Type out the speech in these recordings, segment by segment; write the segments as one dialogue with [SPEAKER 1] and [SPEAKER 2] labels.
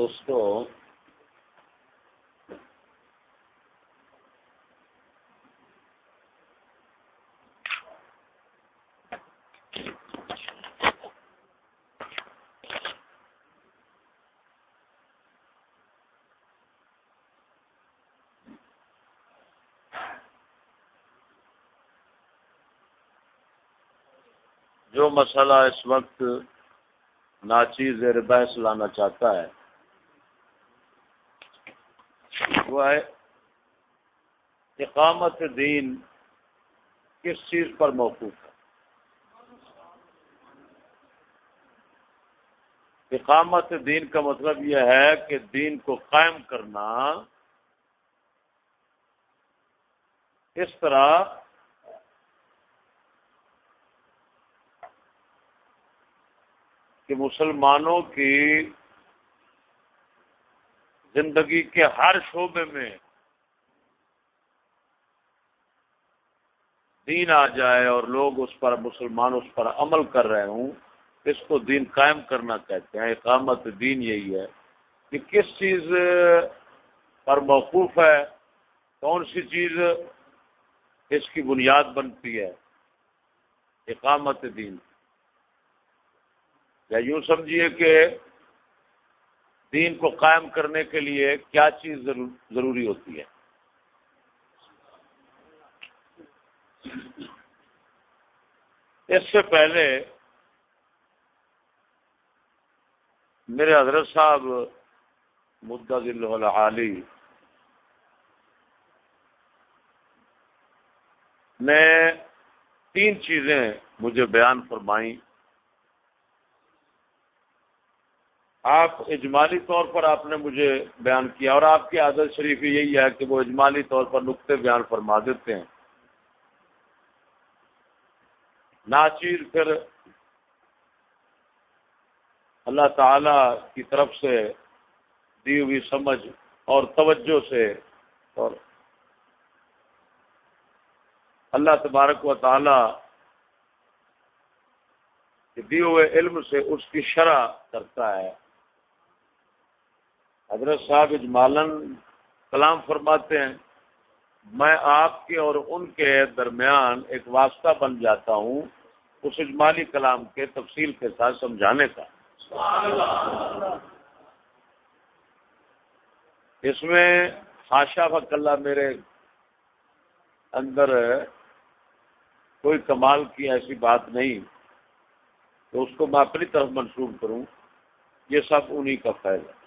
[SPEAKER 1] دوستو جو مسئلہ اس وقت ناچیز بحث لانا چاہتا ہے وہ ہے اقامت دین کس چیز پر موقوف ہے؟ اقامت دین کا مطلب یہ ہے کہ دین کو قائم کرنا اس طرح کہ مسلمانوں کی زندگی کے ہر شعبے میں دین آ جائے اور لوگ اس پر مسلمان اس پر عمل کر رہے ہوں، اس کو دین قائم کرنا کہتے ہیں۔ اقامت دین یہی ہے کہ کس چیز پر موقوف ہے، کون سی چیز اس کی بنیاد بنتی ہے۔ اقامت دین۔ یا یوں سمجھیے کہ دین کو قائم کرنے کے لیے کیا چیز ضروری ہوتی ہے؟ اس سے پہلے میرے حضرت صاحب مدعا علی نے تین چیزیں مجھے بیان فرمائیں۔ آپ اجمالی طور پر آپ نے مجھے بیان کیا اور آپ کی عادت شریف یہی ہے کہ وہ اجمالی طور پر نقطے بیان فرما دیتے ہیں۔ ناچیر پھر اللہ تعالی کی طرف سے دی ہوئی سمجھ اور توجہ سے اور اللہ تبارک و تعالی دیے ہوئے علم سے اس کی شرح کرتا ہے۔ حضرت صاحب اجمالن کلام فرماتے ہیں، میں آپ کے اور ان کے درمیان ایک واسطہ بن جاتا ہوں اس اجمالی کلام کے تفصیل کے ساتھ سمجھانے کا۔ اس میں خاشا اللہ میرے اندر کوئی کمال کی ایسی بات نہیں، تو اس کو میں اپنی طرف منسوخ کروں، یہ سب انہی کا فیض ہے۔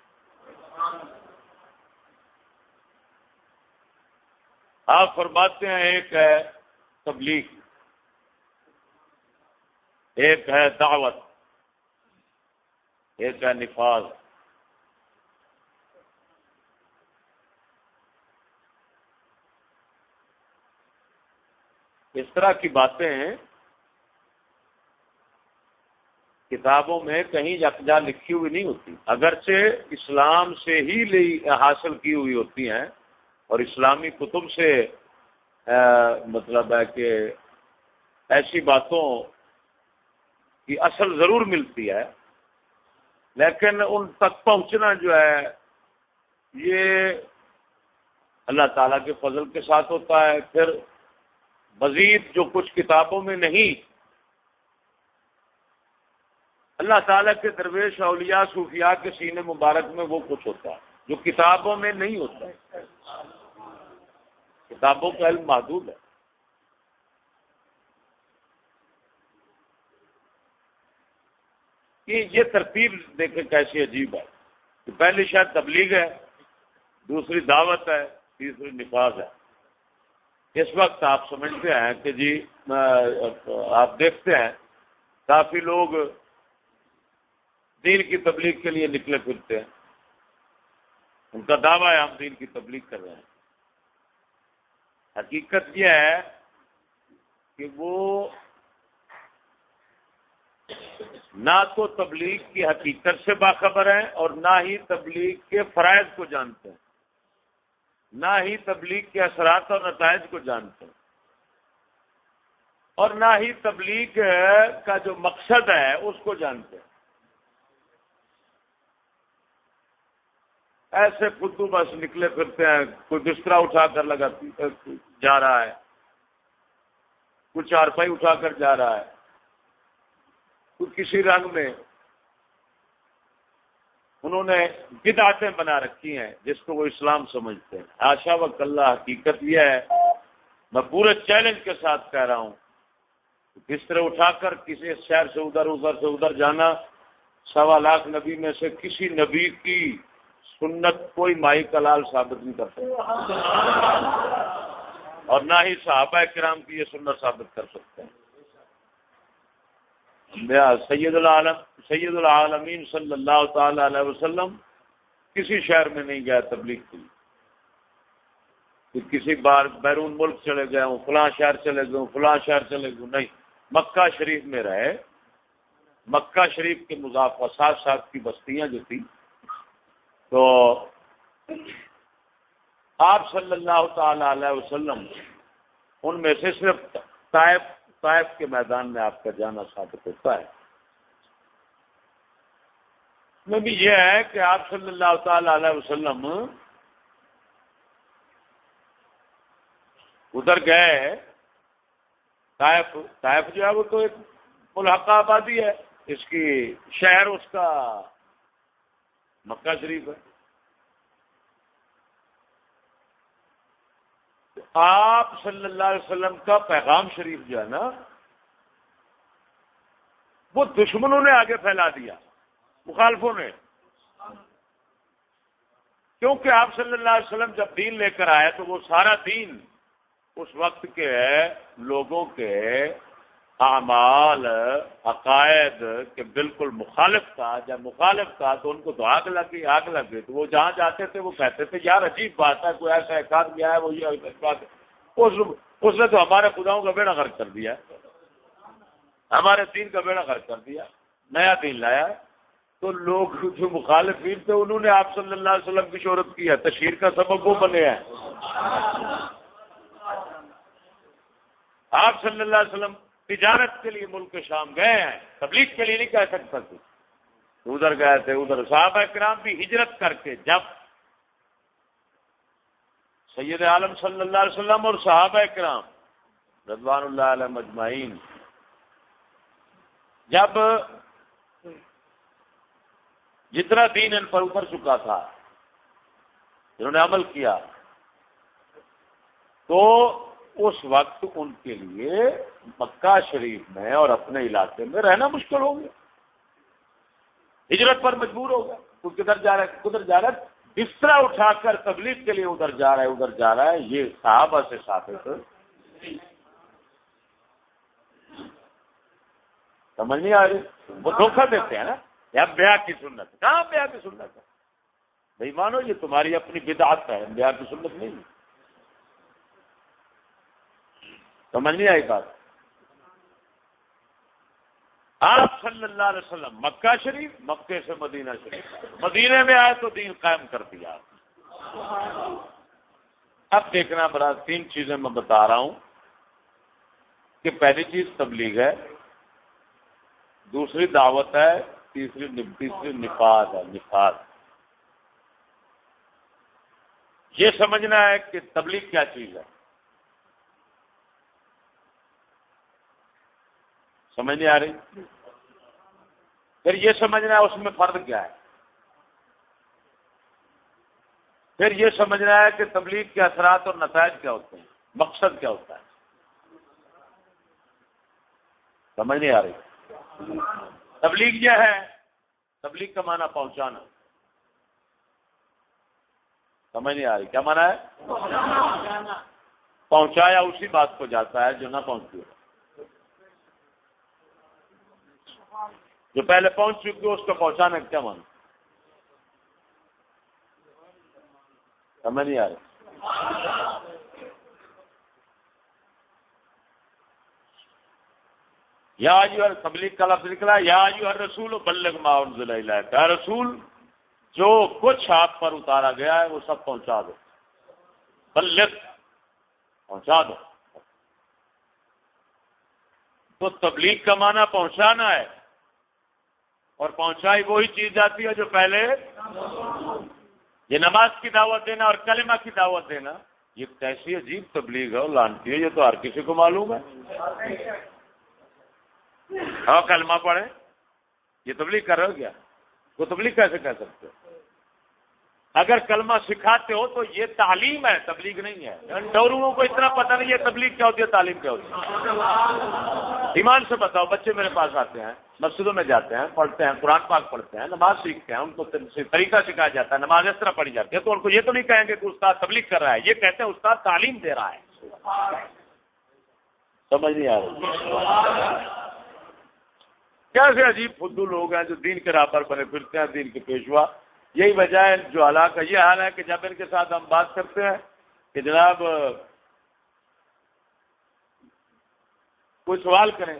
[SPEAKER 1] آپ فرماتے ہیں ایک ہے تبلیغ، ایک ہے دعوت، ایک ہے نفاذ۔ اس طرح کی باتیں کتابوں میں کہیں یکجا لکھی ہوئی نہیں ہوتی۔ اگرچہ اسلام سے ہی حاصل کی ہوئی ہوتی ہیں اور اسلامی کتب سے مطلب ہے کہ ایسی باتوں کی اصل ضرور ملتی ہے، لیکن ان تک پہنچنا جو ہے، یہ اللہ تعالی کے فضل کے ساتھ ہوتا ہے۔ پھر مزید جو کچھ کتابوں میں نہیں، اللہ تعالیٰ کے درویش اولیاء صوفیاء کے سینے مبارک میں وہ کچھ ہوتا ہے، جو کتابوں میں نہیں ہوتا۔ ہے کتابوں کا علم محدود ہے۔ کہ یہ ترتیب دیکھیں کیسی عجیب ہے کہ پہلی شاید تبلیغ ہے، دوسری دعوت ہے، تیسری نفاذ ہے۔ اس وقت آپ سمجھتے ہیں کہ جی آپ دیکھتے ہیں، کافی لوگ دین کی تبلیغ کے لیے نکلے پھرتے ہیں۔ ان کا دعویٰ ہے، ہم دین کی تبلیغ کر رہے ہیں۔ حقیقت یہ ہے کہ وہ نہ تو تبلیغ کی حقیقت سے باخبر ہیں اور نہ ہی تبلیغ کے فرائض کو جانتے ہیں۔ نہ ہی تبلیغ کے اثرات اور نتائج کو جانتے ہیں۔ اور نہ ہی تبلیغ کا جو مقصد ہے اس کو جانتے ہیں۔ ایسے خدو بس نکلے پھرتے ہیں، کوئی بسترا اٹھا کر لگا، جا رہا ہے۔ کوئی چارپائی اٹھا کر جا رہا ہے۔ کوئی کسی رنگ میں۔ انہوں نے بدعتیں بنا رکھی ہیں، جس کو وہ اسلام سمجھتے ہیں۔ آشا و کلّہ حقیقت یہ ہے، میں پورے چیلنج کے ساتھ کہہ رہا ہوں۔ کس طرح اٹھا کر کسی شہر سے ادھر ادھر سے ادھر جانا، سوا لاکھ نبی میں سے کسی نبی کی سنت کوئی مائی کلال ثابت نہیں کر سکتا۔ اور نہ ہی صحابہ کرام کی یہ سنت ثابت کر سکتے ہیں۔ سید العالم سید العالمین صلی اللہ تعالی علیہ وسلم کسی شہر میں نہیں گیا تبلیغ کے لیے۔ کسی بار بیرون ملک چلے گئے ہوں، فلاں شہر چلے گئے ہوں، فلاں شہر چلے گئے نہیں، مکہ شریف میں رہے۔ مکہ شریف کے مضافہ ساتھ ساتھ کی بستیاں جو تھی تو آپ صلی اللہ تعالی علیہ وسلم ان میں سے صرف طائف طائف کے میدان میں آپ کا جانا ثابت ہوتا ہے۔ میں بھی یہ ہے کہ آپ صلی اللہ تعالی علیہ وسلم ادھر گئے، طائف طائف جو ہے وہ تو ایک ملحقہ آبادی ہے، اس کی شہر اس کا مکہ شریف ہے۔ آپ صلی اللہ علیہ وسلم کا پیغام شریف جو ہے نا، وہ دشمنوں نے آگے پھیلا دیا، مخالفوں نے۔ کیونکہ آپ صلی اللہ علیہ وسلم جب دین لے کر آئے تو وہ سارا دین اس وقت کے لوگوں کے اعمال، عقائد کے بالکل مخالف تھا، جب مخالف تھا تو ان کو تو آگ لگ گئی آگ لگ گئی، تو وہ جہاں جاتے تھے وہ کہتے تھے، یار عجیب بات ہے، کوئی ایسا احکام کیا ہے وہ یہ بات اس نے تو ہمارے خداؤں کا بیڑا غرق کر دیا۔ ہمارے دین کا بیڑا غرق کر دیا۔ نیا دین لایا۔ تو لوگ جو مخالفین تھے، انہوں نے آپ صلی اللہ علیہ وسلم کی شہرت کی ہے، تشہیر کا سبب وہ بنے ہیں۔ آپ صلی اللہ علیہ وسلم تجارت کے لیے ملک شام گئے ہیں، تبلیغ کے لیے نہیں کہہ سکتا تھے ادھر گئے تھے، ادھر صحابہ کرام بھی ہجرت کر کے جب سید عالم صلی اللہ علیہ وسلم اور صحابہ کرام رضوان اللہ علیہ مجمعین، جب جتنا دین ان پر اتر چکا تھا، انہوں نے عمل کیا، تو اس وقت ان کے لیے مکہ شریف میں اور اپنے علاقے میں رہنا مشکل ہو گیا۔ ہجرت پر مجبور ہو گیا۔ کچھ کدھر جا رہا ہے کدھر جا رہا ہے۔ بسترا اٹھا کر تبلیغ کے لیے ادھر جا رہا ہے، ادھر جا رہا ہے۔ یہ صحابہ سے ثابت سمجھ نہیں آ رہی؟ وہ دھوکہ دیتے ہیں نا۔ یا بیاہ کی سنت کہاں بیاہ کی سنت ہے؟ بھائی مانو، یہ تمہاری اپنی بدعت ہے۔ بیاہ کی سنت نہیں۔ سمجھ نہیں آئی بات؟ آپ صلی اللہ علیہ وسلم مکہ شریف، مکے سے مدینہ شریف۔ مدینے میں آئے تو دین قائم کر دیا۔ اب دیکھنا بڑا تین چیزیں میں بتا رہا ہوں کہ پہلی چیز تبلیغ ہے، دوسری دعوت ہے، تیسری تیسری نفاذ ہے، نفاذ۔ یہ سمجھنا ہے کہ تبلیغ کیا چیز ہے؟ سمجھ نہیں آ رہی؟ پھر یہ سمجھنا ہے اس میں فرد کیا ہے؟ پھر یہ سمجھنا ہے کہ تبلیغ کے اثرات اور نتائج کیا ہوتے ہیں؟ مقصد کیا ہوتا ہے؟ سمجھ نہیں آ رہی؟ تبلیغ یہ ہے، تبلیغ کا معنی پہنچانا۔ سمجھ نہیں آ رہی؟ کیا مانا ہے؟ پہنچایا، اسی بات کو جاتا ہے جو نہ پہنچتی ہے جو پہلے پہنچ چکی ہو، اس کو پہنچانے کا کیا مان سمجھ نہیں آ رہی یا جو تبلیغ کا لفظ نکلا، یا جو ہر رسول بلغ معاون کا رسول، جو کچھ آپ پر اتارا گیا ہے، وہ سب پہنچا دو۔ بلغ، پہنچا دو۔ تو تبلیغ کا معنی پہنچانا ہے۔ اور پہنچائی وہی چیز جاتی ہے جو پہلے یہ نماز کی دعوت دینا اور کلمہ کی دعوت دینا، یہ کیسی عجیب تبلیغ ہے اور لانتی ہے، یہ تو ہر کسی کو معلوم ہے۔ ہاں کلمہ پڑھیں۔ یہ تبلیغ کر رہے ہو کیا؟ وہ تبلیغ کیسے کہہ سکتے ہو؟ اگر کلمہ سکھاتے ہو تو یہ تعلیم ہے، تبلیغ نہیں ہے۔ یعنی ڈوروں کو اتنا پتہ نہیں ہے تبلیغ کیا ہوتی ہے، تعلیم کیا ہوتی ہے؟ ایمان سے بتاؤ، بچے میرے پاس آتے ہیں، مسجدوں میں جاتے ہیں، پڑھتے ہیں، قرآن پاک پڑھتے ہیں، نماز سیکھتے ہیں، ان کو طریقہ سکھایا جاتا ہے، نماز اس طرح پڑھی جاتی ہے۔ تو ان کو یہ تو نہیں کہیں گے کہ استاد تبلیغ کر رہا ہے، یہ کہتے ہیں استاد تعلیم دے رہا ہے۔ سمجھ نہیں آ رہی۔ کیسے عجیب فدو لوگ ہیں جو دین کے راہ پر بنے، پھرتے ہیں دین کے پیشوا۔ یہی وجہ ہے، جو حالات کا یہ حال ہے کہ جب ان کے ساتھ ہم بات کرتے ہیں کہ جناب کوئی سوال کریں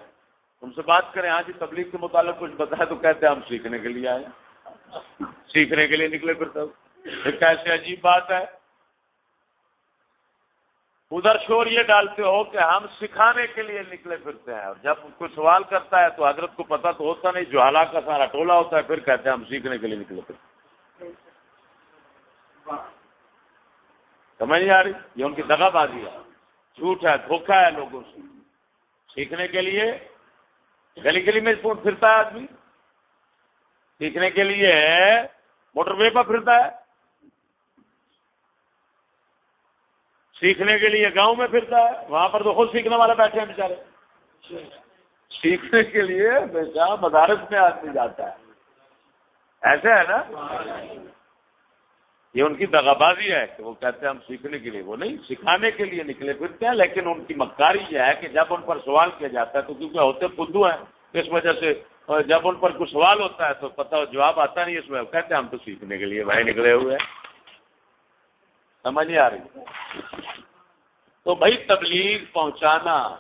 [SPEAKER 1] ان سے بات کریں ہاں جی تبلیغ کے متعلق کچھ بتائے تو کہتے ہیں ہم سیکھنے کے لیے آئے سیکھنے کے لیے نکلے پھر تب۔ کیسے عجیب بات ہے۔ ادھر شور یہ ڈالتے ہو کہ ہم سکھانے کے لیے نکلے پھرتے ہیں۔ اور جب کوئی سوال کرتا ہے تو حضرت کو پتا تو ہوتا نہیں جو حالات کا سارا ٹولہ ہوتا ہے، پھر کہتے ہیں ہم سیکھنے کے لیے نکلے پھرتے سمجھ نہیں آ رہی؟ یہ ان کی دگا بازی ہے۔ جھوٹ ہے دھوکھا ہے لوگوں سے۔ سیکھنے کے لیے گلی گلی میں پھرتا ہے آدمی۔ سیکھنے کے لیے موٹر وے پر پھرتا ہے۔ سیکھنے کے لیے گاؤں میں پھرتا ہے۔ وہاں پر تو خود سیکھنے والا بیٹھے ہیں بیچارے۔ سیکھنے کے لیے مدارس میں آدمی جاتا ہے۔ ایسے ہے نا؟ یہ ان کی دغابازی ہے کہ وہ کہتے ہیں ہم سیکھنے کے لیے، وہ نہیں، سکھانے کے لیے نکلے پھرتے ہیں، لیکن ان کی مکاری یہ ہے کہ جب ان پر سوال کیا جاتا ہے تو کیونکہ ہوتے بدھو ہیں اس وجہ سے جب ان پر کچھ سوال ہوتا ہے تو پتہ جواب آتا نہیں اس میں کہتے ہیں ہم تو سیکھنے کے لیے بھائی نکلے ہوئے ہیں۔ سمجھ نہیں آ رہی۔ تو بھائی تبلیغ پہنچانا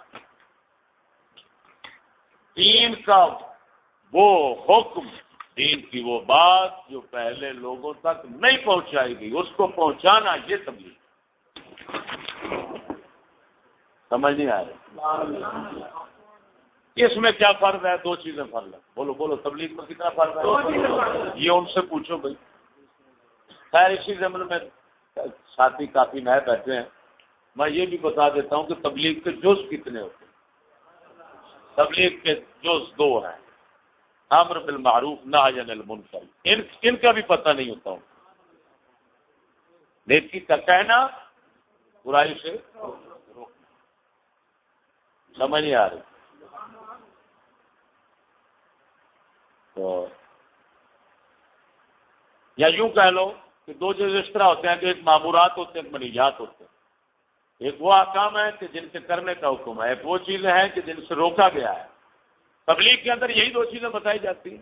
[SPEAKER 1] تین کا وہ حکم دین کی وہ بات جو پہلے لوگوں تک نہیں پہنچائی گئی، اس کو پہنچانا یہ تبلیغ سمجھ نہیں آ رہی؟ اس میں کیا فرض ہے؟ دو چیزیں فرض ہے بولو بولو، تبلیغ میں کتنا فرض ہے؟ یہ ان سے پوچھو بھائی۔ خیر، اسی زمن میں ساتھی کافی نئے بیٹھے ہیں۔ میں یہ بھی بتا دیتا ہوں کہ تبلیغ کے جوش کتنے ہوتے ہیں؟ تبلیغ کے جوش دو ہیں۔ امر بالمعروف نہ المنکر. ان ان کا بھی پتہ نہیں ہوتا ہوں۔ نیکی کا کہنا برائی سے سمجھ نہیں آ رہی۔ تو یا یوں کہہ لو کہ دو چیز اس طرح ہوتے ہیں کہ ایک معمورات ہوتے ہیں، ایک منیجات ہوتے ہیں۔ ایک وہ آکام ہے کہ جن سے کرنے کا حکم ہے، ایک وہ چیزیں ہیں کہ جن سے روکا گیا ہے۔ تبلیغ کے اندر یہی دو چیزیں بتائی جاتی ہیں۔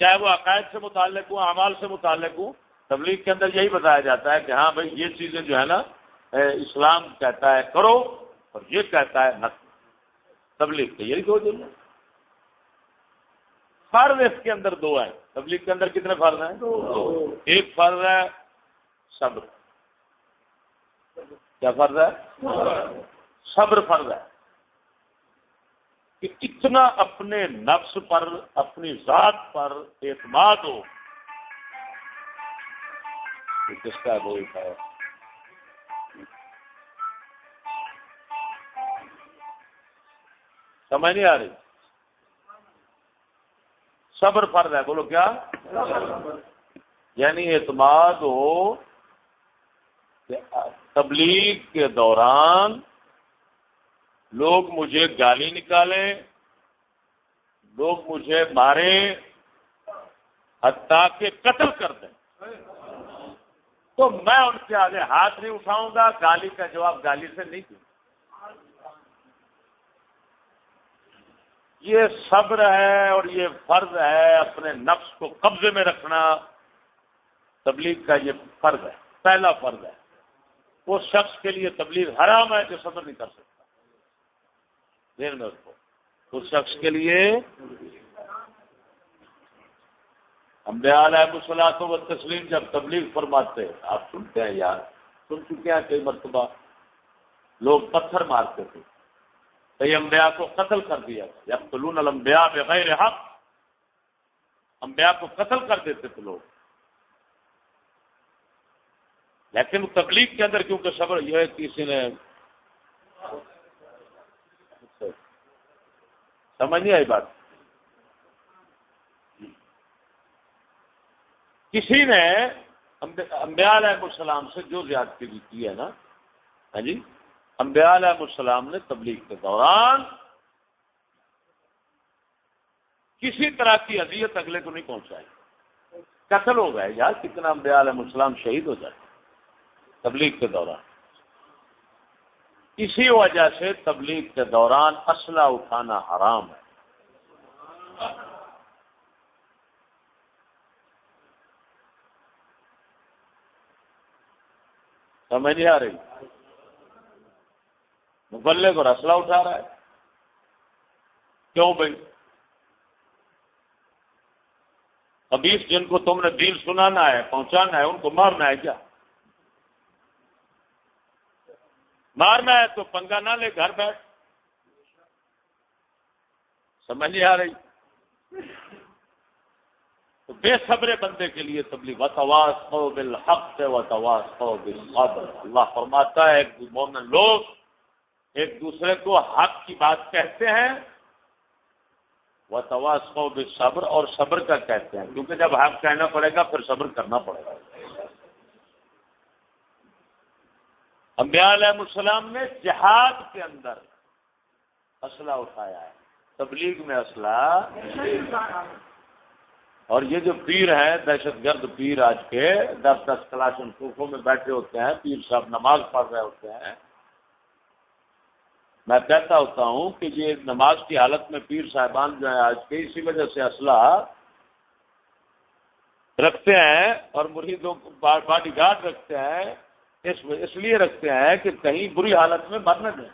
[SPEAKER 1] چاہے وہ عقائد سے متعلق ہوں اعمال سے متعلق ہوں تبلیغ کے اندر یہی بتایا جاتا ہے کہ ہاں بھائی یہ چیزیں جو ہے نا اسلام کہتا ہے کرو اور یہ کہتا ہے نہ تبلیغ کے یہی دو چیزیں فرض اس کے اندر دو ہیں۔ تبلیغ کے اندر کتنے فرض ہیں؟ ایک فرض ہے صبر۔ کیا فرض ہے؟ صبر فرض ہے۔ کہ اتنا اپنے نفس پر، اپنی ذات پر اعتماد ہو کہ کس کا وہ ہے سمجھ نہیں آ رہی؟ صبر فرض ہے، بولو کیا؟ یعنی اعتماد ہو تبلیغ کے دوران لوگ مجھے گالی نکالیں لوگ مجھے مارے، حتیٰ کے قتل کر دیں۔ تو میں ان کے آگے ہاتھ نہیں اٹھاؤں گا، گالی کا جواب گالی سے نہیں دوں یہ صبر ہے اور یہ فرض ہے اپنے نفس کو قبضے میں رکھنا، تبلیغ کا یہ فرض ہے، پہلا فرض ہے۔ وہ شخص کے لیے تبلیغ حرام ہے جو صبر نہیں کر سکتا۔ میں اس کو اس شخص کے لیے ہم علیہ مسلاطوں و تسلیم جب تبلیغ فرماتے ہیں، آپ سنتے ہیں یار، سن چکے ہیں کئی مرتبہ۔ لوگ پتھر مارتے تھے۔ کئی امبیا کو قتل کر دیا جب فلون المبیا بغیر حق۔ امبیا کو قتل کر دیتے تھے لوگ۔ لیکن تبلیغ کے اندر کیونکہ صبر یہ ہے کسی نے سمجھ نہیں آئی بات؟ کسی نے امبیا علیہ السلام سے جو زیادتی بھی کی ہے نا ہاں جی؟ امبیا علیہ السلام نے تبلیغ کے دوران کسی طرح کی اذیت اگلے کو نہیں پہنچائی۔ قتل ہو گئے، یار، کتنا امبیا علیہ السلام شہید ہو جائے تبلیغ کے دوران۔ اسی وجہ سے تبلیغ کے دوران اسلحہ اٹھانا حرام ہے۔ سمجھ نہیں آ رہی؟ مبلے کو رسلہ اٹھا رہا ہے۔ کیوں بھائی؟ ابیس جن کو تم نے دل سنانا ہے، پہنچانا ہے، ان کو مارنا ہے کیا؟ مارنا ہے تو پنگا نہ لے، گھر بیٹھ۔ سمجھ نہیں آ رہی۔ تو بے صبرے بندے کے لیے تبلیغ۔ وتواس خو بل حق سے وتواس خو بل اللہ فرماتا ہے، ایک مومن لوگ ایک دوسرے کو حق کی بات کہتے ہیں۔ وہ تواس خو بل صبر اور صبر کا کہتے ہیں۔ کیونکہ جب حق کہنا پڑے گا، پھر صبر کرنا پڑے گا۔ امبیا علیہ السلام نے جہاد کے اندر اسلحہ اٹھایا ہے۔ تبلیغ میں اسلحہ۔ اور یہ جو پیر ہیں، دہشت گرد پیر آج کے دس دس کلاس کوفوں میں بیٹھے ہوتے ہیں، پیر صاحب نماز پڑھ رہے ہوتے ہیں۔ میں کہتا ہوتا ہوں کہ یہ نماز کی حالت میں پیر صاحبان جو ہیں آج کے، اسی وجہ سے اسلحہ رکھتے ہیں اور مریدوں کو باڈی گارڈ رکھتے ہیں۔ اس لیے رکھتے ہیں کہ کہیں بری حالت میں مرنے دیں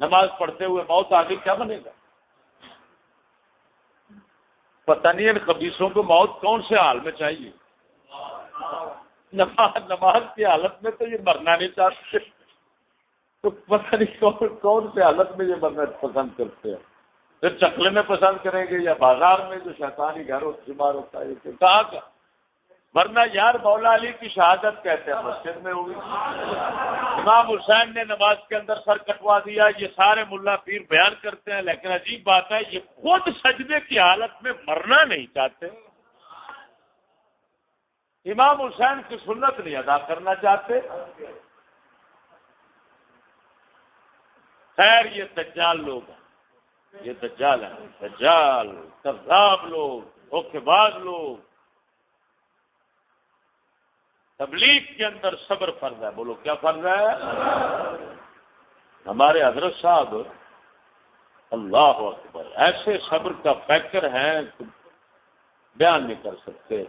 [SPEAKER 1] نماز پڑھتے ہوئے موت آگے کیا بنے گا؟ پتہ نہیں ان خبیصوں کو موت کون سے حال میں چاہیے۔ نماز نماز کی حالت میں تو یہ مرنا نہیں چاہتے۔ تو پتہ نہیں کون کون سے حالت میں یہ مرنا پسند کرتے ہیں۔ پھر چکلے میں پسند کریں گے یا بازار میں جو شیطانی گھر بیمار ہوتا ہے کہاں کا ورنہ یار مولا علی کی شہادت کہتے ہیں، مسجد میں ہوگی امام حسین نے نماز کے اندر سر کٹوا دیا، یہ سارے ملا پیر بیان کرتے ہیں، لیکن عجیب بات ہے، یہ خود سجدے کی حالت میں مرنا نہیں چاہتے۔ امام حسین کی سنت نہیں ادا کرنا چاہتے۔ خیر، یہ دجال لوگ ہیں۔ یہ دجال ہیں۔ دجال، کذاب لوگ، دھوکے باز لوگ۔ تبلیغ کے اندر صبر فرض ہے۔ بولو، کیا فرض ہے؟ ہمارے حضرت صاحب، اللہ اکبر، ایسے صبر کا فیکٹر ہے بیان نہیں کر سکتے۔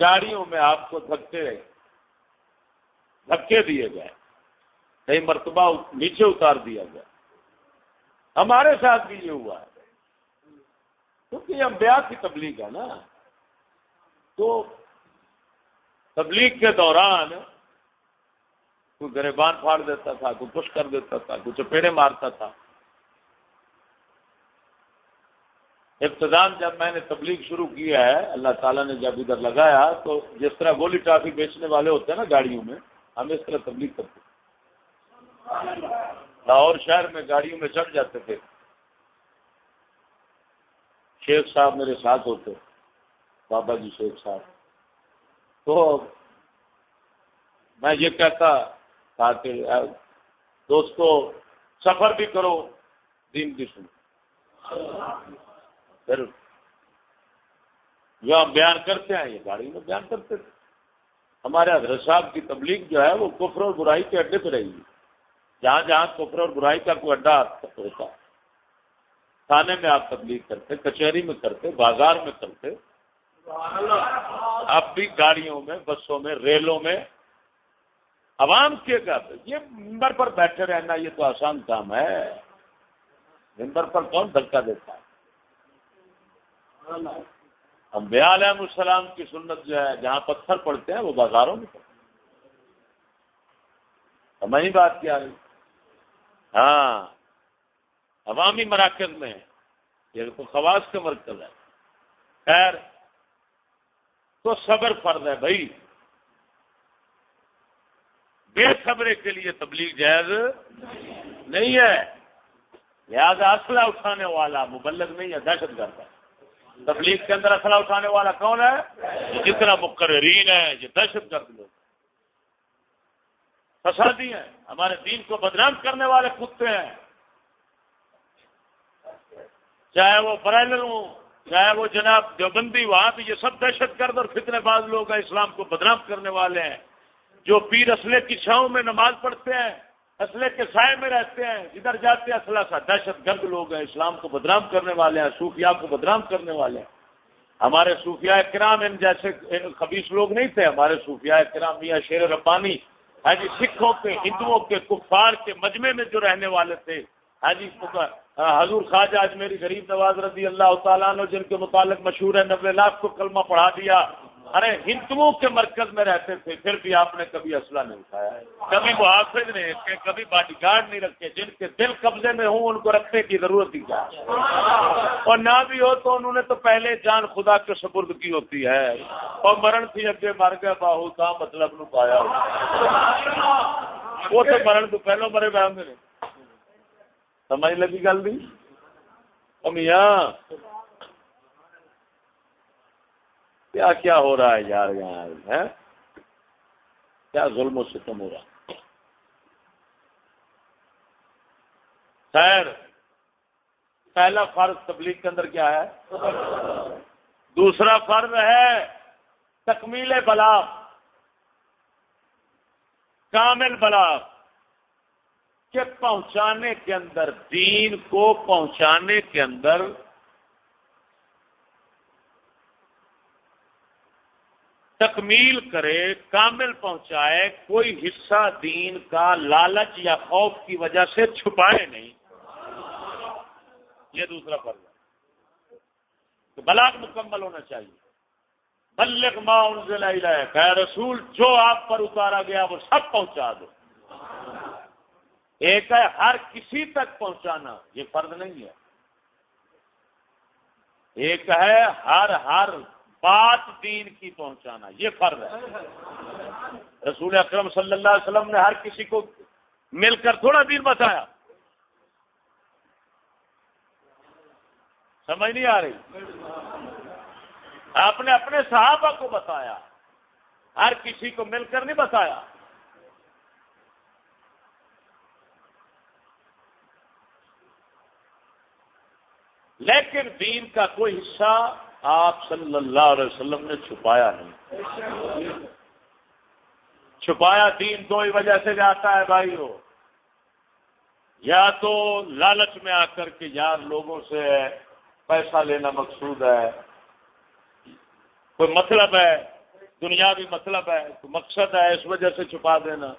[SPEAKER 1] گاڑیوں میں آپ کو دھکے دھکے دیے گئے۔ کئی مرتبہ نیچے اتار دیا گیا۔ ہمارے ساتھ بھی یہ ہوا ہے۔ کیونکہ یہ بیاہ کی تبلیغ ہے نا۔ تو تبلیغ کے دوران کوئی گریبان پھاڑ دیتا تھا، کوئی پش کر دیتا تھا، کوئی چپیڑے مارتا تھا۔ ابتدان جب میں نے تبلیغ شروع کیا ہے، اللہ تعالیٰ نے جب ادھر لگایا تو جس طرح گولی ٹافی بیچنے والے ہوتے ہیں نا گاڑیوں میں، ہم اس طرح تبلیغ کرتے لاہور شہر میں گاڑیوں میں چڑھ جاتے تھے۔ شیخ صاحب میرے ساتھ ہوتے۔ بابا جی شیخ صاحب۔ تو میں یہ کہتا تاکہ دوستو، سفر بھی کرو، دین کی سن پھر جو ہم بیان کرتے ہیں، یہ گاڑی میں بیان کرتے تھے۔ ہمارے حضرت صاحب کی تبلیغ جو ہے، وہ کفر اور برائی کے اڈے پہ رہی ہے۔ جہاں جہاں کفر اور برائی کا کوئی اڈا ہوتا، تھانے میں آپ تبلیغ کرتے، کچہری میں کرتے، بازار میں کرتے۔ اب بھی گاڑیوں میں، بسوں میں، ریلوں میں عوام کے گھر یہ ممبر پر بیٹھے رہنا یہ تو آسان کام ہے۔ ممبر پر کون دھکا دیتا ہے؟ ہم علیہ السلام کی سنت جو ہے، جہاں پتھر پڑتے ہیں، وہ بازاروں میں پڑتے ہماری بات کیا رہی۔ ہاں عوامی مراکز میں، یہ تو خواص کا مرکز ہے خیر تو صبر فرض ہے بھائی۔ بے صبرے کے لیے تبلیغ جائز نہیں ہے۔ لہذا اسلحہ اٹھانے والا مبلغ نہیں ہے، دہشت گرد ہے۔ تبلیغ کے اندر اسلحہ اٹھانے والا کون ہے؟ جتنا مقررین ہے یہ دہشت گرد لوگ فسادی ہیں۔ ہمارے دین کو بدنام کرنے والے کتے ہیں۔ چاہے وہ برائلر ہوں چاہے وہ جناب دیوبندی وہاں بھی یہ سب دہشت گرد اور فتنے باز لوگ ہیں، اسلام کو بدنام کرنے والے ہیں۔ جو پیر اسلحے کی چھاؤں میں نماز پڑھتے ہیں، اسلحے کے سائے میں رہتے ہیں، جدھر جاتے ہیں، اسلحہ کا دہشت گرد لوگ ہیں۔ اسلام کو بدنام کرنے والے ہیں صوفیہ کو بدنام کرنے والے ہیں۔ ہمارے صوفیاء کرام ان جیسے خبیص لوگ نہیں تھے، ہمارے صوفیاء کرام میاں شیر ربانی ہاں جی سکھوں کے، ہندوؤں کے، کفار کے مجمے میں جو رہنے والے تھے ہاں جی حضور خواجہ آج میری غریب نواز رضی اللہ تعالیٰ نے جن کے متعلق مشہور ہے نبے لاکھ کو کلمہ پڑھا دیا۔ ارے، ہندوؤں کے مرکز میں رہتے تھے، پھر بھی آپ نے کبھی اسلحہ نہیں اٹھایا کبھی محافظ نہیں رکھے، کبھی باڈی گارڈ نہیں رکھے، جن کے دل قبضے میں ہوں، ان کو رکھنے کی ضرورت ہی کیا۔ اور نہ بھی ہو تو انہوں نے تو پہلے جان خدا کے سپرد کی ہوتی ہے۔ اور مرن تھی اگے، مر گیا باہو کا مطلب نو پایا وہ تو مرن تو پہلو مرے بہن سمجھ لگی گل بھی؟ میاں، کیا کیا ہو رہا ہے یار یہاں ہے؟ کیا ظلم و ستم ہو رہا؟ خیر، پہلا فرض تبلیغ کے اندر کیا ہے؟ دوسرا فرض ہے تکمیل بلاغ، کامل بلاغ۔ کہ پہنچانے کے اندر، دین کو پہنچانے کے اندر تکمیل کرے، کامل پہنچائے، کوئی حصہ دین کا لالچ یا خوف کی وجہ سے چھپائے نہیں۔ یہ دوسرا فرض ہے۔ تو بلاک مکمل ہونا چاہیے۔ بلک ماں کہ رسول، جو آپ پر اتارا گیا، وہ سب پہنچا دو۔ ایک ہے ہر کسی تک پہنچانا، یہ فرض نہیں ہے۔ ایک ہے ہر ہر بات دین کی پہنچانا، یہ فرض ہے۔ رسول اکرم صلی اللہ علیہ وسلم نے ہر کسی کو مل کر تھوڑا دین بتایا۔ سمجھ نہیں آ رہی؟ آپ نے اپنے صحابہ کو بتایا، ہر کسی کو مل کر نہیں بتایا۔ لیکن دین کا کوئی حصہ آپ صلی اللہ علیہ وسلم نے چھپایا نہیں۔ چھپایا دین دو ہی وجہ سے جاتا ہے بھائی ہو یا تو لالچ میں آ کر کے یار لوگوں سے پیسہ لینا مقصود ہے۔ کوئی مطلب ہے؟ دنیاوی مطلب ہے؟ کوئی مقصد ہے اس وجہ سے چھپا دینا؟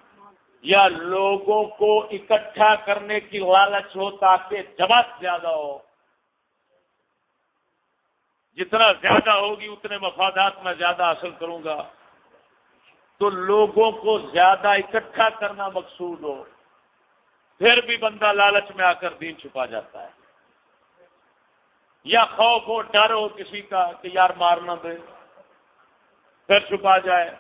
[SPEAKER 1] یا لوگوں کو اکٹھا کرنے کی لالچ ہو تاکہ جماعت زیادہ ہو؟ جتنا زیادہ ہوگی اتنے مفادات میں زیادہ حاصل کروں گا۔ تو لوگوں کو زیادہ اکٹھا کرنا مقصود ہو۔ پھر بھی بندہ لالچ میں آ کر دین چھپا جاتا ہے۔ یا خوف ہو، ڈر ہو کسی کا کہ یار مارنا دے، پھر چھپا جائے۔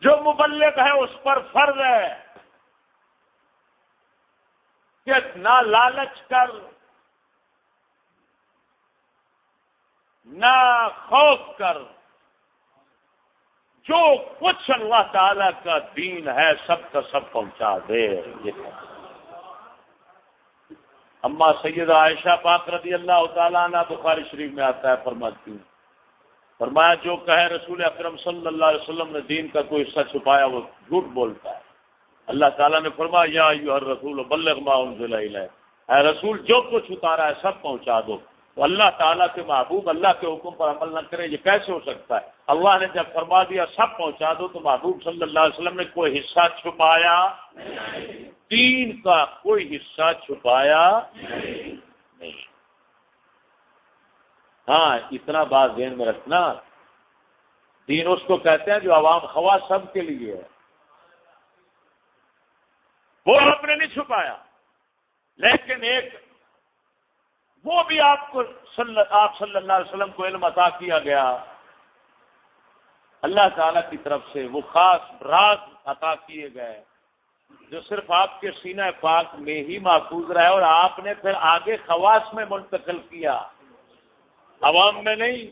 [SPEAKER 1] جو مبلک ہے اس پر فرض ہے کہ نہ لالچ کر نہ خوف کر۔ جو کچھ اللہ تعالی کا دین ہے، سب کا سب پہنچا دے۔ اما سید عائشہ پاک رضی اللہ تعالیٰ نا بخاری شریف میں آتا ہے، فرماتی ہوں فرمایا، جو کہے رسول اکرم صلی اللہ علیہ وسلم نے دین کا کوئی حصہ چھپایا، وہ جھوٹ بولتا ہے۔ اللہ تعالیٰ نے فرمایا، یا رسول بلغ ما انزل اے رسول، جو کچھ اتارا ہے، سب پہنچا دو۔ اللہ تعالیٰ کے محبوب اللہ کے حکم پر عمل نہ کرے، یہ کیسے ہو سکتا ہے؟ اللہ نے جب فرما دیا، سب پہنچا دو تو محبوب صلی اللہ علیہ وسلم نے کوئی حصہ چھپایا؟ دین کا کوئی حصہ چھپایا نہیں۔ ہاں اتنا بات ذہن میں رکھنا۔ دین اس کو کہتے ہیں جو عوام خواہ سب کے لیے ہے۔ وہ آپ نے نہیں چھپایا، لیکن ایک وہ بھی آپ کو آپ صلی اللہ علیہ وسلم کو علم عطا کیا گیا۔ اللہ تعالی کی طرف سے وہ خاص راز عطا کیے گئے جو صرف آپ کے سینہ پاک میں ہی محفوظ رہے اور آپ نے پھر آگے خواص میں منتقل کیا۔ عوام میں نہیں،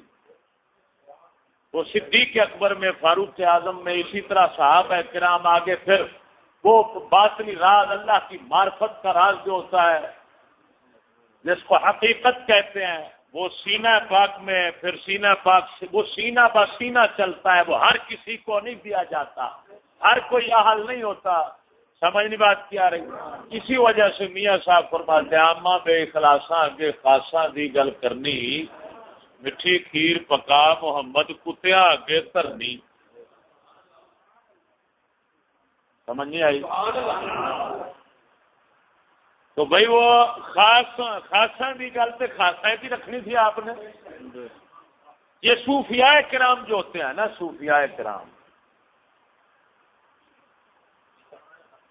[SPEAKER 1] وہ صدیق اکبر میں، فاروق اعظم میں، اسی طرح صاحب ہے کرام آگے پھر وہ باطنی راز اللہ کی معرفت کا راز جو ہوتا ہے۔ جس کو حقیقت کہتے ہیں، وہ سینہ پاک میں، پھر سینہ پاک سے، وہ سینہ بہ سینہ چلتا ہے، وہ ہر کسی کو نہیں دیا جاتا۔ ہر کوئی حل نہیں ہوتا۔ سمجھنی بات کیا رہی۔ اسی وجہ سے میاں صاحب فرماتے آما بے خلاصہ کے خاصا دی گل کرنی، مٹھی، کھیر، پکا، محمد کتیا اگے ترنی سمجھ نہیں آئی؟ تو بھائی وہ خاص خاصا کی گل تو خاصا بھی رکھنی تھی آپ نے۔ یہ صوفیاء کرام جو ہوتے ہیں نا، صوفیاء کرام۔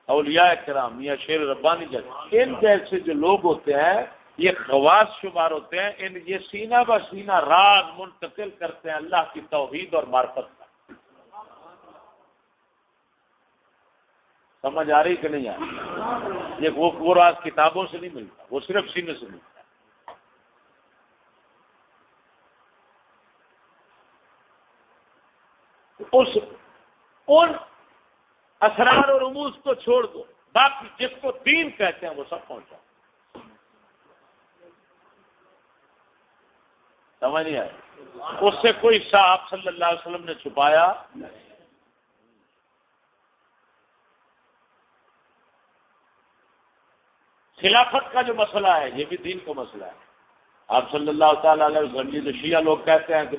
[SPEAKER 1] اولیاء کرام، یا شیر ربانی جیسے۔ ان جیسے جو لوگ ہوتے ہیں، یہ خواص شمار ہوتے ہیں۔ ان یہ سینہ بہ سینہ راز منتقل کرتے ہیں اللہ کی توحید اور مارفت کا سمجھ آ رہی کہ نہیں آ رہی؟ یہ وہ راز کتابوں سے نہیں ملتا، وہ صرف سینے سے ملتا۔ اس، ان اسرار اور رموز کو چھوڑ دو، باقی جس کو دین کہتے ہیں وہ سب پہنچا سمجھ نہیں آئے اس سے کوئی حصہ آپ صلی اللہ علیہ وسلم نے چھپایا؟ خلافت کا جو مسئلہ ہے، یہ بھی دین کا مسئلہ ہے۔ آپ صلی اللہ تعالی علیہ وسلم جو شیعہ لوگ کہتے ہیں کہ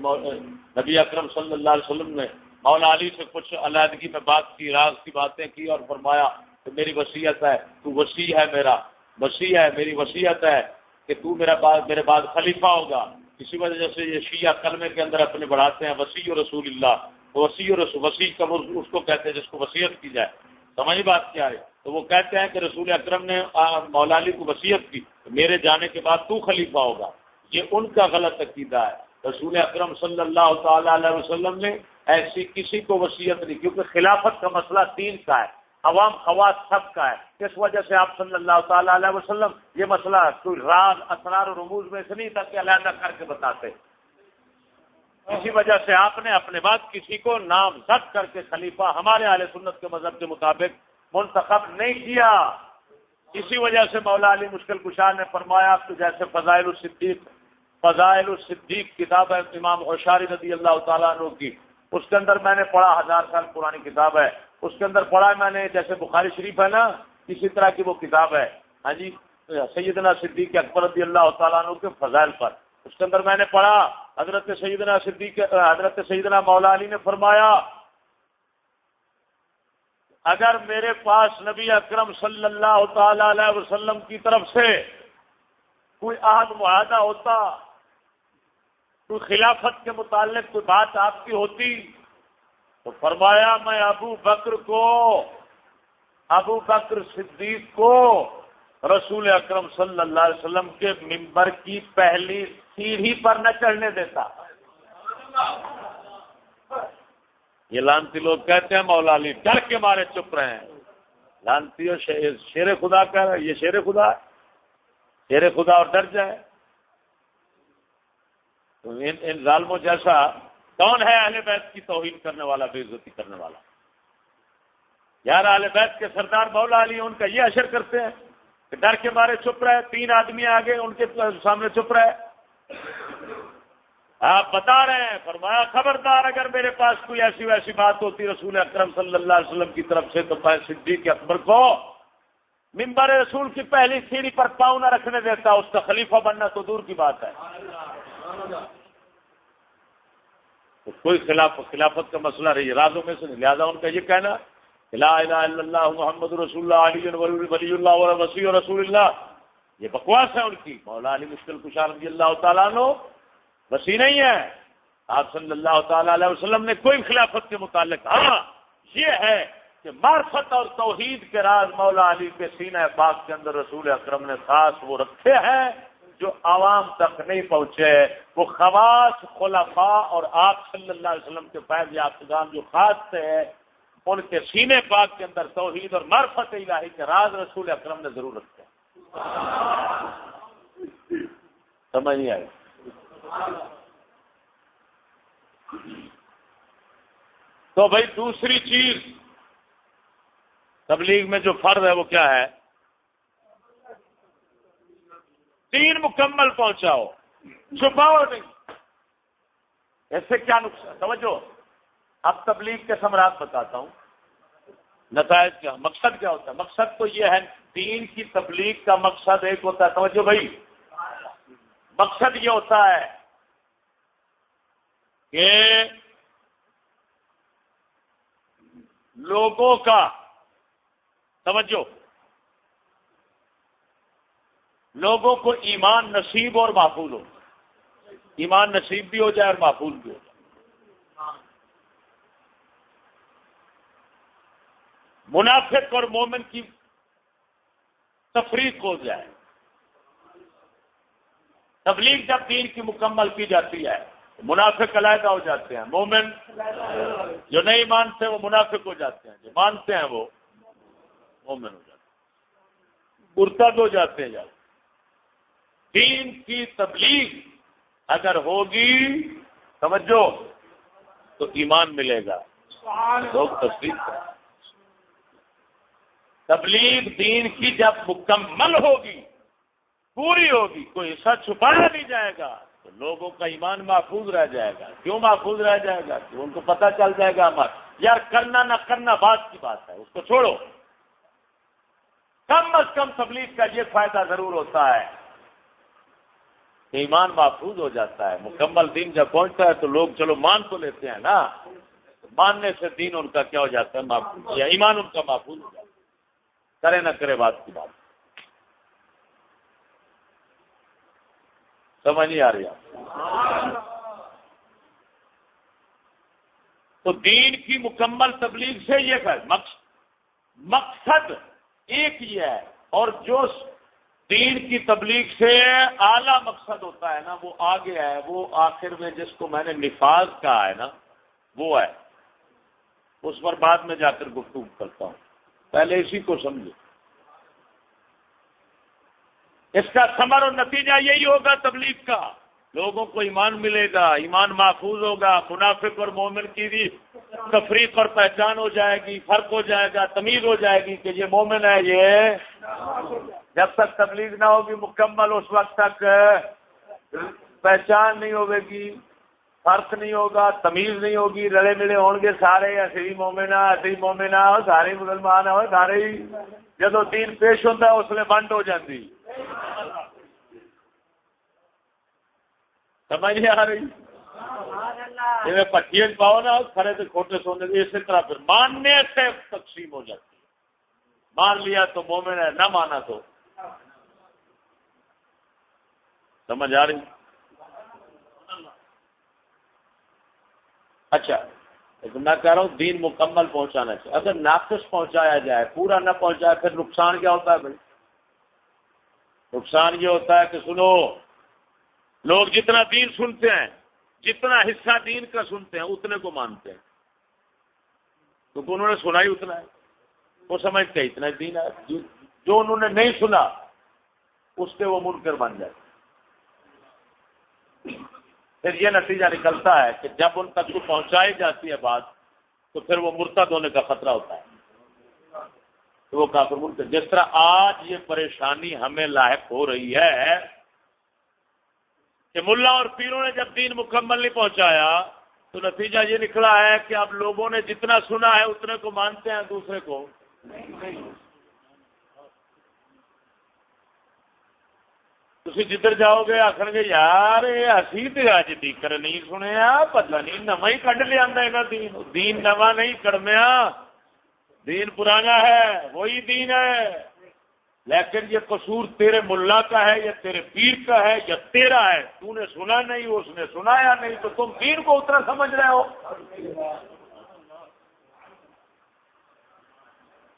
[SPEAKER 1] نبی اکرم صلی اللہ علیہ وسلم نے مولا علی سے کچھ علیحدگی میں بات کی، راز کی باتیں کی اور فرمایا کہ میری وصیت ہے، تو وسیع ہے میرا، وسیع ہے، میری وصیت ہے کہ تو میرا بعد، میرے بعد خلیفہ ہوگا۔ اسی وجہ سے یہ شیعہ کلمے کے اندر اپنے بڑھاتے ہیں، وسیع رسول اللہ۔ وسیع رسول، وسیع کا اس کو کہتے ہیں جس کو وسیعت کی جائے۔ سمجھ بات کیا ہے؟ تو وہ کہتے ہیں کہ رسول اکرم نے مولا علی کو وسیعت کی میرے جانے کے بعد تو خلیفہ ہوگا۔ یہ ان کا غلط عقیدہ ہے۔ رسول اکرم صلی اللہ تعالی علیہ وسلم نے ایسی کسی کو وصیت نہیں، کیونکہ خلافت کا مسئلہ تین کا ہے۔ عوام، خواص سب کا ہے۔ اس وجہ سے آپ صلی اللہ تعالی علیہ وسلم یہ مسئلہ کوئی راز، اسرار و رموز میں سے نہیں تھا کہ علیحدہ کر کے بتاتے۔ اسی وجہ سے آپ نے اپنے بعد کسی کو نام زد کر کے خلیفہ ہمارے اہل سنت کے مذہب کے مطابق منتخب نہیں کیا۔ اسی وجہ سے مولا علی مشکل کشار نے فرمایا تو جیسے فضائل الصدیق فضائل الصدیق کتاب ہے امام ہوشاری رضی اللہ تعالیٰ عنہ کی۔ اس کے اندر میں نے پڑھا ہزار سال پرانی کتاب ہے۔ اس کے اندر پڑھا میں نے جیسے بخاری شریف ہے نا، اسی طرح کی وہ کتاب ہے۔ ہاں جی سیدنا صدیق اکبر رضی اللہ تعالیٰ عنہ کے فضائل پر۔ اس کے اندر میں نے پڑھا، حضرت سیدنا صدیق، حضرت سیدنا مولا علی نے فرمایا اگر میرے پاس نبی اکرم صلی اللہ تعالی علیہ وسلم کی طرف سے کوئی عہد معاہدہ ہوتا، کوئی خلافت کے متعلق کوئی بات آپ کی ہوتی، تو فرمایا میں ابو بکر کو، ابو بکر صدیق کو رسول اکرم صلی اللہ علیہ وسلم کے ممبر کی پہلی سیڑھی پر نہ چڑھنے دیتا۔ یہ لانتی لوگ کہتے ہیں مولا علی ڈر کے مارے چپ رہے ہیں۔ لانتی شیر خدا کہہ رہا ہے یہ شیر خدا ہے۔ شیر خدا اور ڈر جائے۔ تو ان ان ظالموں جیسا کون ہے اہل بیت کی توہین کرنے والا، بے عزتی کرنے والا؟ یار اہل بیت کے سردار مولا علی ان کا یہ اشر کرتے ہیں کہ ڈر کے مارے چپ رہے، تین آدمی آگے ان کے سامنے چپ رہے۔ آپ بتا رہے ہیں، فرمایا، خبردار، اگر میرے پاس کوئی ایسی ویسی بات ہوتی رسول اکرم صلی اللہ علیہ وسلم کی طرف سے، تو میں صدیق اکبر کو ممبر رسول کی پہلی سیڑھی پر پاؤں نہ رکھنے دیتا، اس کا خلیفہ بننا تو دور کی بات ہے۔ تو کوئی خلاف خلافت کا مسئلہ رہی رازوں میں سے نہیں۔ لہٰذا ان کا یہ کہنا، لا الہ الا اللہ محمد رسول اللہ، علی ولی اللہ وسیع رسول اللہ۔ یہ بکواس ہے ان کی۔ مولا علی مشکل کشار رضی اللہ تعالیٰ نو وسیع نہیں ہے۔ آپ صلی اللہ تعالی علیہ وسلم نے کوئی خلافت کے متعلق ہاں یہ ہے کہ معرفت اور توحید کے راز مولا علی کے سینہ پاک کے اندر رسول اکرم نے خاص وہ رکھے ہیں جو عوام تک نہیں پہنچے۔ وہ خواص خلفاء اور آپ صلی اللہ علیہ وسلم کے فیض یافتگان جو خاص تھے، ان کے سینے پاک کے اندر توحید اور مرفت الہی کے راز رسول اکرم نے ضرور رکھے۔ سمجھ نہیں آئی؟ تو بھائی دوسری چیز تبلیغ میں جو فرض ہے وہ کیا ہے؟ تین مکمل پہنچاؤ، چھپاؤ نہیں۔ ایسے کیا نقصان؟ سمجھو اب تبلیغ کے سمراٹ بتاتا ہوں۔ نتائج کیا؟ مقصد کیا ہوتا ہے؟ مقصد تو یہ ہے، دین کی تبلیغ کا مقصد ایک ہوتا ہے۔ سمجھو بھائی۔ مقصد یہ ہوتا ہے کہ لوگوں کا توجہ، لوگوں کو ایمان نصیب اور محفوظ ہو، ایمان نصیب بھی ہو جائے اور محفوظ بھی ہو جائے۔ منافق اور مومن کی تفریق ہو جائے۔ تبلیغ جب دین کی مکمل کی جاتی ہے منافق علیحدہ ہو جاتے ہیں۔ مومن جو نہیں مانتے وہ منافق ہو جاتے ہیں۔ جو مانتے ہیں وہ مومن ہو جاتے ہیں۔ مرتد ہو جاتے ہیں دین کی تبلیغ اگر ہوگی سمجھو تو ایمان ملے گا۔ لوگ تصدیق کریں۔ تبلیغ دین کی جب مکمل ہوگی، پوری ہوگی، کوئی حصہ چھپایا نہیں جائے گا۔ تو لوگوں کا ایمان محفوظ رہ جائے گا۔ کیوں محفوظ رہ جائے گا؟ ان کو پتہ چل جائے گا ہمارا۔ یار، کرنا نہ کرنا بات کی بات ہے، اس کو چھوڑو۔ کم از کم تبلیغ کا یہ فائدہ ضرور ہوتا ہے کہ ایمان محفوظ ہو جاتا ہے۔ مکمل دین جب پہنچتا ہے تو لوگ چلو مان تو لیتے ہیں نا۔ ماننے سے دین ان کا کیا ہو جاتا ہے؟ محفوظ، یا ایمان ان کا محفوظ ہو جاتا ہے۔ کرے نہ کرے بات کی بات۔ سمجھ نہیں آ رہی آپ تو دین کی مکمل تبلیغ سے یہ مقصد ایک ہی ہے۔ اور جو دین کی تبلیغ سے اعلی مقصد ہوتا ہے نا، وہ آگے ہے، وہ آخر میں جس کو میں نے نفاذ کہا ہے نا، وہ ہے۔ اس پر بعد میں جا کر گفتگو کرتا ہوں۔ پہلے اسی کو سمجھے اس کا ثمر اور نتیجہ یہی ہوگا تبلیغ کا۔ لوگوں کو ایمان ملے گا، ایمان محفوظ ہوگا، منافق اور مومن کی بھی تفریق اور پہچان ہو جائے گی، فرق ہو جائے گا، تمیز ہو جائے گی کہ یہ مومن ہے، یہ جب تک تبلیغ نہ ہوگی، مکمل اس وقت تک پہچان نہیں ہوگی فرق نہیں ہوگا، تمیز نہیں ہوگی، رلے ملے ہوں گے سارے، ایسے مومنا ایسے مومنا سارے مسلمان ہو سارے ہی جب دین پیش ہوتا ہے اس میں بند ہو جاتی سمجھ نہیں آ رہی؟ جی پٹیے پاؤ نا کھڑے تو کھوٹے سونے اسی طرح پھر ماننے سے تقسیم ہو جاتی۔ مان لیا تو مومن ہے نہ مانا تو۔ سمجھ آ رہی؟ اچھا۔ میں کہہ رہا ہوں دین مکمل پہنچانا چاہیے۔ اگر ناقص پہنچایا جائے، پورا نہ پہنچایا، پھر نقصان کیا ہوتا ہے بھائی؟ نقصان یہ ہوتا ہے کہ سنو، لوگ جتنا دین سنتے ہیں، جتنا حصہ دین کا سنتے ہیں، اتنے کو مانتے ہیں۔ کیونکہ انہوں نے سنا ہی اتنا ہے۔ وہ سمجھتے ہیں اتنا دین ہے۔ جو انہوں نے نہیں سنا، اس کے وہ منکر بن جائے پھر یہ نتیجہ نکلتا ہے کہ جب ان تک کو پہنچائی جاتی ہے بات، تو پھر وہ مرتد ہونے کا خطرہ ہوتا ہے۔ تو وہ کافر ملک جس طرح آج یہ پریشانی ہمیں لاحق ہو رہی ہے کہ ملا اور پیروں نے جب دین مکمل نہیں پہنچایا، تو نتیجہ یہ نکلا ہے کہ اب لوگوں نے جتنا سنا ہے اتنے کو مانتے ہیں، دوسرے کو۔ تھی جدھر جاؤ گے آخر گے یار اسی تو اج تیکر نہیں سنیا پتا نہیں نواں ہی کڈ لیا دین دین نواں نہیں کڑمیا دین پرانا ہے وہی دین ہے لیکن یہ قصور تیرے ملا کا ہے یا تیرے پیر کا ہے یا تیرا ہے تو نے سنا نہیں اس نے سنایا نہیں تو تم دین کو اتنا سمجھ رہے ہو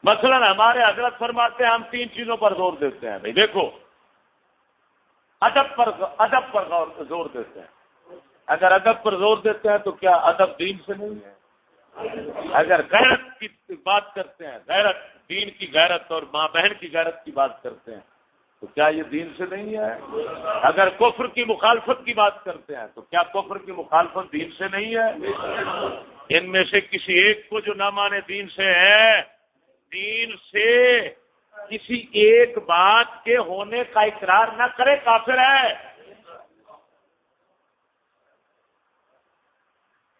[SPEAKER 1] مثلا ہمارے حضرت فرماتے ہیں ہم تین چیزوں پر زور دیتے ہیں। بھائی دیکھو ادب پر ادب پر زور دیتے ہیں۔ اگر ادب پر زور دیتے ہیں تو کیا ادب دین سے نہیں ہے؟ اگر غیرت کی بات کرتے ہیں، غیرت، دین کی غیرت اور ماں بہن کی غیرت کی بات کرتے ہیں، تو کیا یہ دین سے نہیں ہے؟ اگر کفر کی مخالفت کی بات کرتے ہیں، تو کیا کفر کی مخالفت دین سے نہیں ہے؟ ان میں سے کسی ایک کو جو نہ مانے دین سے ہے، دین سے کسی ایک بات کے ہونے کا اقرار نہ کرے، کافر ہے۔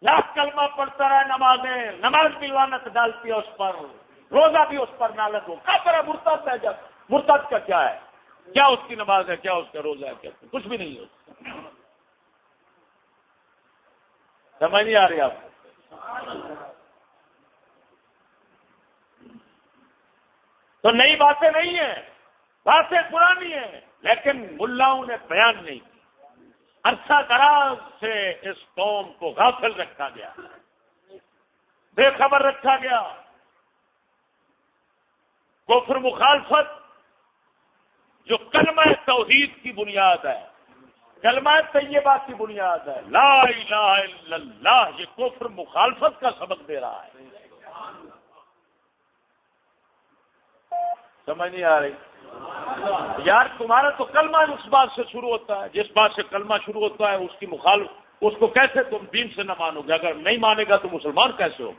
[SPEAKER 1] لاکھ کلمہ پڑھتا رہے نمازیں، نماز بھی لانت ڈالتی ہے اس پر، روزہ بھی اس پر نہ لگو۔ کافر ہے مرتب ہے جب۔ مرتب کا کیا ہے؟ کیا اس کی نماز ہے، کیا اس کا روزہ ہے، کیا کچھ بھی نہیں ہے سمجھ نہیں آ رہی آپ کو؟ تو نئی باتیں نہیں ہیں، باتیں پرانی ہیں، لیکن ملاؤں نے بیان نہیں کی۔ عرصہ دراز سے اس قوم کو غافل رکھا گیا۔ بے خبر رکھا گیا۔ کفر مخالفت، جو کلمہ توحید کی بنیاد ہے، کلمہ طیبہ کی بنیاد ہے۔ لا الہ الا اللہ، یہ کفر مخالفت کا سبق دے رہا ہے۔ سمجھ نہیں آ رہی۔ یار، تمہارا تو کلمہ اس بات سے شروع ہوتا ہے، جس بات سے کلمہ شروع ہوتا ہے، اس کی مخالف، اس کو کیسے تم دین سے نہ مانو گے؟ اگر نہیں مانے گا تو مسلمان کیسے ہو؟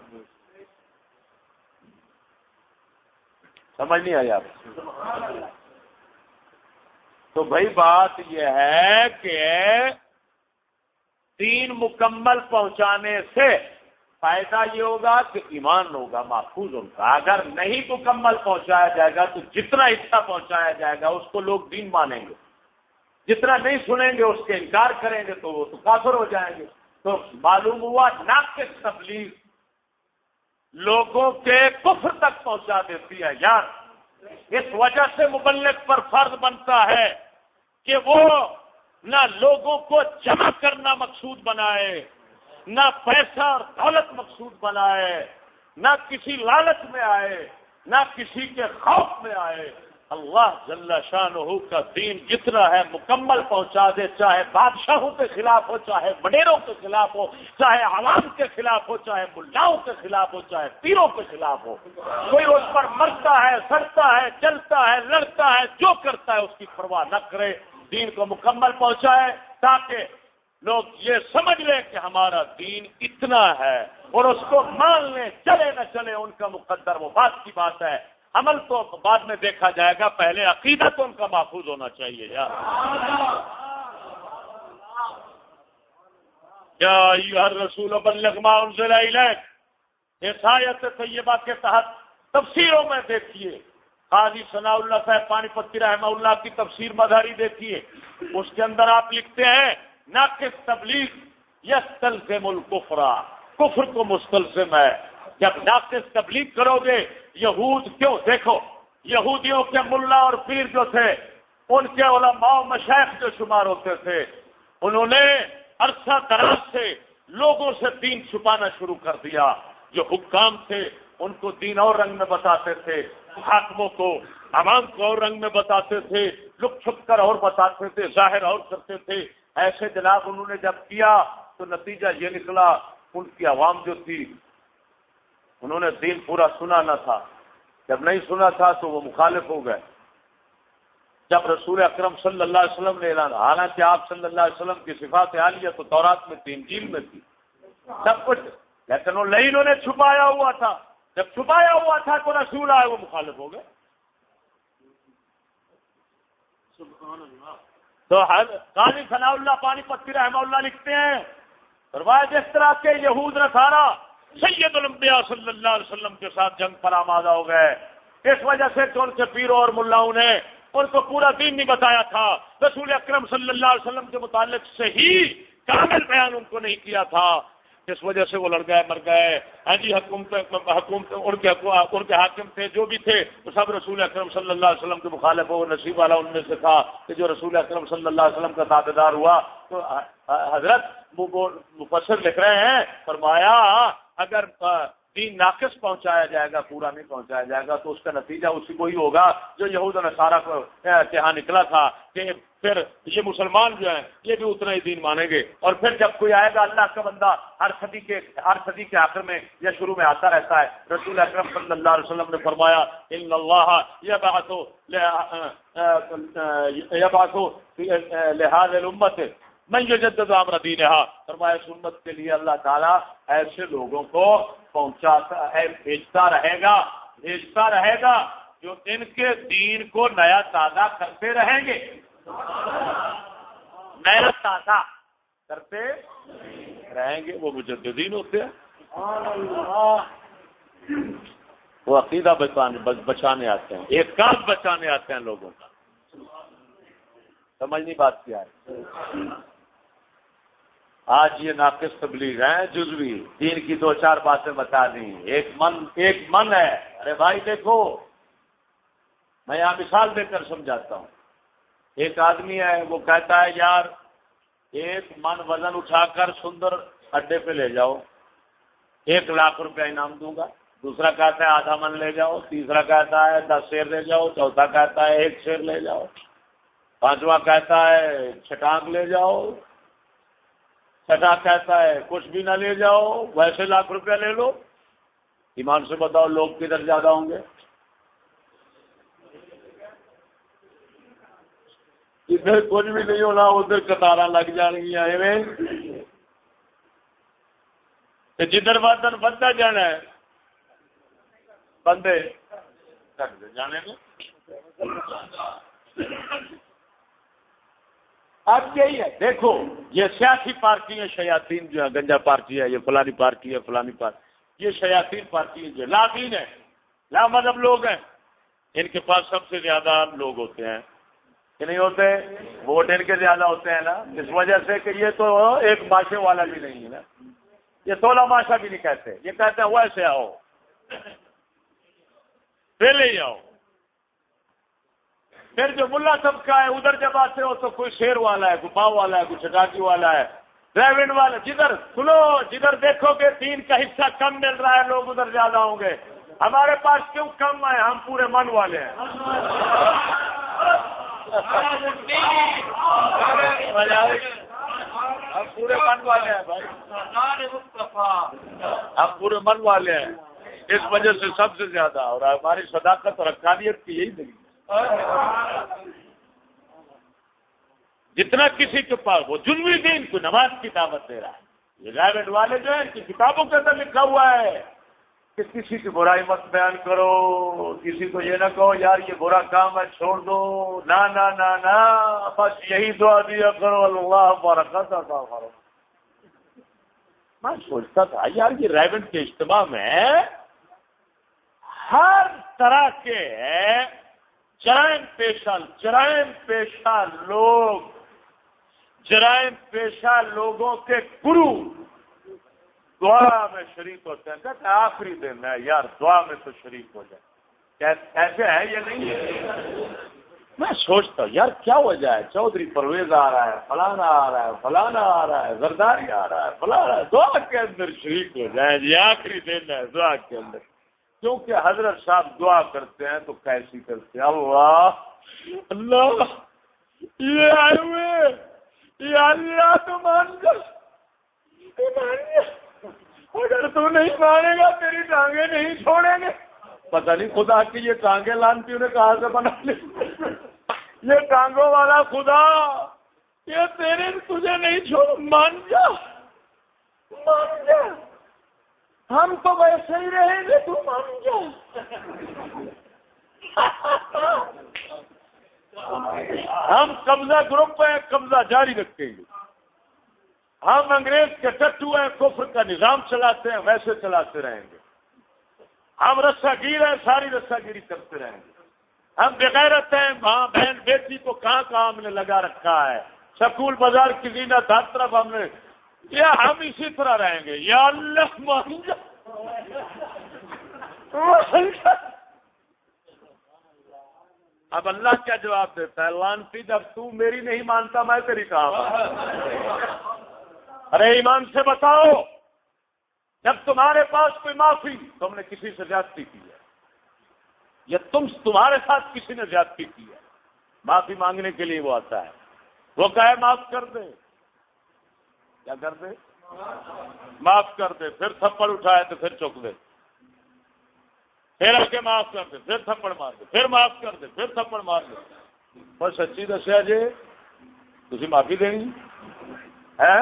[SPEAKER 1] سمجھ نہیں آئی آپ۔ تو بھائی، بات یہ ہے کہ تین مکمل پہنچانے سے فائدہ یہ ہوگا کہ ایمان ہوگا محفوظ ہوگا۔ اگر نہیں مکمل پہنچایا جائے گا تو جتنا حصہ پہنچایا جائے گا اس کو لوگ دین مانیں گے۔ جتنا نہیں سنیں گے اس کے انکار کریں گے تو وہ تو کافر ہو جائیں گے۔ تو معلوم ہوا ناقص تبلیغ لوگوں کے کفر تک پہنچا دیتی ہے۔ یار، اس وجہ سے مبلک پر فرض بنتا ہے کہ وہ نہ لوگوں کو جمع کرنا مقصود بنائے۔ نہ پیسہ اور دولت مقصود بنائے، نہ کسی لالچ میں آئے، نہ کسی کے خوف میں آئے۔ اللہ جل شاہ کا دین جتنا ہے مکمل پہنچا دے، چاہے بادشاہوں کے خلاف ہو، چاہے وڈیروں کے خلاف ہو، چاہے عوام کے خلاف ہو، چاہے ملاؤں کے خلاف ہو، چاہے پیروں کے خلاف ہو۔ کوئی اس پر مرتا ہے، سڑتا ہے، چلتا ہے، لڑتا ہے، جو کرتا ہے، اس کی پرواہ نہ کرے۔ دین کو مکمل پہنچائے تاکہ لوگ یہ سمجھ لیں کہ ہمارا دین اتنا ہے اور اس کو مان لیں، چلے نہ چلے، ان کا مقدر وہ بات کی بات ہے۔ عمل تو بعد میں دیکھا جائے گا، پہلے عقیدہ تو ان کا محفوظ ہونا چاہیے یار کیا رسول عیسائیت طیبہ کے تحت تفسیروں میں دیکھیے۔ قاضی ثناء اللہ صاحب، پانی پتی رحمہ اللہ کی تفسیر مداری دیکھیے۔ اس کے اندر آپ لکھتے ہیں ناقص تبلیغ یس تلزم کفر کو مستلزم ہے۔ جب ناقص تبلیغ کرو گے، یہود کیوں؟ دیکھو، یہودیوں کے ملا اور پیر جو تھے، ان کے علماء و مشیخ جو شمار ہوتے تھے، انہوں نے عرصہ دراز سے لوگوں سے دین چھپانا شروع کر دیا۔ جو حکام تھے، ان کو دین اور رنگ میں بتاتے تھے۔ حاکموں کو عوام کو اور رنگ میں بتاتے تھے۔ لک چھپ کر اور بتاتے تھے، ظاہر اور کرتے تھے۔ ایسے جناب انہوں نے جب کیا تو نتیجہ یہ نکلا، ان کی عوام جو تھی، انہوں نے دین پورا سنا نہ تھا۔ جب نہیں سنا تھا تو وہ مخالف ہو گئے۔ جب رسول اکرم صلی اللہ علیہ وسلم نے اعلان، حالانکہ آپ صلی اللہ علیہ وسلم کی صفات عالیہ تو تورات میں تین جیل میں تھی۔ سب کچھ، لیکن وہ نہیں، انہوں نے چھپایا ہوا تھا۔ جب چھپایا ہوا تھا تو رسول آئے، وہ مخالف ہو گئے۔ تو قاضی ثناء اللہ پانی پتی رحمہ اللہ لکھتے ہیں۔ روایت اس طرح کے یہود سارا سید الانبیاء صلی اللہ علیہ وسلم کے ساتھ جنگ پر آمادہ ہو گئے۔ اس وجہ سے کہ ان کے پیروں اور ملاؤں نے ان کو پورا دین نہیں بتایا تھا۔ رسول اکرم صلی اللہ علیہ وسلم کے متعلق صحیح کامل بیان ان کو نہیں کیا تھا۔ جس وجہ سے وہ لڑ گئے، مر گئے۔ ہاں جی حکومت حکومت ان کے ان کے حاکم تھے، جو بھی تھے، وہ سب رسول اکرم صلی اللہ علیہ وسلم کے مخالف ہو نصیب والا ان میں سے تھا کہ جو رسول اکرم صلی اللہ علیہ وسلم کا دعوے دار ہوا۔ تو حضرت مفسر لکھ رہے ہیں، فرمایا، اگر دین ناقص پہنچایا جائے گا، پورا نہیں پہنچایا جائے گا، تو اس کا نتیجہ اسی کو ہی ہوگا۔ جو یہود نصارہ کو یہاں نکلا تھا کہ پھر یہ مسلمان جو ہیں، یہ بھی اتنا ہی دین مانیں گے۔ اور پھر جب کوئی آئے گا، اللہ کا بندہ ہر صدی کے، ہر صدی کے آخر میں یا شروع میں آتا رہتا ہے۔ رسول اکرم صلی اللہ علیہ وسلم نے فرمایا، ان اللہ یہ بات ہو یہ بات ہو لحاظ امت میں یہ جدید عامر دین فرمایا سنت کے لیے اللہ تعالیٰ ایسے لوگوں کو پہنچاتا ہے بھیجتا رہے گا، بھیجتا رہے گا، جو ان کے دین کو نیا تازہ کرتے رہیں گے۔ نیا تازہ کرتے رہیں گے، وہ مجددین ہوتے ہیں۔ وہ عقیدہ بچانے بچانے آتے ہیں ایک کام بچانے آتے ہیں لوگوں کا۔ سمجھنی بات کیا ہے۔ آج یہ ناقص تبلیغ ہے جزوی۔ دین کی دو چار باتیں بتا دی ایک من ایک من ہے۔ ارے بھائی دیکھو، میں یہاں مثال دے کر سمجھاتا ہوں۔ ایک آدمی ہے، وہ کہتا ہے، یار، ایک من وزن اٹھا کر سندر اڈے پہ لے جاؤ۔ ایک لاکھ روپیہ انعام دوں گا۔ دوسرا کہتا ہے، آدھا من لے جاؤ۔ تیسرا کہتا ہے، دس شیر لے جاؤ۔ چوتھا کہتا ہے، ایک شیر لے جاؤ۔ پانچواں کہتا ہے چھٹانک لے جاؤ۔ چھٹا کہتا ہے، کچھ بھی نہ لے جاؤ، ویسے لاکھ روپیہ لے لو۔ ایمان سے بتاؤ، لوگ کدھر زیادہ ہوں گے؟ ادھر کچھ بھی نہیں ہونا، ادھر کتارا لگ جان گیا جدھر بدن بنتا جانا ہے، بندے۔ جانے اب یہی ہے، دیکھو، یہ سیاسی پارٹی ہیں شیاتین جو ہے گنجا پارٹی ہے، یہ فلانی پارٹی ہے، فلانی پارٹی یہ شیاتین پارٹی ہے جو لادین ہے لا مذہب لوگ ہیں۔ ان کے پاس سب سے زیادہ لوگ ہوتے ہیں۔ کہ نہیں ہوتے؟ ووٹ ان کے زیادہ ہوتے ہیں نا۔ اس وجہ سے کہ یہ تو ایک ماشے والا بھی نہیں ہے نا۔ یہ سولہ ماشا بھی نہیں کہتے۔ یہ کہتے ہیں، ویسے آؤ۔ پہلے ہی آؤ۔ پھر جو ملا سب کا ہے، ادھر جب آتے ہو تو کوئی شیر والا ہے، کوئی پاؤ والا ہے، کوئی چٹاکی والا ہے۔ ڈرائیونگ والا، جدھر سنو، جدھر دیکھو گے تین کا حصہ کم مل رہا ہے، لوگ ادھر زیادہ ہوں گے۔ ہمارے پاس کیوں کم ہے ہم پورے من والے ہیں۔ ہم پورے من والے ہیں بھائی۔ ہم پورے من والے ہیں۔ اس وجہ سے سب سے زیادہ اور ہماری صداقت اور اکالیت کی یہی دلیل۔ جتنا کسی کے پاس وہ جنوی دین کو نماز کی دعوت دے رہا ہے۔ یہ گائیڈ والے جو ہیں، ان کی کتابوں کے اندر لکھا ہوا ہے۔ کہ کسی کی برائی مت بیان کرو، کسی کو یہ نہ کہو، یار یہ برا کام ہے، چھوڑ دو۔ نہ نہ نہ نہ بس یہی دعا دیا کرو۔ اللہ برکت عطا کرو میں سوچتا تھا، یار یہ ریونٹ کے اجتماع میں ہر طرح کے جرائم پیشہ جرائم پیشہ لوگ، جرائم پیشہ لوگوں کے گرو۔ دعا میں شریک ہوتے ہیں۔ کہتے آخری دن ہے، یار دعا میں تو شریک ہو جائے۔ ایسے ہے یہ نہیں؟ ہے میں سوچتا ہوں، یار کیا وجہ ہے چودھری پرویز آ رہا ہے، فلانا آ رہا ہے، فلانا آ رہا ہے، زرداری آ رہا ہے، فلانا دعا کے اندر شریک ہو جائے۔ یہ آخری دن ہے، دعا کے اندر۔ کیونکہ حضرت صاحب دعا کرتے ہیں تو کیسی کرتے ہیں؟ اللہ اللہ، یہ آئے ہوئے، یہ اللہ تو مان جا اگر تو نہیں مانے گا، تیری ٹانگیں نہیں چھوڑیں گے۔ پتہ نہیں خدا کی یہ ٹانگیں لانتی انہیں کہاں سے بنا لی۔ یہ ٹانگوں والا خدا، یہ تیرے، تجھے نہیں چھوڑ، مان جا مان جا ہم تو ویسے ہی رہیں گے تو مان جا ہم قبضہ گروپ ہیں قبضہ جاری رکھیں گے۔ ہم انگریز کے ٹٹو ہیں، کفر کا نظام چلاتے ہیں، ویسے چلاتے رہیں گے۔ ہم رسا گیر ہیں، ساری رسا گیری کرتے رہیں گے۔ ہم بغیرت ہیں، ماں، بہن، بیٹی کو کہاں کہاں ہم نے لگا رکھا ہے؟ سکول، بازار کی زینت ہر طرف ہم نے یا ہم اسی طرح رہیں گے۔ یا اللہ اب اللہ کیا جواب دیتا ہے؟ لانتی جب تو میری نہیں مانتا، میں تیری کہا ارے، ایمان سے بتاؤ، جب تمہارے پاس کوئی معافی تم نے کسی سے زیادتی کی ہے؟ یا تم تمہارے ساتھ کسی نے زیادتی کی ہے؟ معافی مانگنے کے لیے وہ آتا ہے۔ وہ کہے، معاف کر دے۔ کیا کر دے؟ معاف کر دے، پھر تھپڑ اٹھائے تو پھر چک دے پھر آ معاف کر دے، پھر تھپڑ مار دے، پھر معاف کر دے، پھر تھپڑ مار دے۔ پر سچی دسیا جی تھی معافی دینی؟ ہے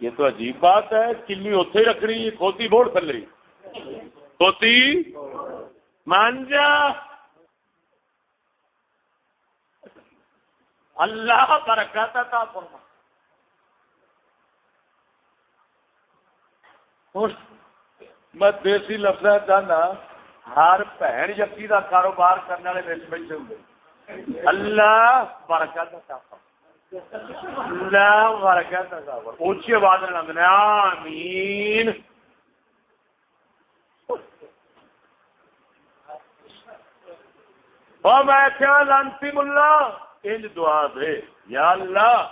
[SPEAKER 1] یہ تو عجیب بات ہے کلی اتے رکھنی، کھوتی بورڈ کر رہی کھوتی مانجا اللہ برکت تھا فرما۔ میں دیسی لفظ چاہنا ہر بھن یقین کا کاروبار کرنے والے بیٹھے ہوں اللہ برکت تھا اللہ برکت تھا اونچی آواز لگنا آمین۔ اور میں کیا لانتی ملا؟ انج دعا دے۔ یا اللہ،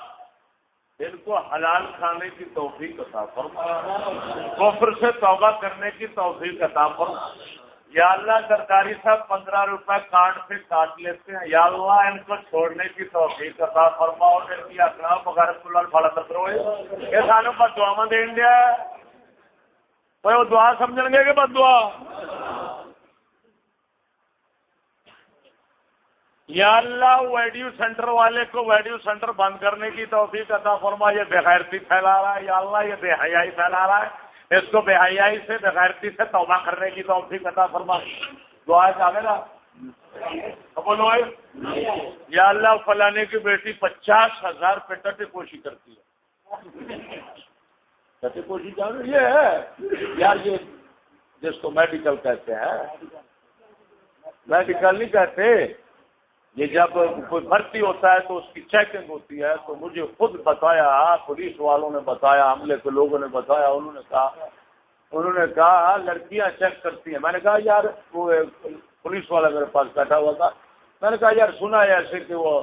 [SPEAKER 1] ان کو حلال کھانے کی توفیق عطا فرما۔ کفر سے توبہ کرنے کی توفیق عطا فرما۔ یا اللہ، سرکاری صاحب پندرہ روپے کارڈ سے کاٹ لیتے ہیں۔ یا اللہ، ان کو چھوڑنے کی توفیق عطا فرما۔ اور ان کی اکرام وغیرہ کلر بڑا تک یہ سانو بد دعا دین دیا وہ دعا سمجھ گے کہ بد دعا؟ یا اللہ، ویڈیو سینٹر والے کو ویڈیو سینٹر بند کرنے کی توفیق عطا فرما، یہ بےغیرتی پھیلا رہا ہے۔ یا اللہ، یہ بے حیائی پھیلا رہا ہے۔ اس کو بے حیائی سے بےغیرتی سے توبہ کرنے کی توفیق عطا فرما۔ دعا چاہے گا بولو یا اللہ، فلانے کی بیٹی پچاس ہزار پہ ٹٹے کوشی کرتی ہے۔ ٹٹے کوشی جان یہ ہے۔ یار، یہ جس کو میڈیکل کہتے ہیں۔ میڈیکل نہیں کہتے۔ یہ جب کوئی بھرتی ہوتا ہے تو اس کی چیکنگ ہوتی ہے، تو مجھے خود بتایا، پولیس والوں نے بتایا، حملے کے لوگوں نے بتایا، انہوں نے کہا، انہوں نے کہا، لڑکیاں چیک کرتی ہیں۔ میں نے کہا، یار، وہ پولیس والا میرے پاس بیٹھا ہوا تھا۔ میں نے کہا، یار، سنا ہے ایسے کہ وہ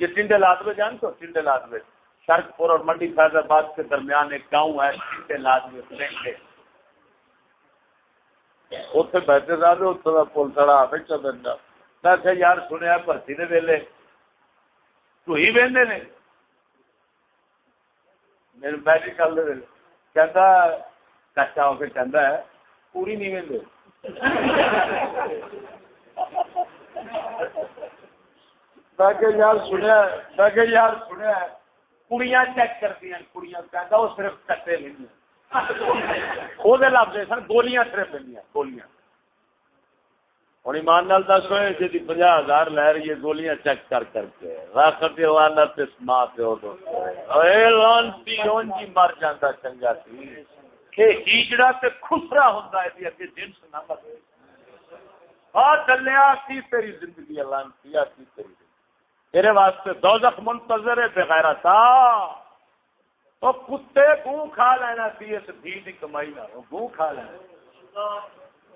[SPEAKER 1] یہ ٹنڈے لادوے جانتے ہو ٹنڈے لادوے شرک پور اور منڈی فیض آباد کے درمیان ایک گاؤں ہے، ٹنڈے لادوے اتنے بیٹھے رہے اتنے کا پل سڑا بچا دینا میں کہ یار سنیا بھرتی نے ویلے تو ہی وہدے نے میرے میڈیکل کہتا کچا ہو کے کہتا ہے پوری نہیں وہدے میں کہ یار سنیا میں کہ یار سنیا کڑیاں چیک کرتی ہیں کڑیاں کہتا وہ صرف کٹے نہیں لفظ سن، گولیاں صرف گولیاں۔ ہوں ایمان نال دس ہوئے جی پنجا ہزار لے رہی ہے، گولیاں چیک کر کر کے۔ راکت ماں پیو دو۔ لانتی جی مر جاتا چنگا سی۔ ہیجڑا تے خسرا ہوتا ہے اگے جنس نہ چلیا کی تیری زندگی لانتی کی تیری تیرے واسطے دوزخ منتظر ہے، بغیر تو کتے گو کھا لینا سی اس دھی کی کمائی نہ گو کھا لینا۔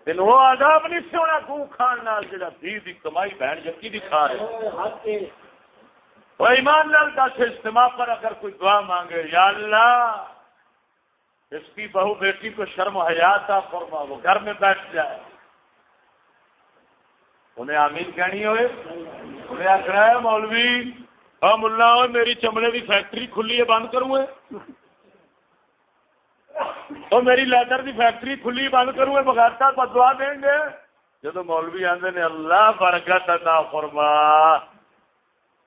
[SPEAKER 1] تین وہ آداب نہیں سی ہونا گو کھان جا دھی کی کمائی بہن جکی دی کھا رہے۔ وہ ایمان لال دس، اجتماع پر اگر کوئی دعا مانگے، یا اللہ، اس کی بہو بیٹی کو شرم حیات تھا فرما، وہ گھر میں بیٹھ جائے۔ انہیں آمین کہنی ہوئے؟ انہیں آخر ہے، مولوی ہاں ملا میری چمڑے کی فیکٹری کھلی ہے، بند کروں تو میری لیدر کی فیکٹری کھلی، بند کروں بغیر بدوا دیں گے۔ جب مولوی آدھے نے، اللہ برکت عطا فرما۔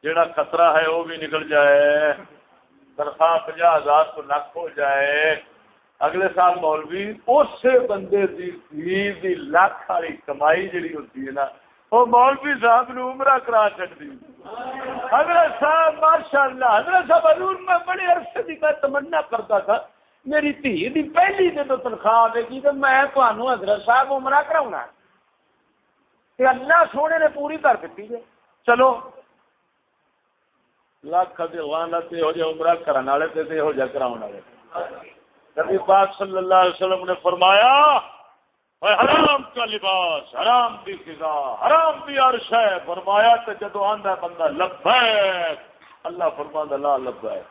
[SPEAKER 1] جڑا خطرہ ہے وہ بھی نکل جائے۔ تنخواہ پناہ ہزار تو لکھ ہو جائے۔ اگلے سال مولوی اس بندے کی لاکھ والی کمائی جڑی ہوتی ہے نا وہ مولوی صاحب نے عمرہ کرا چکی حضرت صاحب ماشاء اللہ حضرت صاحب حضور میں بڑے عرصے کی میں تمنا کرتا تھا۔ میری دھی دی پہلی جب تنخواہ آئے گی تو میں تمہوں حضرت صاحب عمرہ کراؤنا۔ اللہ سونے نے پوری کر دیتی ہے۔ چلو۔ لاکھ لانت یہو جہ عمرہ کرنے والے تھے یہو جہ کراؤ والے۔ نبی پاک صلی اللہ علیہ وسلم نے فرمایا حرام کا لباس، حرام بھی فضا حرام بھی عرش ہے۔ فرمایا تو جدو آدھا بندہ لبیک، اللہ فرما لا لبا ہے،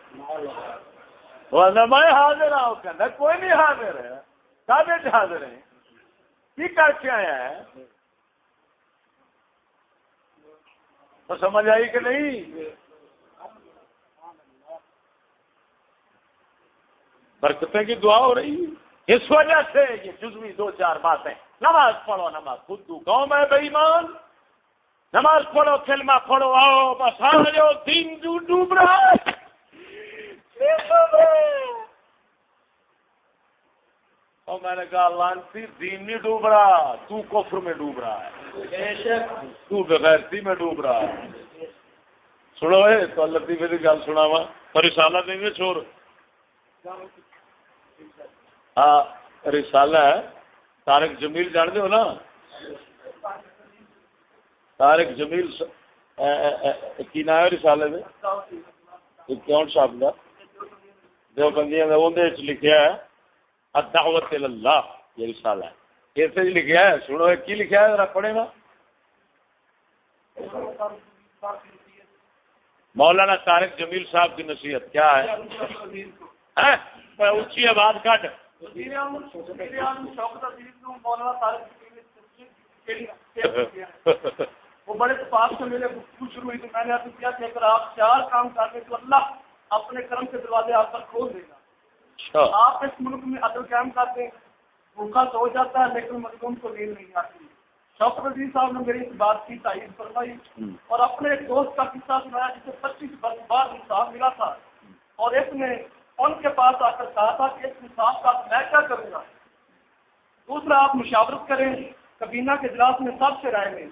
[SPEAKER 1] میں حاضر ہاں، ہوں کہ کوئی نہیں حاضر ہے۔ کابے حاضر ہیں۔ کی کر کے آیا ہے؟ تو سمجھ آئی کہ نہیں؟ برکتیں کی دعا ہو رہی ہے۔ اس وجہ سے یہ جزوی دو چار باتیں۔ نماز پڑھو، نماز۔ خود قوم ہے بے ایمان۔ نماز پڑھو، کلمہ پڑھو، آؤ، بس ہاں آ جاؤ دین ڈوب رہا ہے۔ اور میں نے کہا، لانسی، دین نہیں ڈوب رہا، تو کفر میں ڈوب رہا ہے۔ تو بغیرتی میں ڈوب رہا ہے۔ سنو ہے تو اللہ کی میری گل سنا وا رسالہ دیں گے چور ہاں رسالہ ہے۔ تارک جمیل جان دو نا؟ تارک جمیل کی نام ہے رسالے میں کون صاحب کا جو بندیاں لکھا ہے الدعوت اللہ، یہ رسالہ ہے۔ کیسے جی لکھا ہے؟ سنو کی لکھا ہے ذرا پڑھے گا۔ مولانا طارق جمیل صاحب کی نصیحت کیا ہے؟ اونچی آواز کٹ۔
[SPEAKER 2] وہ بڑے اتفاق سے میرے گفتگو شروع ہوئی تو میں نے کیا کہ اگر آپ چار کام کرتے تو اللہ اپنے کرم کے دروازے آپ پر کھول دے گا۔ اچھا۔ آپ اس ملک میں عدل قائم کرتے ہیں بھوکا تو ہو جاتا ہے لیکن مظلوم کو نیند نہیں آتی۔ شوق رضی صاحب نے میری اس بات کی تعریف فرمائی اور اپنے ایک دوست کا قصہ سنایا جسے پچیس برس بعد انصاف ملا تھا۔ اور اس نے ان کے پاس آ کر کہا تھا کہ اس انصاف کا میں کیا کروں گا؟ دوسرا آپ مشاورت کریں کبینہ کے اجلاس میں سب سے رائے لیں۔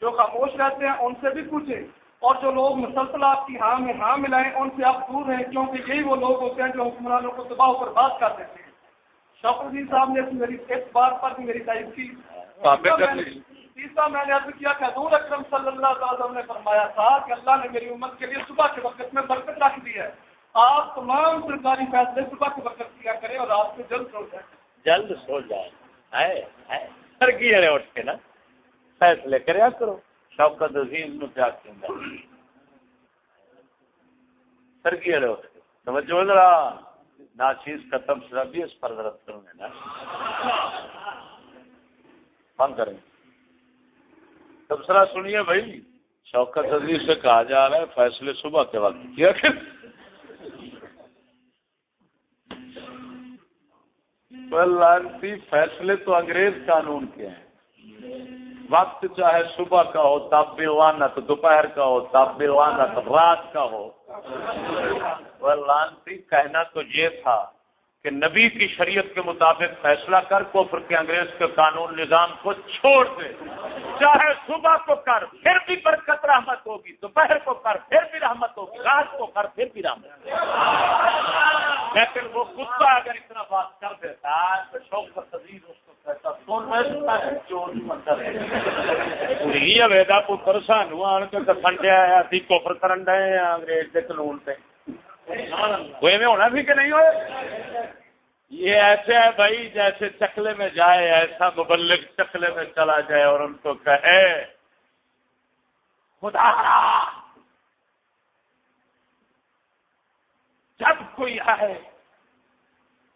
[SPEAKER 2] جو خاموش رہتے ہیں ان سے بھی پوچھیں۔ اور جو لوگ مسلسل آپ کی ہاں میں ہاں ملائیں ان سے آپ دور رہیں کیونکہ یہی وہ لوگ ہوتے ہیں جو حکمرانوں کو تباہ پر بات کر دیتے ہیں۔ شوق الدین صاحب نے میری اس بات پر بھی میری تعریف کی۔ تیسرا میں نے عرض کیا کہ حضور اکرم صلی اللہ تعالی نے فرمایا تھا کہ اللہ نے میری امت کے لیے صبح کے وقت میں برکت رکھ دی ہے۔ آپ تمام سرکاری فیصلے صبح کے وقت کیا کریں اور آپ سے جلد سو جائیں۔
[SPEAKER 1] جلد سو جائیں۔ سر کی اٹھ کے نا، فیصلے کریا کرو۔ شوکت عظیم نو پیار کیندا سرگی والے ہوتے توجہ ذرا، ناچیز کا تبصرہ بھی اس پر ضرورت کروں گے نا۔ بند کریں۔ تبصرہ سنیے بھائی، شوکت عزیز سے کہا جا رہا ہے، فیصلے صبح کے وقت کیا کہ لانتی فیصلے تو انگریز قانون کے ہیں۔ وقت چاہے صبح کا ہو تب بھی تو دوپہر کا ہو تب بھی تو رات کا ہو۔ وہ لانتی کہنا تو یہ تھا۔ کہ نبی کی شریعت کے مطابق فیصلہ کر، کفر کے انگریز کے قانون نظام کو چھوڑ دے۔ چاہے صبح کو کر، پھر بھی برکت رحمت ہوگی، دوپہر کو کر، پھر بھی رحمت ہوگی، رات کو کر، پھر بھی رحمت لیکن وہ کتا اگر اتنا بات کر دیتا ہے تو شوق پر تزیز اس کو کہتا ویدا پتر سانو آن کے دسن دیا ابھی کفر کرن ڈے انگریز کے قانون پہ۔ کوئی میں ہونا بھی کہ نہیں ہوئے؟ یہ ایسے ہے بھائی جیسے چکلے میں جائے، ایسا مبلک چکلے میں چلا جائے اور ان کو کہے، خدا جب کوئی آئے،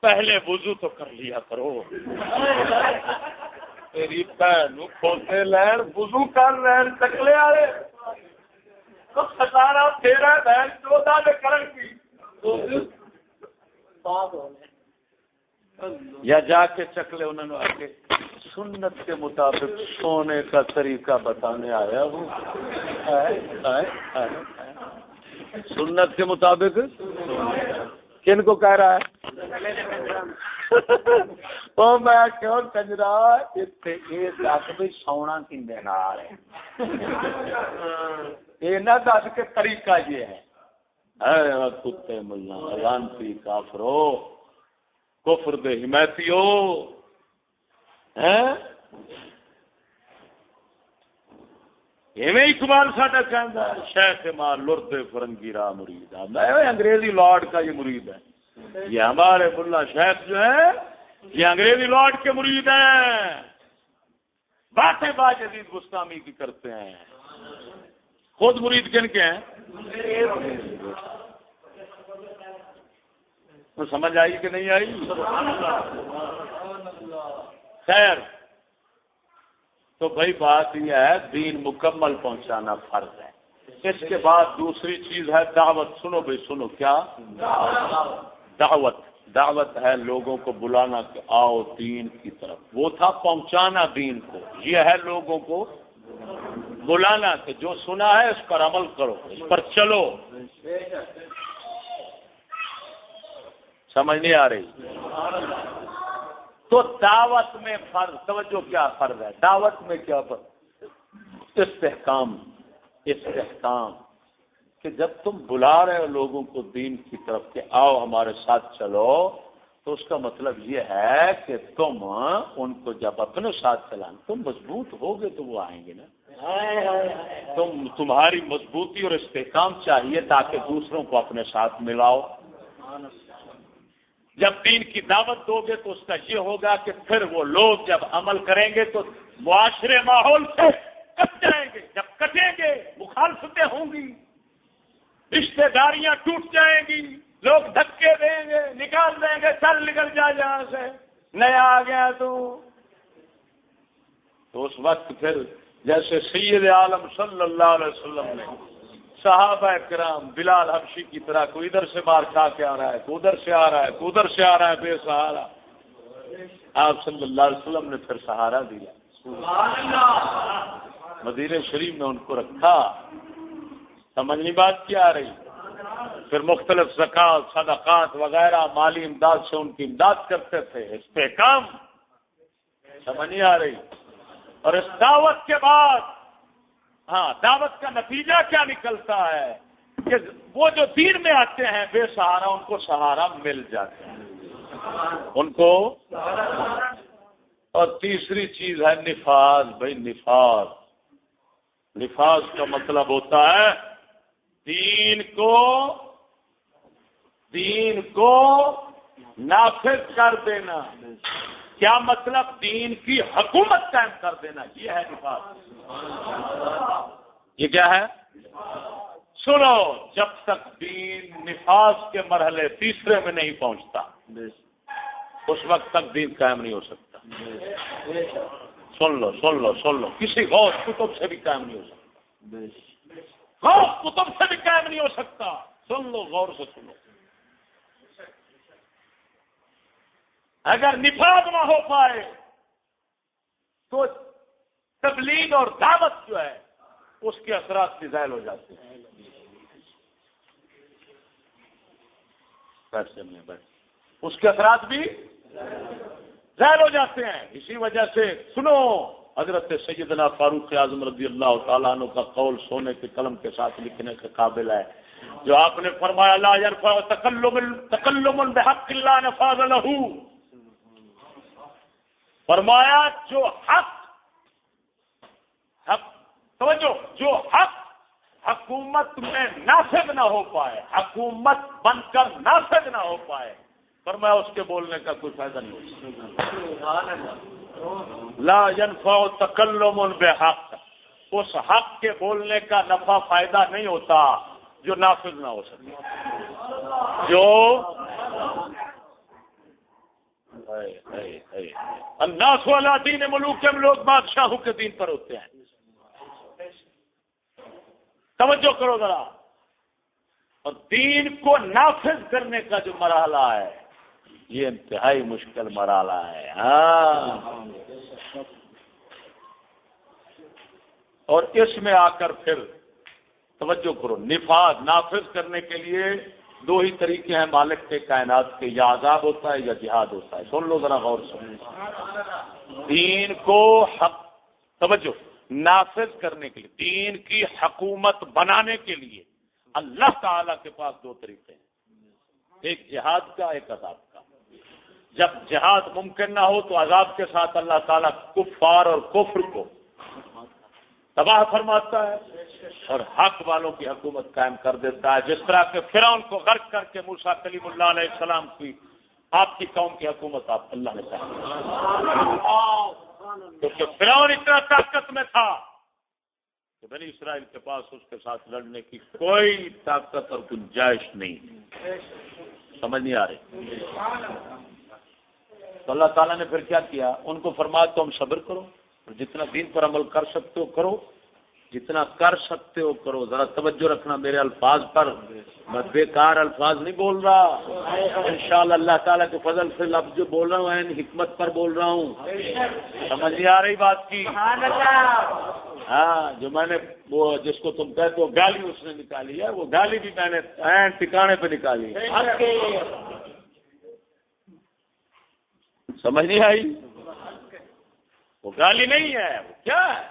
[SPEAKER 1] پہلے وضو تو کر لیا کرو۔ تیری بہن کھوتے لین، وضو کر لین، چکلے والے۔ تو ستارہ تیرہ بہن چودہ میں کرن کی۔ یا جا کے چکلے انہوں نے آ کے سنت کے مطابق سونے کا طریقہ بتانے آیا ہوں۔ سنت کے مطابق؟ کن کو کہہ رہا ہے؟ وہ میں کیوں کنجرا اتنے سونا کن یہ نہ دس کے طریقہ یہ ہے۔ کتے ملنا لانتی کافرو، کفر دے حمایتیو اقبال ہاں؟ ساڈا کہہ شیخ ماں لرد فرنگی راہ مرید میں انگریزی لارڈ کا یہ مرید ہے۔ یہ ہمارے ملا شیخ جو ہے، یہ انگریزی لارڈ کے مرید ہیں۔ باتیں با جدید گستامی کی کرتے ہیں۔ خود مرید کن کے ہیں؟ تو سمجھ آئی کہ نہیں آئی؟ خیر، تو بھائی بات یہ ہے، دین مکمل پہنچانا فرض ہے۔ اس کے بعد دوسری چیز ہے، دعوت۔ سنو بھائی، سنو کیا؟ دعوت۔ دعوت ہے لوگوں کو بلانا کہ آؤ دین کی طرف۔ وہ تھا پہنچانا دین کو۔ یہ ہے لوگوں کو بلانا کہ جو سنا ہے اس پر عمل کرو، اس پر چلو۔ سمجھ نہیں آ رہی۔ تو دعوت میں فرض، توجہ، کیا فرض ہے؟ دعوت میں کیا فرض؟ استحکام استحکام۔ کہ جب تم بلا رہے ہو لوگوں کو دین کی طرف کہ آؤ ہمارے ساتھ چلو، تو اس کا مطلب یہ ہے کہ تم ان کو جب اپنے ساتھ چلانا تم مضبوط ہوگے تو وہ آئیں گے نا۔ تم تمہاری مضبوطی اور استحکام چاہیے تاکہ دوسروں کو اپنے ساتھ ملاؤ۔ جب دین کی دعوت دو گے تو اس کا یہ ہوگا کہ پھر وہ لوگ جب عمل کریں گے تو معاشرے ماحول سے کٹ جائیں گے۔ جب کٹیں گے، مخالفتیں ہوں گی رشتے داریاں ٹوٹ جائیں گی، لوگ دھکے دیں گے، نکال دیں گے چل نکل جائے جہاں سے، نیا آ گیا تو اس وقت پھر جیسے سید عالم صلی اللہ علیہ وسلم نے صحابہ کرام بلال حبشی کی طرح کوئی ادھر سے مار کھا کے آ رہا ہے، کوئی ادھر سے آ رہا ہے، کوئی ادھر سے آ رہا ہے، بے سہارا۔ آپ صلی اللہ علیہ وسلم نے پھر سہارا دیا۔ مدیر شریف میں ان کو رکھا۔ سمجھنی بات کیا آ رہی۔ پھر مختلف زکات صدقات وغیرہ، مالی امداد سے ان کی امداد کرتے تھے۔ اس پہ کام۔ سمجھ نہیں آ رہی۔ اور اس دعوت کے بعد ہاں دعوت کا نتیجہ کیا نکلتا ہے؟ کہ وہ جو دین میں آتے ہیں، بے سہارا ان کو سہارا مل جاتے ہیں ان کو اور تیسری چیز ہے نفاذ، بھائی نفاذ۔ نفاذ کا مطلب ہوتا ہے دین کو دین کو نافذ کر دینا۔ کیا مطلب دین کی حکومت قائم کر دینا؟ یہ ہے نفاذ یہ کیا ہے؟ سنو، جب تک دین نفاذ کے مرحلے تیسرے میں نہیں پہنچتا، اس وقت تک دین قائم نہیں ہو سکتا۔ سن لو سن لو سن لو۔ کسی غور کتب سے بھی قائم نہیں ہو سکتا۔ غور کتب سے بھی قائم نہیں ہو سکتا۔ سن لو، غور سے سنو۔ اگر نفاذ نہ ہو پائے تو تبلیغ اور دعوت جو ہے، اس کے اثرات بھی ظاہر ہو جاتے ہیں۔ اس کے اثرات بھی ظاہر ہو جاتے ہیں۔ اسی وجہ سے سنو، حضرت سیدنا فاروق اعظم رضی اللہ تعالیٰ عنہ کا قول سونے کے قلم کے ساتھ لکھنے کے قابل ہے۔ جو آپ نے فرمایا، لا تکلم تکلم بحق اللہ نفاذ له۔ فرمایا، جو حق حق، توجہ، جو حق، حکومت میں نافذ نہ ہو پائے، حکومت بن کر نافذ نہ ہو پائے، فرمایا، اس کے بولنے کا کوئی فائدہ نہیں ہو لا ينفع تکلم بے حق اس حق کے بولنے کا نفع فائدہ نہیں ہوتا جو نافذ نہ ہو سکے۔ جو انداز والا دین ملوک کے لوگ بادشاہوں کے دین پر ہوتے ہیں۔ توجہ کرو ذرا۔ اور دین کو نافذ کرنے کا جو مرحلہ ہے، یہ انتہائی مشکل مرحلہ ہے۔ ہاں۔ اور اس میں آ کر پھر توجہ کرو، نفاذ نافذ کرنے کے لیے دو ہی طریقے ہیں مالک کے، کائنات کے، یا عذاب ہوتا ہے یا جہاد ہوتا ہے۔ سن لو ذرا غور سن دین کو حق، توجہ، نافذ کرنے کے لیے، دین کی حکومت بنانے کے لیے اللہ تعالی کے پاس دو طریقے ہیں۔ ایک جہاد کا، ایک عذاب کا۔ جب جہاد ممکن نہ ہو تو عذاب کے ساتھ اللہ تعالیٰ کفار اور کفر کو تباہ فرماتا ہے اور حق والوں کی حکومت قائم کر دیتا ہے۔ جس طرح کے فرعون کو غرق کر کے موسا کلیم اللہ علیہ السلام کی آپ کی قوم کی حکومت آپ اللہ نے کیونکہ فرعون اتنا طاقت میں تھا کہ بنی اسرائیل کے پاس اس کے ساتھ لڑنے کی کوئی طاقت اور گنجائش نہیں۔ سمجھ نہیں آ رہی۔ تو اللہ تعالیٰ نے پھر کیا کیا؟ ان کو فرمایا تم صبر کرو۔ جتنا دین پر عمل کر سکتے ہو کرو جتنا کر سکتے ہو کرو۔ ذرا توجہ رکھنا میرے الفاظ پر۔ میں بیکار الفاظ نہیں بول رہا۔ انشاءاللہ اللہ تعالیٰ کے فضل سے لفظ جو بول رہا ہوں حکمت پر بول رہا ہوں۔ سمجھ نہیں آ رہی بات کی؟ ہاں جو میں نے وہ جس کو تم کہتے ہو گالی اس نے نکالی ہے۔ وہ گالی بھی میں نے ٹکانے پہ نکالی۔ سمجھ نہیں آئی؟ وہ گالی نہیں ہے، وہ کیا ہے؟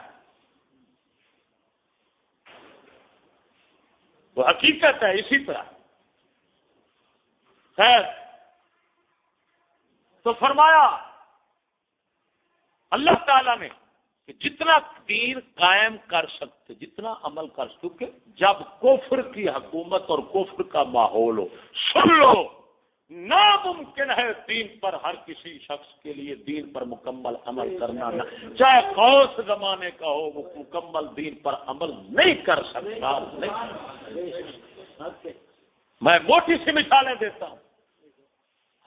[SPEAKER 1] وہ حقیقت ہے اسی طرح۔ خیر۔ تو فرمایا، اللہ تعالی نے کہ جتنا دین قائم کر سکتے، جتنا عمل کر سکتے جب کفر کی حکومت اور کفر کا ماحول ہو، سن لو۔ ناممکن ہے دین پر ہر کسی شخص کے لیے دین پر مکمل عمل کرنا نہ چاہے خوش زمانے کا ہو وہ مکمل دین پر عمل نہیں کر سکتا۔ میں موٹی سی مثالیں دیتا ہوں۔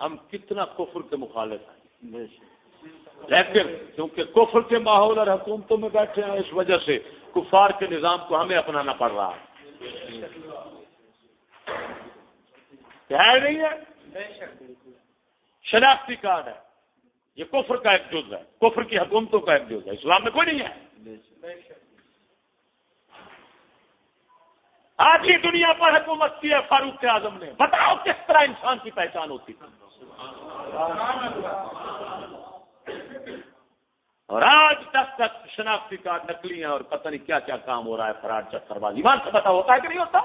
[SPEAKER 1] ہم کتنا کفر کے مخالف ہیں۔ لیکن کیونکہ کفر کے ماحول اور حکومتوں میں بیٹھے ہیں اس وجہ سے کفار کے نظام کو ہمیں اپنانا پڑ رہا ہے۔ نہیں ہے شناختی کارڈ ہے۔ یہ کفر کا ایک جز ہے۔ کفر کی حکومتوں کا ایک جز ہے۔ اسلام میں کوئی نہیں ہے۔ آج ہی دنیا پر حکومت کی ہے فاروق اعظم نے۔ بتاؤ کس طرح انسان کی پہچان ہوتی تھی اور آج تک تک شناختی کارڈ نکلی ہیں اور پتہ نہیں کیا کیا کام ہو رہا ہے فراڈ چکر بازی۔ مان سے پتا ہوتا ہے کہ نہیں ہوتا؟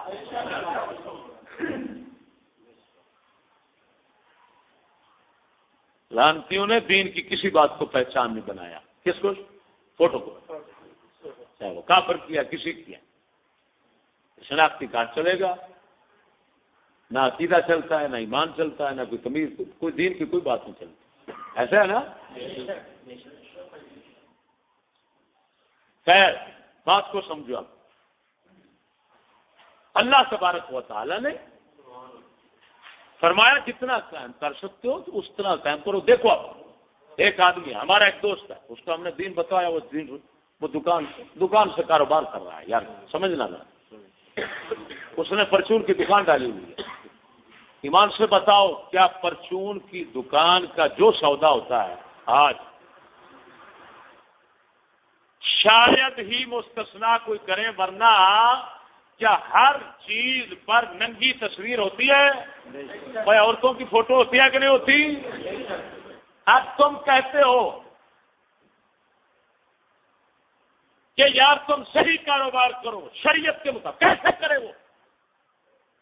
[SPEAKER 1] لانتیوں نے دین کی کسی بات کو پہچان نہیں بنایا۔ کس کو؟ فوٹو کو۔ چاہے وہ کافر کیا، کسی کیا۔ شناختی کارڈ چلے گا۔ نہ عقیدہ چلتا ہے، نہ ایمان چلتا ہے، نہ کوئی تمیز، کوئی دین کی کوئی بات نہیں چلتی۔ ایسا ہے نا؟ خیر، بات کو سمجھو آپ۔ اللہ تبارک و تعالی نے فرمایا جتنا قائم کر سکتے ہو تو اس طرح قائم کرو۔ دیکھو آپ، ایک آدمی، ہمارا ایک دوست ہے، اس کو ہم نے دین بتایا، وہ دین، وہ دکان دکان سے کاروبار کر رہا ہے۔ یار سمجھنا نا اس نے پرچون کی دکان ڈالی ہوئی ہے۔ ایمان سے بتاؤ، کیا پرچون کی دکان کا جو سودا ہوتا ہے، آج شاید ہی مستثنا کوئی کرے، ورنہ کیا ہر چیز پر ننگی تصویر ہوتی ہے؟ بھائی، عورتوں کی فوٹو ہوتی ہے کہ نہیں ہوتی؟ اب تم کہتے ہو کہ یار تم صحیح کاروبار کرو، شریعت کے مطابق۔ کیسے کرے وہ؟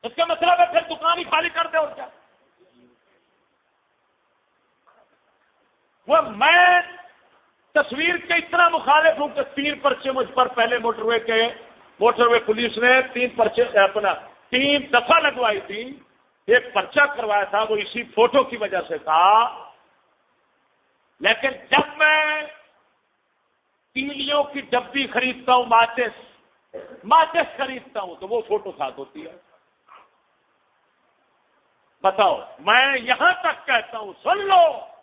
[SPEAKER 1] اس کا مطلب ہے پھر دکان ہی خالی کر دے اور کیا؟ وہ میں تصویر کے اتنا مخالف ہوں کہ تین پرچے مجھ پر پہلے موٹر وے کے موٹر وے پولیس نے تین پرچے، اپنا تین دفعہ لگوائی تھی، ایک پرچہ کروایا تھا، وہ اسی فوٹو کی وجہ سے تھا۔ لیکن جب میں تیلیوں کی ڈبی خریدتا ہوں ماچس ماچس خریدتا ہوں، تو وہ فوٹو ساتھ ہوتی ہے۔ بتاؤ، میں یہاں تک کہتا ہوں، سن لو۔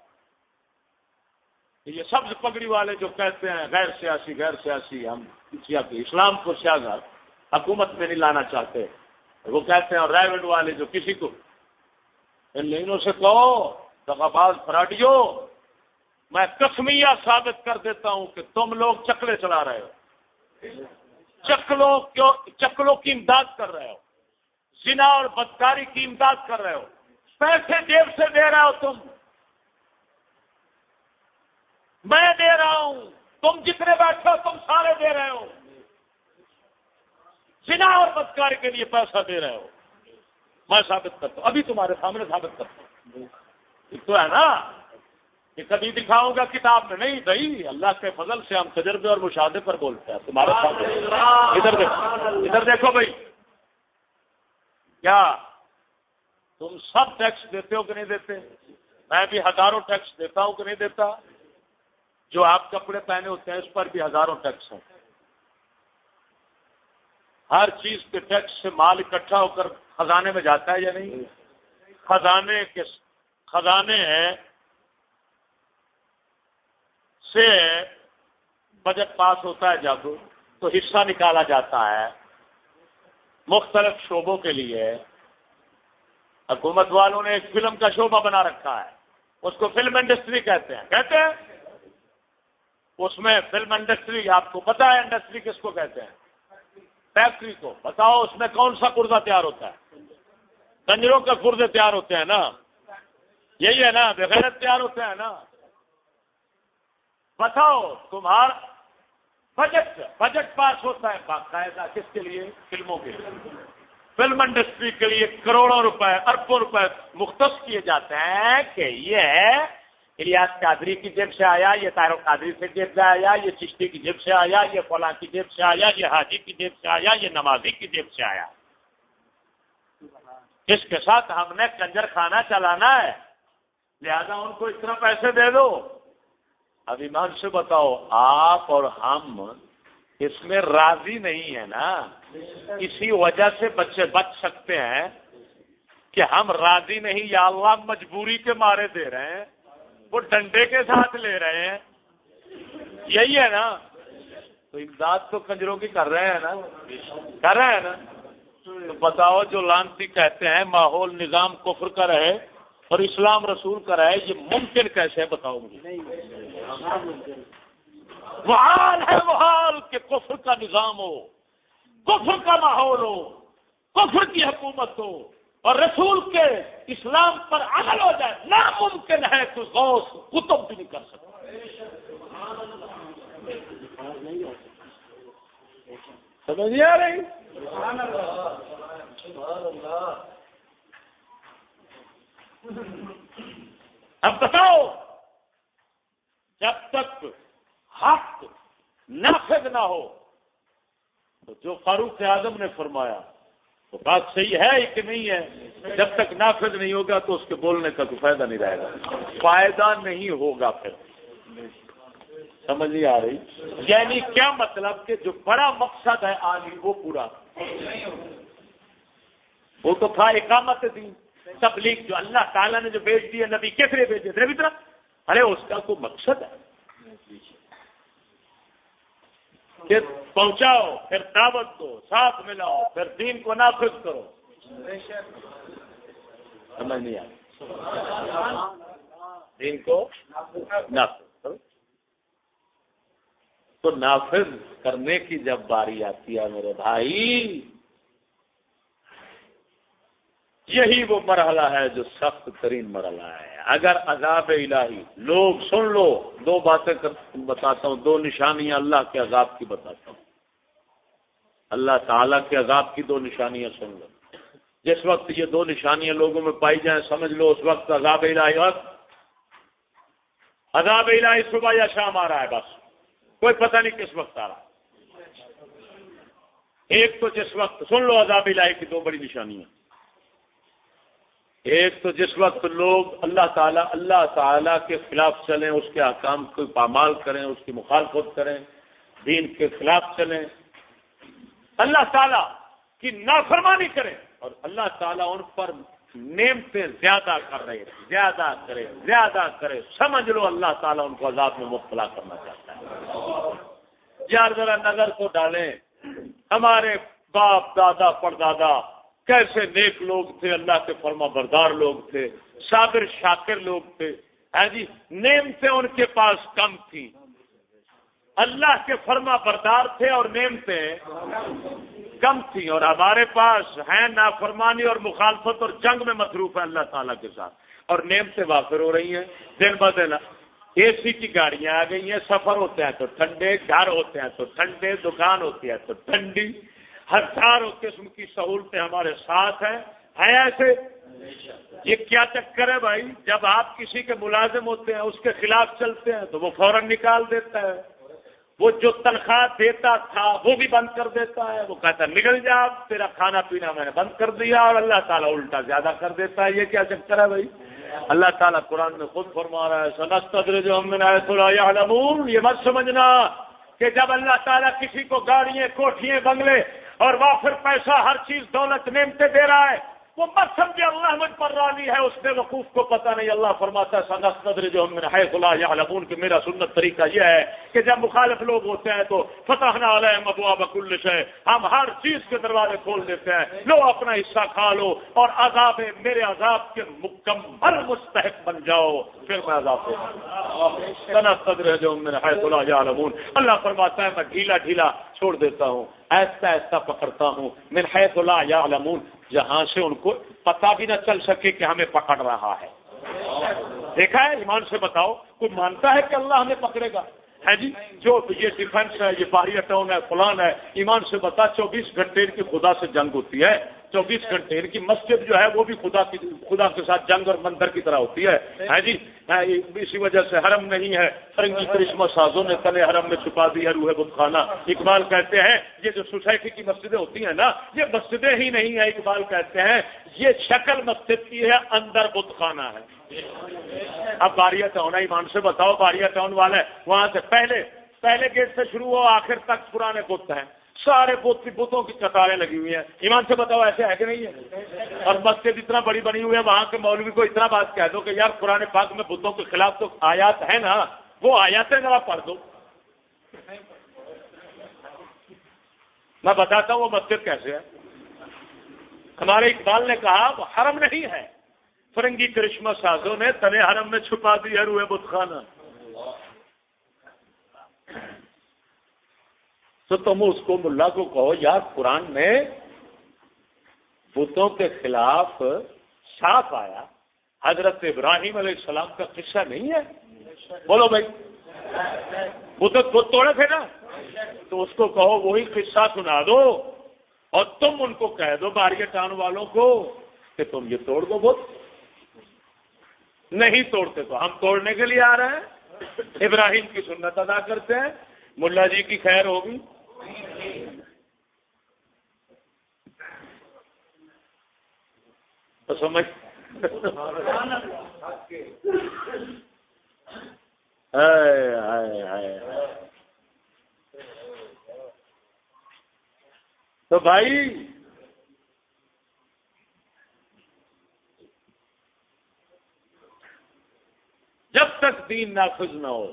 [SPEAKER 1] یہ سبز پگڑی والے جو کہتے ہیں غیر سیاسی غیر سیاسی، ہم اسلام کو سیاگر حکومت میں نہیں لانا چاہتے۔ وہ کہتے ہیں اور رائے والے جو کسی کو، ان لائنوں سے کہو دفاع فراڈیو میں کسمیا ثابت کر دیتا ہوں کہ تم لوگ چکلے چلا رہے ہو۔ چکلوں چکلوں کی امداد کر رہے ہو۔ زنا اور بدکاری کی امداد کر رہے ہو۔ پیسے جیب سے دے رہے ہو تم۔ میں دے رہا ہوں۔ تم جتنے بیٹھے ہو تم سارے دے رہے ہو۔ سنا اور بدکاری کے لیے پیسہ دے رہے ہو۔ میں ثابت کرتا ہوں۔ ابھی تمہارے سامنے ثابت کرتا ہوں۔ تو ہے نا۔ یہ کبھی دکھاؤں گا کتاب میں نہیں بھائی اللہ کے فضل سے ہم تجربے اور مشاہدے پر بولتے ہیں۔ تمہارے سامنے۔ ادھر دیکھو۔ ادھر دیکھو بھائی۔ کیا؟ تم سب ٹیکس دیتے ہو کہ نہیں دیتے؟ میں بھی ہزاروں ٹیکس دیتا ہوں کہ نہیں دیتا؟ جو آپ کپڑے پہنے ہوتے ہیں، اس پر بھی ہزاروں ٹیکس ہیں۔ ہر چیز کے ٹیکس سے مال اکٹھا ہو کر خزانے میں جاتا ہے یا نہیں؟ خزانے کے خزانے سے بجٹ پاس ہوتا ہے جب تو حصہ نکالا جاتا ہے۔ مختلف شعبوں کے لیے حکومت والوں نے ایک فلم کا شعبہ بنا رکھا ہے۔ اس کو فلم انڈسٹری کہتے ہیں۔ کہتے ہیں؟ اس میں فلم انڈسٹری، آپ کو پتا ہے انڈسٹری کس کو کہتے ہیں؟ فیکٹری کو۔ بتاؤ اس میں کون سا کردہ تیار ہوتا ہے؟ کنجروں کا کردے تیار ہوتے ہیں نا؟ یہی ہے نا، بغیرت تیار ہوتے ہیں نا۔ بتاؤ تمہارا بجٹ بجٹ پاس ہوتا ہے۔ باقاعدہ کس کے لیے؟ فلموں کے لیے۔ فلم انڈسٹری کے لیے کروڑوں روپے، اربوں روپے مختص کیے جاتے ہیں کہ یہ الیاس قادری کی جیب سے آیا، یہ تارو قادری سے جیب سے آیا، یہ چشتی کی جیب سے آیا، یہ فلاں کی جیب سے آیا، یہ حاجی کی جیب سے آیا، یہ نمازی کی جیب سے آیا۔ اس کے ساتھ ہم نے کنجر کھانا چلانا ہے۔ لہذا ان کو اتنا پیسے دے دو۔ اب ایمان سے بتاؤ، آپ اور ہم اس میں راضی نہیں ہے نا؟ اسی وجہ سے بچے بچ سکتے ہیں کہ ہم راضی نہیں یا اللہ مجبوری کے مارے دے رہے ہیں۔ وہ ڈنڈے کے ساتھ لے رہے ہیں۔ یہی ہے نا۔ تو امداد تو کنجروں کی کر رہے ہیں نا۔ کر رہے ہیں نا۔ تو بتاؤ جو لانتی کہتے ہیں، ماحول نظام کفر کا رہے اور اسلام رسول کا رہے، یہ ممکن کیسے ہے بتاؤ مجھے؟ وہ حال ہے وہ حال کہ کفر کا نظام ہو، کفر کا ماحول ہو، کفر کی حکومت ہو۔ اور رسول کے اسلام پر عمل ہو جائے، ناممکن ہے تو غوث کتب بھی نہیں کر سکتا سمجھ آ رہی؟ اب بتاؤ، جب تک حق نافذ نہ ہو، تو جو فاروق اعظم نے فرمایا تو بات صحیح ہے کہ نہیں ہے؟ جب تک نافذ نہیں ہوگا تو اس کے بولنے کا تو فائدہ نہیں رہے گا۔ فائدہ نہیں ہوگا پھر۔ سمجھ نہیں آ رہی؟ یعنی کیا مطلب کہ جو بڑا مقصد ہے آج وہ پورا؟ وہ تو تھا اقامت دی تبلیغ جو اللہ تعالیٰ نے جو بیچ دی ہے، نبی کس لیے بیچ دیے نبی طرح ارے اس کا کوئی مقصد ہے؟ پھر پہنچاؤ، پھر دعوت دو، ساتھ ملاؤ، پھر دین کو نافذ کرو۔ سمجھ نہیں آئی۔ دین کو نافذ کرو۔ تو نافذ کرنے کی جب باری آتی ہے میرے بھائی یہی وہ مرحلہ ہے جو سخت ترین مرحلہ ہے۔ اگر عذاب الہی، لوگ سن لو، دو باتیں بتاتا ہوں، دو نشانیاں اللہ کے عذاب کی بتاتا ہوں۔ اللہ تعالی کے عذاب کی دو نشانیاں سن لو۔ جس وقت یہ دو نشانیاں لوگوں میں پائی جائیں، سمجھ لو اس وقت عذاب الہی وقت۔ عذاب الہی صبح یا شام آ رہا ہے بس۔ کوئی پتہ نہیں کس وقت آ رہا ایک تو جس وقت، سن لو عذاب الہی کی دو بڑی نشانیاں۔ ایک تو جس وقت لوگ اللہ تعالیٰ اللہ تعالیٰ کے خلاف چلیں، اس کے احکام کو پامال کریں، اس کی مخالفت کریں، دین کے خلاف چلیں، اللہ تعالیٰ کی نافرمانی کریں اور اللہ تعالیٰ ان پر نعمتیں زیادہ کر رہے زیادہ کرے زیادہ کرے۔ سمجھ لو اللہ تعالیٰ ان کو عذاب میں مبتلا کرنا چاہتا ہے۔ یار ذرا نظر کو ڈالیں۔ ہمارے باپ، دادا، پردادا کیسے نیک لوگ تھے، اللہ کے فرما بردار لوگ تھے، صابر، شاکر لوگ تھے۔ ہاں جی نیم سے ان کے پاس کم تھی اللہ کے فرما بردار تھے اور نیم سے کم تھی اور ہمارے پاس ہیں نافرمانی اور مخالفت اور جنگ میں مصروف ہے اللہ تعالیٰ کے ساتھ۔ اور نیم سے وافر ہو رہی ہیں۔ دن ب دن اے سی کی گاڑیاں آ گئی ہیں، سفر ہوتے ہیں تو ٹھنڈے، گھر ہوتے ہیں تو ٹھنڈے، دکان ہوتی ہے تو ٹھنڈی۔ ہزاروں قسم کی سہولتیں ہمارے ساتھ ہیں۔ ہیں ایسے؟ یہ کیا چکر ہے بھائی؟ جب آپ کسی کے ملازم ہوتے ہیں، اس کے خلاف چلتے ہیں، تو وہ فوراً نکال دیتا ہے۔ وہ جو تنخواہ دیتا تھا، وہ بھی بند کر دیتا ہے۔ وہ کہتا ہے، نکل جا، تیرا کھانا پینا میں نے بند کر دیا اور اللہ تعالیٰ الٹا زیادہ کر دیتا ہے۔ یہ کیا چکر ہے بھائی؟ اللہ تعالیٰ قرآن میں خود فرما رہا ہے سنستر جو ہم نے یہ مت سمجھنا کہ جب اللہ تعالیٰ کسی کو گاڑیاں، کوٹھیاں، بنگلے اور وافر پیسہ ہر چیز دولت نعمتیں دے رہا ہے۔ وہ مت سمجھے اللہ مجھ پر راضی ہے، اس بے وقوف کو پتہ نہیں۔ اللہ فرماتا ہے، سنس جو ہم ہے خلا یا کہ میرا سنت طریقہ یہ ہے کہ جب مخالف لوگ ہوتے ہیں تو فتح نہ علیہ مبوا بکل ہے ہم ہر چیز کے دروازے کھول دیتے ہیں۔ لو اپنا حصہ کھا لو اور عذاب میرے عذاب کے مکمل مستحق بن جاؤ۔ پھر میں عذاب دے سنس قدر جو میرا ہے خلا یا اللہ فرماتا ہے، میں ڈھیلا ڈھیلا چھوڑ دیتا ہوں۔ ایسا ایسا پکڑتا ہوں۔ من حیث لا یعلمون، جہاں سے ان کو پتا بھی نہ چل سکے کہ ہمیں پکڑ رہا ہے۔ دیکھا ہے، ایمان سے بتاؤ، کوئی مانتا ہے کہ اللہ ہمیں پکڑے گا؟ ہے جی؟ جو یہ ڈیفینس ہے، یہ باہری ٹاؤن ہے، فلان ہے، ایمان سے بتا، چوبیس گھنٹے کی خدا سے جنگ ہوتی ہے۔ چوبیس گھنٹے، ان کی مسجد جو ہے وہ بھی خدا کی خدا کے ساتھ جنگ اور مندر کی طرح ہوتی ہے۔ ہاں جی؟ ہاں، اسی وجہ سے حرم نہیں ہے۔ فرنگی کرشمہ سازوں نے تلے حرم میں چھپا دی ہے روح بت خانہ اقبال کہتے ہیں، یہ جو سوسائٹی کی مسجدیں ہوتی ہیں نا، یہ مسجدیں ہی نہیں ہیں، اقبال کہتے ہیں، یہ شکل مسجد کی ہے، اندر بت خانہ ہے۔ اب باریا ٹاؤن ایمان سے بتاؤ، باریا ٹاؤن والے وہاں سے پہلے پہلے گیٹ سے شروع ہو، آخر تک پرانے بت ہیں۔ سارے بتوں کی قطاریں لگی ہوئی ہیں۔ ایمان سے بتاؤ، ایسے ہے کہ نہیں ہے؟ اور مسجد اتنا بڑی بنی ہوئی ہے، وہاں کے مولوی کو اتنا بات کہہ دو کہ یار پرانے پاک میں بتوں کے خلاف تو آیات ہے نا، وہ آیاتیں ذرا پڑھ دو۔ میں بتاتا ہوں وہ مسجد کیسے ہے۔ ہمارے اقبال نے کہا، وہ حرم نہیں ہے۔ فرنگی کرشمہ سازوں نے تنے حرم میں چھپا دی ہے روئے بت خانہ۔ تو تم اس کو ملا کو کہو یار قرآن میں بتوں کے خلاف صاف آیا۔ حضرت ابراہیم علیہ السلام کا قصہ نہیں ہے؟ بولو بھائی۔ بت خود توڑے تھے نا؟ تو اس کو کہو، وہی قصہ سنا دو۔ اور تم ان کو کہہ دو، باری ٹان والوں کو، کہ تم یہ توڑ دو بت۔ نہیں توڑتے تو ہم توڑنے کے لیے آ رہے ہیں۔ ابراہیم کی سنت ادا کرتے ہیں۔ ملا جی کی خیر ہوگی۔ تو سمجھ۔ تو بھائی جب تک دین نافذ نہ ہو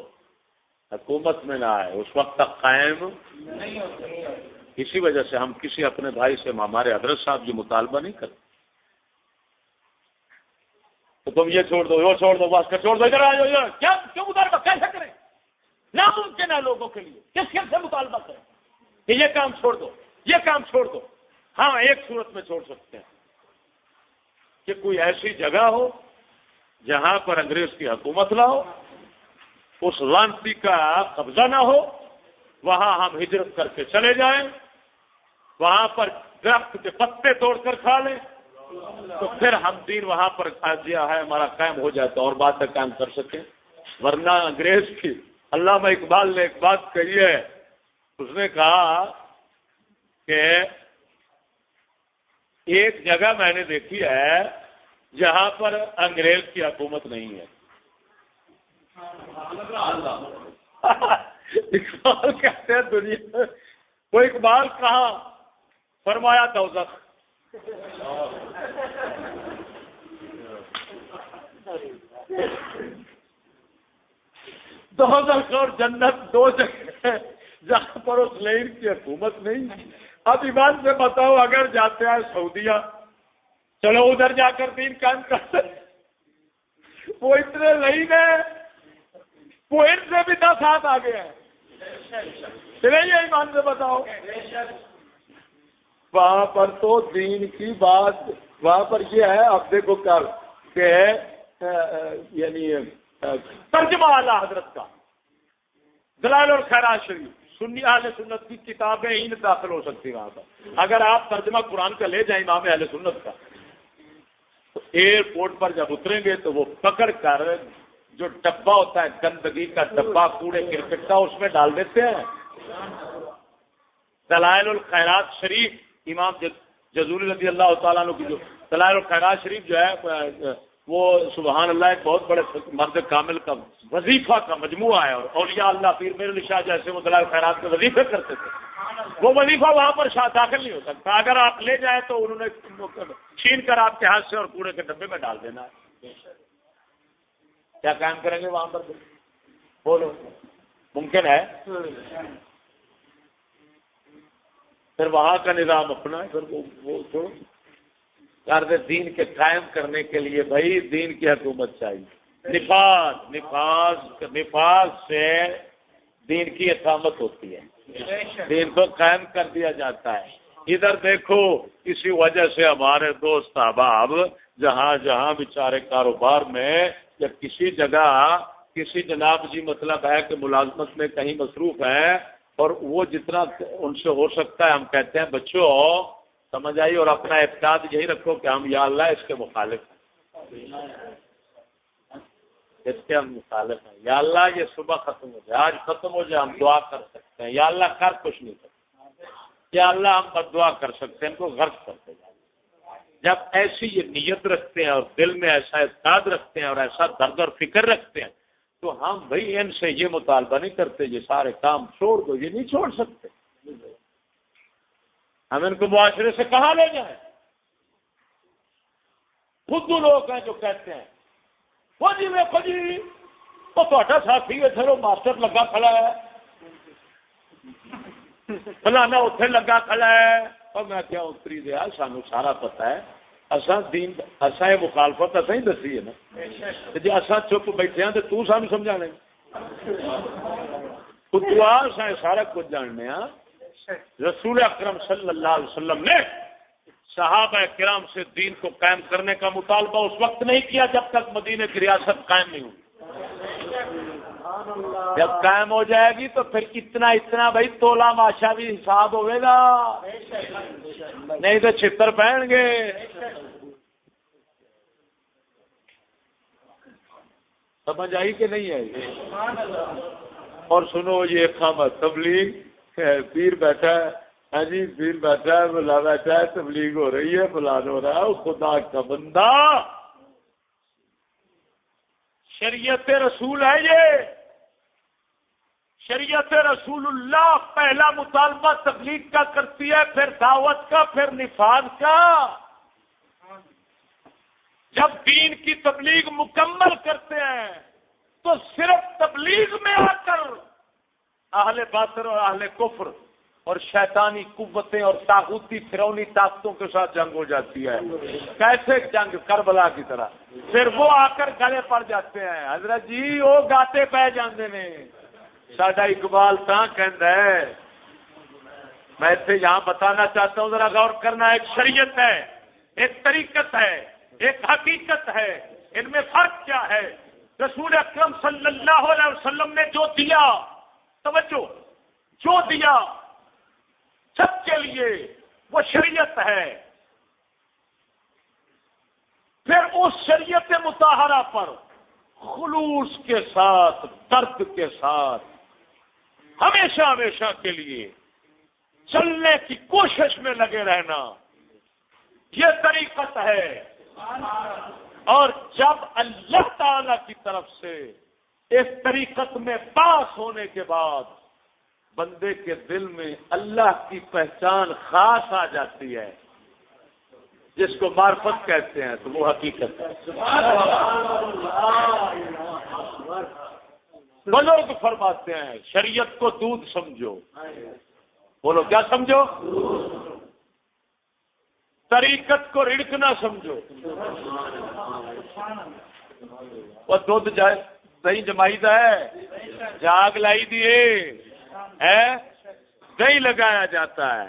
[SPEAKER 1] حکومت میں نہ آئے اس وقت تک قائم۔ اسی وجہ سے ہم کسی اپنے بھائی سے ہمارے حضرت صاحب جو مطالبہ نہیں کرتے۔ تو تم یہ چھوڑ دو، وہ چھوڑ دو، بس چھوڑ دو، ادھر آ جاؤ کیا، کیوں مطالبہ؟ کیسے کریں؟ ناممکن ہے لوگوں کے لیے۔ کس کس سے مطالبہ کریں؟ کہ یہ کام چھوڑ دو، یہ کام چھوڑ دو۔ ہاں ایک صورت میں چھوڑ سکتے ہیں۔ کہ کوئی ایسی جگہ ہو جہاں پر انگریز کی حکومت لاؤ اس لانسی کا قبضہ نہ ہو، وہاں ہم ہجرت کر کے چلے جائیں، وہاں پر درخت کے پتے توڑ کر کھا لیں۔ تو پھر ہم دین وہاں پر ہے، ہمارا قائم ہو جائے تو اور بات قائم کر سکیں ورنہ انگریز کی علامہ اقبال نے ایک بات کہی ہے، اس نے کہا کہ ایک جگہ میں نے دیکھی ہے جہاں پر انگریز کی حکومت نہیں ہے۔ اقبال کہتے ہیں دنیا وہ اقبال کہاں؟ فرمایا دوزخ۔ دوزخ اور جنت دو جگہ جہاں پر اس لائن کی حکومت نہیں۔ اب ایمان سے بتاؤ، اگر جاتے ہیں سعودیہ، چلو ادھر جا کر دین کام کرتے وہ اتنے لائن ہے وہ ان سے بھی دس ہاتھ آگے ہیں۔ چلے ایمان سے بتاؤ۔ وہاں پر تو دین کی بات، وہاں پر یہ ہے اب دیکھو کل کہ یعنی ترجمہ اعلیٰ حضرت کا۔ دلال اور خیرات شریف۔ سنی اہل سنت کی کتابیں ہی داخل ہو سکتی وہاں پر۔ اگر آپ ترجمہ قرآن کا لے جائیں امام اہل سنت کا، تو ایئرپورٹ پر جب اتریں گے تو وہ پکڑ کر جو ڈبا ہوتا ہے، گندگی کا ڈبا کوڑے کرکٹ کا اس میں ڈال دیتے ہیں۔ دلائل الخیرات شریف۔ امام جزول رضی اللہ تعالیٰ کی جو دلائل الخیرات شریف جو ہے، وہ سبحان اللہ ایک بہت بڑے مرد کامل کا وظیفہ کا مجموعہ ہے اور اولیاء اللہ پیر میر شاہ جیسے مطلع خیرات کے وظیفے کرتے تھے۔ وہ وظیفہ وہاں پر شاہ داخل نہیں ہو سکتا۔ اگر آپ لے جائیں تو انہوں نے چھین کر آپ کے ہاتھ سے اور کوڑے کے ڈبے میں ڈال دینا ہے۔ کیا کام کریں گے وہاں پر؟ بولو۔ ممکن ہے؟ پھر وہاں کا نظام اپنا ہے، پھر وہ چھوڑو۔ دین کے قائم کرنے کے لیے بھائی دین کی حکومت چاہیے۔ نفاذ نفاذ نفاذ سے دین کی اقامت ہوتی ہے۔ دین کو قائم کر دیا جاتا ہے۔ ادھر دیکھو کسی وجہ سے ہمارے دوست احباب جہاں جہاں بیچارے کاروبار میں یا کسی جگہ، کسی جناب جی مطلب ہے کہ ملازمت میں کہیں مصروف ہیں اور وہ جتنا ان سے ہو سکتا ہے، ہم کہتے ہیں، بچوں، سمجھ آئی اور اپنا اعتقاد یہی رکھو کہ ہم، یا اللہ، اس کے مخالف ہیں۔ اس کے ہم مخالف ہیں۔ یا اللہ، یہ صبح ختم ہو جائے، آج ختم ہو جائے، ہم دعا کر سکتے ہیں۔ یا اللہ کر کچھ نہیں سکتے یا اللہ، ہم بد دعا کر سکتے ہیں، ان کو غرض کرتے جائیں۔ جب ایسی یہ نیت رکھتے ہیں اور دل میں ایسا اعتقاد رکھتے ہیں اور ایسا درد اور فکر رکھتے ہیں تو ہم بھائی ان سے یہ مطالبہ نہیں کرتے یہ سارے کام چھوڑ دو، یہ نہیں چھوڑ سکتے۔ ہم ان کو معاشرے سے کہاں لے جائیں؟ خود لوگ ہیں جو کہتے ہیں، وہ جی میں جی وہ تو ساتھی ہے چلو ماسٹر لگا کھڑا ہے۔ فلانا اتنے لگا کھڑا ہے۔ اور میں کیا اتری دیا سانو سارا پتا ہے۔ دین یہ مخالفت ہی دسی ہے نا۔ اصا چپ بیٹھے ہیں تو تو سانو سارا کچھ جاننے ہاں۔ رسول اکرم صلی اللہ علیہ وسلم نے صحابہ کرام سے دین کو قائم کرنے کا مطالبہ اس وقت نہیں کیا جب تک مدینہ کی ریاست قائم نہیں ہوئی۔ جب قائم ہو جائے گی تو پھر اتنا اتنا بھائی تولا ماشا بھی حساب ہوئے گا۔ نہیں تو چھتر پہن گے۔ سمجھ آئی کہ نہیں آئی؟ اور سنو یہ خام تبلیغ، پیر بیٹھا ہے۔ ہاں جی پیر بیٹھا ہے، بلا بیٹھا ہے، تبلیغ ہو رہی ہے، فلان ہو رہا ہے خدا کا بندہ۔ شریعت رسول ہے یہ۔ شریعت رسول اللہ پہلا مطالبہ تبلیغ کا کرتی ہے، پھر دعوت کا، پھر نفاذ کا۔ جب دین کی تبلیغ مکمل کرتے ہیں، تو صرف تبلیغ میں آ کر اہل باطر اور اہل کفر اور شیطانی قوتیں اور تاغوتی فرونی طاقتوں کے ساتھ جنگ ہو جاتی ہے۔ کیسے جنگ؟ کربلا کی طرح۔ پھر وہ آ کر گلے پڑ جاتے ہیں۔ حضرت جی وہ گاتے پہ جانے نے ساڈا اقبال ہے، میں اسے یہاں بتانا چاہتا ہوں، ذرا غور کرنا، ایک شریعت ہے، ایک طریقت ہے، ایک حقیقت ہے، ان میں فرق کیا ہے؟ رسول اکرم صلی اللہ علیہ وسلم نے جو دیا، توجہ، جو دیا، سب کے لیے وہ شریعت ہے۔ پھر اس شریعت متحرہ پر خلوص کے ساتھ، درد کے ساتھ ہمیشہ ہمیشہ کے لیے چلنے کی کوشش میں لگے رہنا یہ طریقت ہے۔ اور جب اللہ تعالی کی طرف سے اس طریقت میں پاس ہونے کے بعد بندے کے دل میں اللہ کی پہچان خاص آ جاتی ہے، جس کو معرفت کہتے ہیں، تو وہ حقیقت ہے۔ بزرگ فرماتے ہیں، شریعت کو دودھ سمجھو۔ بولو، کیا سمجھو؟ طریقت کو رڑک نہ سمجھو۔ وہ دودھ جائے دہی جمائی ہے۔ جاگ لائی دیے ہے؟ دہی لگایا جاتا ہے۔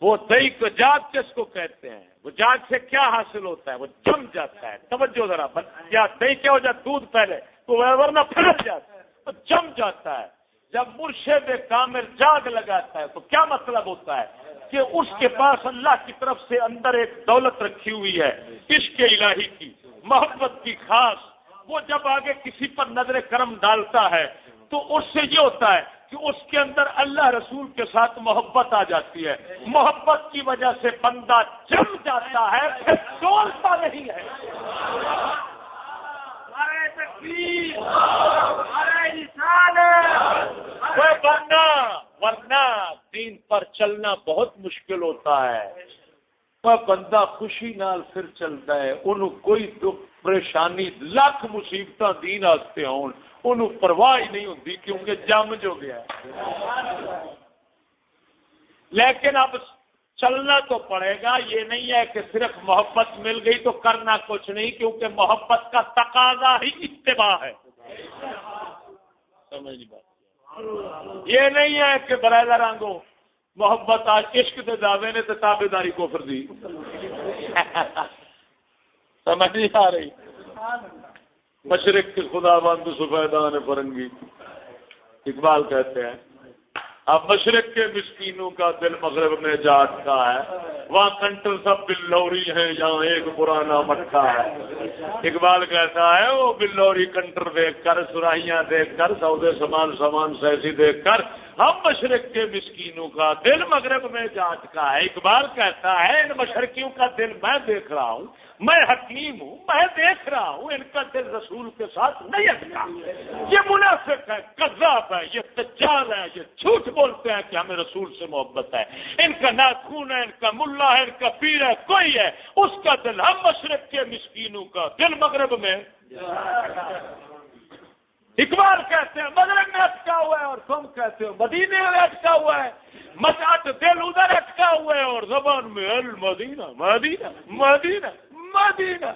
[SPEAKER 1] وہ دہی کو، جاگ کس کو کہتے ہیں؟ وہ جاگ سے کیا حاصل ہوتا ہے؟ وہ جم جاتا ہے۔ توجہ ذرا یا دہی کیا ہو جاتا دودھ پہلے۔ تو ورنہ پھر جاتا ہے تو جم جاتا ہے۔ جب مرشد کامر جاگ لگاتا ہے تو کیا مطلب ہوتا ہے؟ کہ اس کے پاس اللہ کی طرف سے اندر ایک دولت رکھی ہوئی ہے، عشق الہی کی، محبت کی خاص۔ وہ جب آگے کسی پر نظر کرم ڈالتا ہے تو اس سے یہ ہوتا ہے کہ اس کے اندر اللہ رسول کے ساتھ محبت آ جاتی ہے۔ محبت کی وجہ سے بندہ جم جاتا ہے، پھر سولتا نہیں ہے۔ ورنہ ورنہ دین پر چلنا بہت مشکل ہوتا ہے۔ بندہ خوشی نال پھر چلتا ہے ان کوئی دکھ، پریشانی، لاکھ مصیبت دین واسطے آستے ہوں پرواہ ہی نہیں ہوتی کیونکہ جم جو گیا لیکن اب چلنا تو پڑے گا، یہ نہیں ہے کہ صرف محبت مل گئی تو کرنا کچھ نہیں، کیونکہ محبت کا تقاضا ہی اتباع ہے۔ سمجھ بات۔ یہ نہیں ہے کہ برائے رنگو محبت آج عشق کے دعوے نے تو تابے داری کو پھر دی۔ سمجھ نہیں آ رہی۔ مشرق کے خدا بند سفیدان فرنگی۔ اقبال کہتے ہیں اب مشرق کے مسکینوں کا دل مغرب میں جاٹ کا ہے۔ وہاں کنٹر سب بلوری ہیں، یہاں ایک پرانا مٹھا ہے۔ اقبال کہتا ہے وہ بلوری کنٹر دیکھ کر سراہیاں دیکھ کر، سودے سامان سامان سیسی دیکھ کر، ہم مشرق کے مسکینوں کا دل مغرب میں جاٹ کا ہے۔ اقبال کہتا ہے، ان مشرقیوں کا دل میں دیکھ رہا ہوں۔ میں حکیم ہوں، میں دیکھ رہا ہوں، ان کا دل رسول کے ساتھ نہیں اٹکا یہ منافق ہے، کذاب ہے، یہ تجال ہے، یہ جھوٹ بولتے ہیں کہ ہمیں رسول سے محبت ہے۔ ان کا ناخون ہے، ان کا ملا ہے، ان کا پیر ہے، کوئی ہے۔ اس کا دل ہم مشرق کے مسکینوں کا دل مغرب میں۔ اقبال کہتے ہیں، مغرب میں اٹکا ہوا ہے اور تم کہتے ہو، مدینے میں اٹکا ہوا ہے۔ مساط دل ادھر اٹکا ہوا ہے اور زبان میں، المدینہ، مدینہ مدینہ۔ مدینہ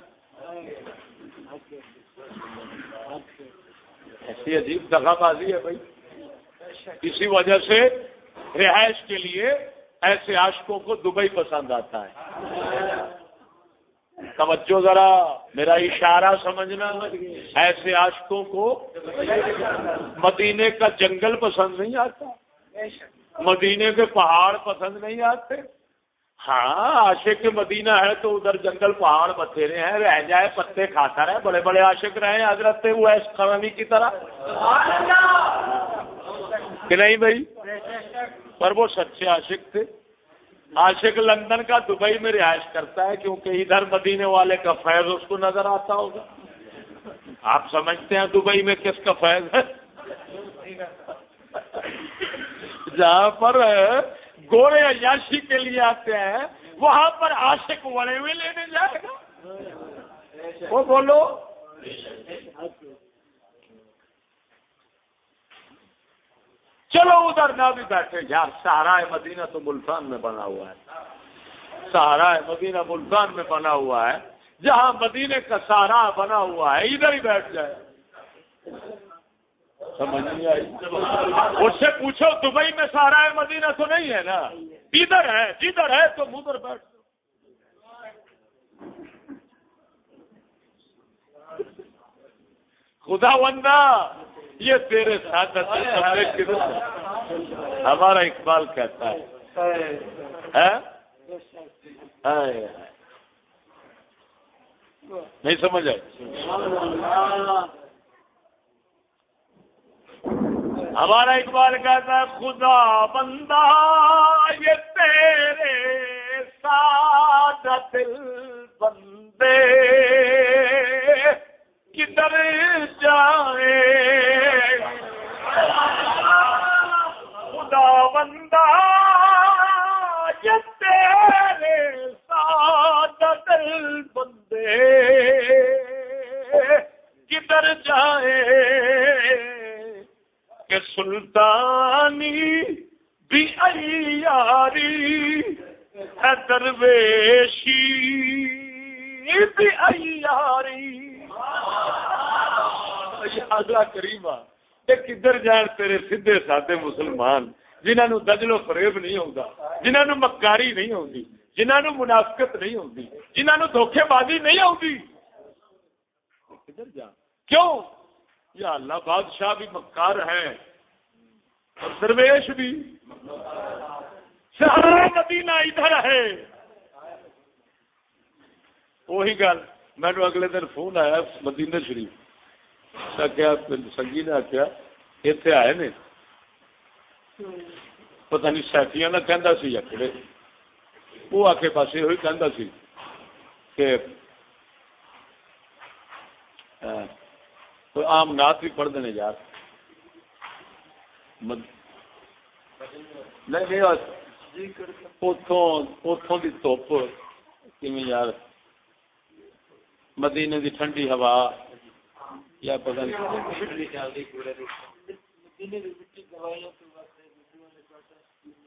[SPEAKER 1] ایسی عجیب دغا بازی ہے بھائی۔ اسی وجہ سے رہائش کے لیے ایسے عاشقوں کو دبئی پسند آتا ہے۔ توجہ ذرا، میرا اشارہ سمجھنا۔ ایسے عاشقوں کو مدینے کا جنگل پسند نہیں آتا۔ مدینے کے پہاڑ پسند نہیں آتے۔ ہاں عاشق مدینہ ہے تو ادھر جنگل پہاڑ بتھیرے ہیں، رہ جائے، پتے کھاتا رہے، بڑے بڑے عاشق رہے حضرت وہ ایس کی طرح۔ کہ نہیں بھائی؟ پر وہ سچے عاشق تھے۔ عاشق لندن کا دبئی میں رہائش کرتا ہے، کیونکہ ادھر مدینے والے کا فیض اس کو نظر آتا ہوگا۔ آپ سمجھتے ہیں دبئی میں کس کا فیض ہے؟ جہاں پر گورے عیاشی کے لیے آتے ہیں، وہاں پر عاشق وڑے ہوئے لینے جائے گا۔ وہ بولو۔ چلو ادھر نہ بھی بیٹھے۔ یار، سہارا مدینہ تو ملتان میں بنا ہوا ہے۔ سہارا مدینہ ملتان میں بنا ہوا ہے۔ جہاں مدینے کا سہارا بنا ہوا ہے، ادھر ہی بیٹھ جائے۔ سمجھ نہیں آئی۔ اس سے پوچھو، دبئی میں سہارا مدینہ تو نہیں ہے نا؟ ادھر ہے؟ جدھر ہے تو ادھر بیٹھ۔ خدا بندہ، یہ تیرے ساتھ ہمارا اقبال کہتا ہے۔ نہیں سمجھ آئے ہمارا اقبال کہتا ہے، خدا بندہ، یہ تیرے ساتھ دل بندے۔ کدھر جائے؟ خدا بندہ تیرے ساتھ دل بندے۔ کدھر جائے؟ کہ سلطانی بھی ایاری ہے درویشی، بھی ایاری اگلا کریم کدھر جان تیرے سیدے سادے مسلمان جنہوں دجلو فریب نہیں ہوتا جنہوں مکاری نہیں ہوتی جنہوں منافقت نہیں ہوتی جنہوں دھوکھے بازی نہیں آتی کدھر جان؟ کیوں؟ یا اللہ بادشاہ بھی مکار ہے اور درویش بھی سارا مدینہ ادھر ہے۔ وہی گل میں نے اگلے دن فون آیا مدینہ شریف۔ کیا سنگی نے آخیا اتنے آئے نے۔ پتہ نہیں سیفیاں کا کہہ سی اکڑے وہ آ کے پاس یہ کہہ سی کہ کوئی آم نات بھی پڑھتے ہیں یار۔ نہیں اتوں کی دھوپ یار؟ مدینے کی ٹھنڈی ہوا یا پتا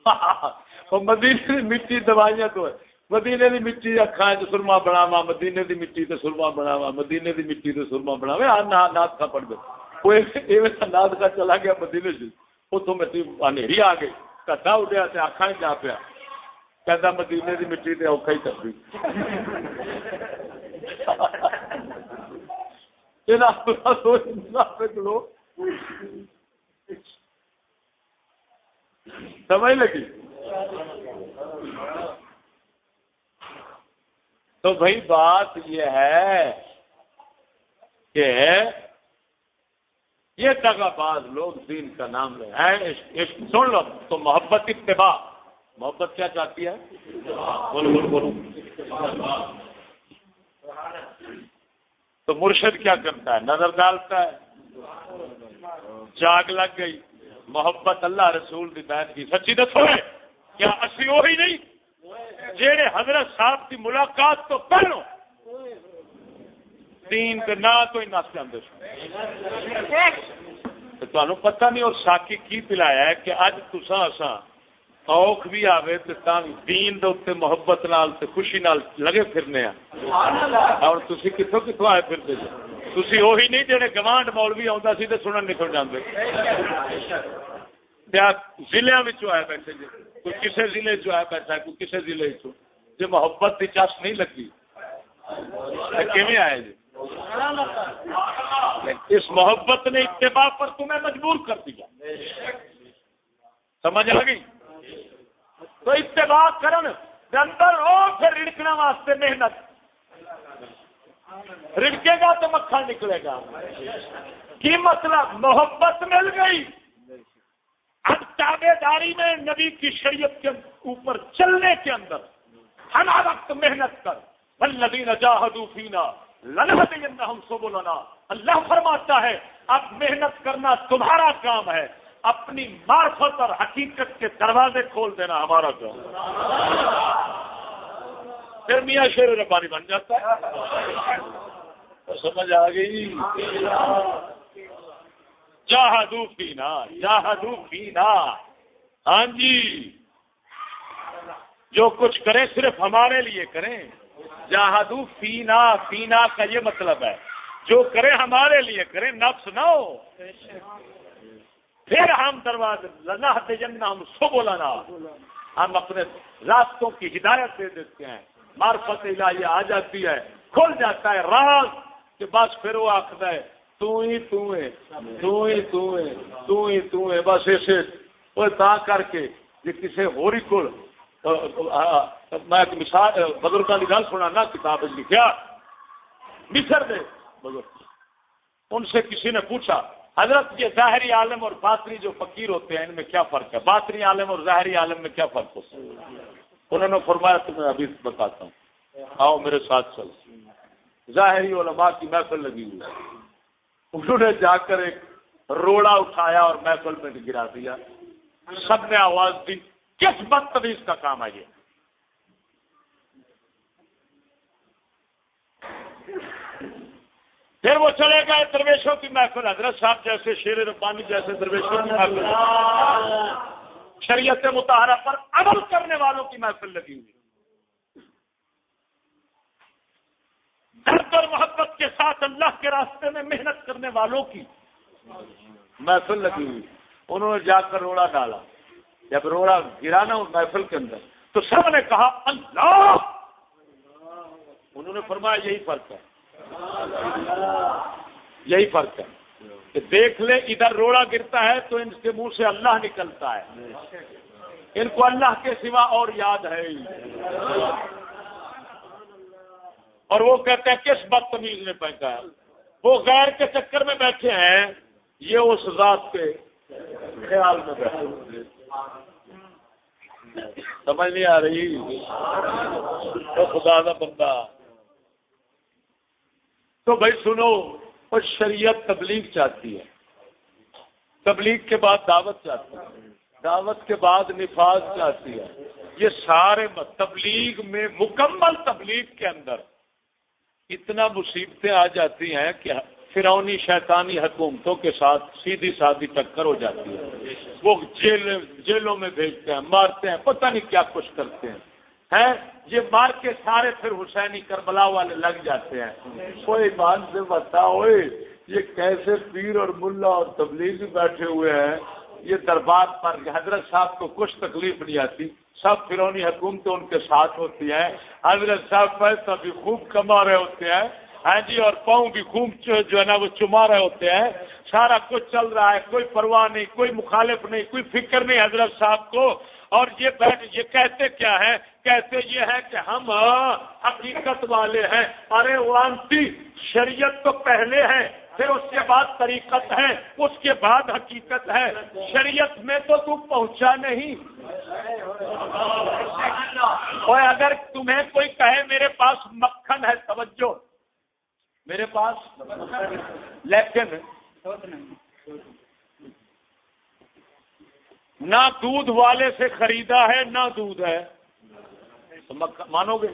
[SPEAKER 1] مدینے مٹی دوائیاں تو مدینے دی مٹی اکھاں چ سرما بناوا مدینے دی مٹی تے سرما بناوا مدینے دی مٹی تے سرما بناوے آ نات کا پڑھ دے۔ کوئی ایویں نات کا چلا گیا مدینے سے اتوں مٹی انیری آ گئی۔ کٹا اڈیا تے اکھاں جا پیا۔ کہندا مدینے دی مٹی تے اوکھا ہی کر دی سمجھ لگی؟ تو بھائی بات یہ ہے کہ یہ دگا باز لوگ دین کا نام لے ہیں۔ سن لو، تو محبت اتباع۔ محبت کیا چاہتی ہے؟ بولو بولو بولو۔ تو مرشد کیا کرتا ہے؟ نظر ڈالتا ہے؟ جاگ لگ گئی۔ محبت اللہ رسول کی بیت کی۔ سچی دسو کیا اسی وہی نہیں؟ جیڑے حضرت صاحب کی ملاقات تو پہلو دین تین نہ تو ہی نس جاتے تمہیں پتہ نہیں اور ساکی کی پلایا ہے کہ اج تسا اساں اوکھ بھی آوے تے تاں دین دے اوتے محبت نال تے خوشی نال لگے پھرنے ہاں اور تسی کتھوں کتھوں آئے پھرتے جے تسی وہی نہیں جڑے گوانڈ مولوی آوندا سی تے سنن نکل جاندے۔ ضلع آئے بیٹھے جی۔ کوئی کسی ضلع چ بیٹھا کوئی کسی ضلع چ جی محبت کی چس نہیں لگی۔ کیویں آئے جی؟ اس محبت نے اتباع پر تمہیں مجبور کر دیا۔ سمجھ آ گئی؟ تو اتباع کرن اندر ہو پھر رڑکنے واسطے محنت۔ رڑکے گا تو مکھن نکلے گا۔ کی مطلب؟ محبت مل گئی۔ اب تابے داری میں نبی کی شریعت کے اوپر چلنے کے اندر ہر وقت محنت کر بلدین فینا ہم سو بولنا اللہ فرماتا ہے، اب محنت کرنا تمہارا کام ہے، اپنی معرفت اور حقیقت کے دروازے کھول دینا ہمارا کام پھر میاں شیر ربانی بن جاتا ہے۔ سمجھ آ گئی۔ جاہدو فینا جاہدو فینا۔ ہاں جی۔ جو کچھ کریں صرف ہمارے لیے کریں۔ جاہدو فینا فینا کا یہ مطلب ہے۔ جو کرے ہمارے لیے کریں، نفس نہ ہو۔ پھر ہم دروازے لنا ہم سو بولانا ہم اپنے راستوں کی ہدایت دے دیتے ہیں۔ مارفت الہی آ جاتی ہے، کھل جاتا ہے۔ راز کہ بس پھر وہ آخر ہے۔ تو ہی تو ہے تو ہی تو ہے تو ہی تو ہے بس ایسے وہ تا کر کے جی کسی ہوری میں ایک مثال بزرگوں کی گل سنا کتاب لکھا مصر دے بزرگ ان سے کسی نے پوچھا حضرت یہ ظاہری عالم اور باطنی جو فقیر ہوتے ہیں ان میں کیا فرق ہے باطنی عالم اور ظاہری عالم میں کیا فرق ہوتا ہے انہوں نے فرمایا تو میں ابھی بتاتا ہوں آؤ میرے ساتھ چل ظاہری علماء کی محفل لگی ہوئی انہوں نے جا کر ایک روڑا اٹھایا اور محفل میں گرا دیا۔ سب نے آواز دی، کس بدتمیز کا کام ہے یہ؟ پھر وہ چلے گئے درویشوں کی محفل، حضرت صاحب جیسے شیر ربانی جیسے درویشوں کی محفل۔ شریعت متحرہ پر عمل کرنے والوں کی محفل لگی ہوئی۔ درد اور محبت کے ساتھ اللہ کے راستے میں محنت کرنے والوں کی محفل لگی ہوئی۔ انہوں نے جا کر روڑا ڈالا جب روڑا گرا نا محفل کے اندر۔ تو سب نے کہا، اللہ! انہوں نے فرمایا، یہی فرق ہے۔ یہی فرق ہے کہ دیکھ لے، ادھر روڑا گرتا ہے تو ان کے منہ سے اللہ نکلتا ہے۔ ان کو اللہ کے سوا اور یاد ہے۔ اور وہ کہتے ہیں کس بدتمیز نے پہنچا ہے؟ وہ غیر کے چکر میں بیٹھے ہیں، یہ اس ذات کے خیال میں بیٹھے سمجھ نہیں آ رہی؟ تو خدا کا بندہ۔ تو بھائی سنو، وہ شریعت تبلیغ چاہتی ہے۔ تبلیغ کے بعد دعوت چاہتی ہے۔ دعوت کے بعد نفاذ چاہتی ہے۔ یہ سارے تبلیغ میں مکمل تبلیغ کے اندر۔ اتنا مصیبتیں آ جاتی ہیں کہ فرونی شیطانی حکومتوں کے ساتھ سیدھی سادھی ٹکر ہو جاتی ہے۔ وہ جیل جیلوں میں بھیجتے ہیں، مارتے ہیں، پتہ نہیں کیا کچھ کرتے ہیں۔ ہیں؟ یہ مار کے سارے پھر حسینی کربلا والے لگ جاتے ہیں۔ کوئی مان سے بتا ہوئے، یہ کیسے پیر اور ملا اور تبلیغ بیٹھے ہوئے ہیں؟ یہ دربار پر، حضرت صاحب کو کچھ تکلیف نہیں آتی۔ سب فرونی حکومتیں ان کے ساتھ ہوتی ہیں۔ حضرت صاحب پیسہ بھی خوب کما رہے ہوتے ہیں۔ ہاں جی اور پاؤں بھی خوب جو ہے نا، وہ چما رہے ہوتے ہیں۔ سارا کچھ چل رہا ہے، کوئی پرواہ نہیں، کوئی مخالف نہیں، کوئی فکر نہیں حضرت صاحب کو۔ اور یہ بیٹھ یہ کہتے کیا ہے کہتے یہ ہے کہ ہم حقیقت والے ہیں۔ ارے وانتی شریعت تو پہلے ہے پھر اس کے بعد طریقت ہے، اس کے بعد حقیقت ہے۔ شریعت میں تو تم پہنچا نہیں۔ اور اگر تمہیں کوئی کہے میرے پاس مکھن ہے، توجہ۔ میرے پاس۔ لیکن نہ دودھ والے سے خریدا ہے، نہ دودھ ہے۔ مانو گے؟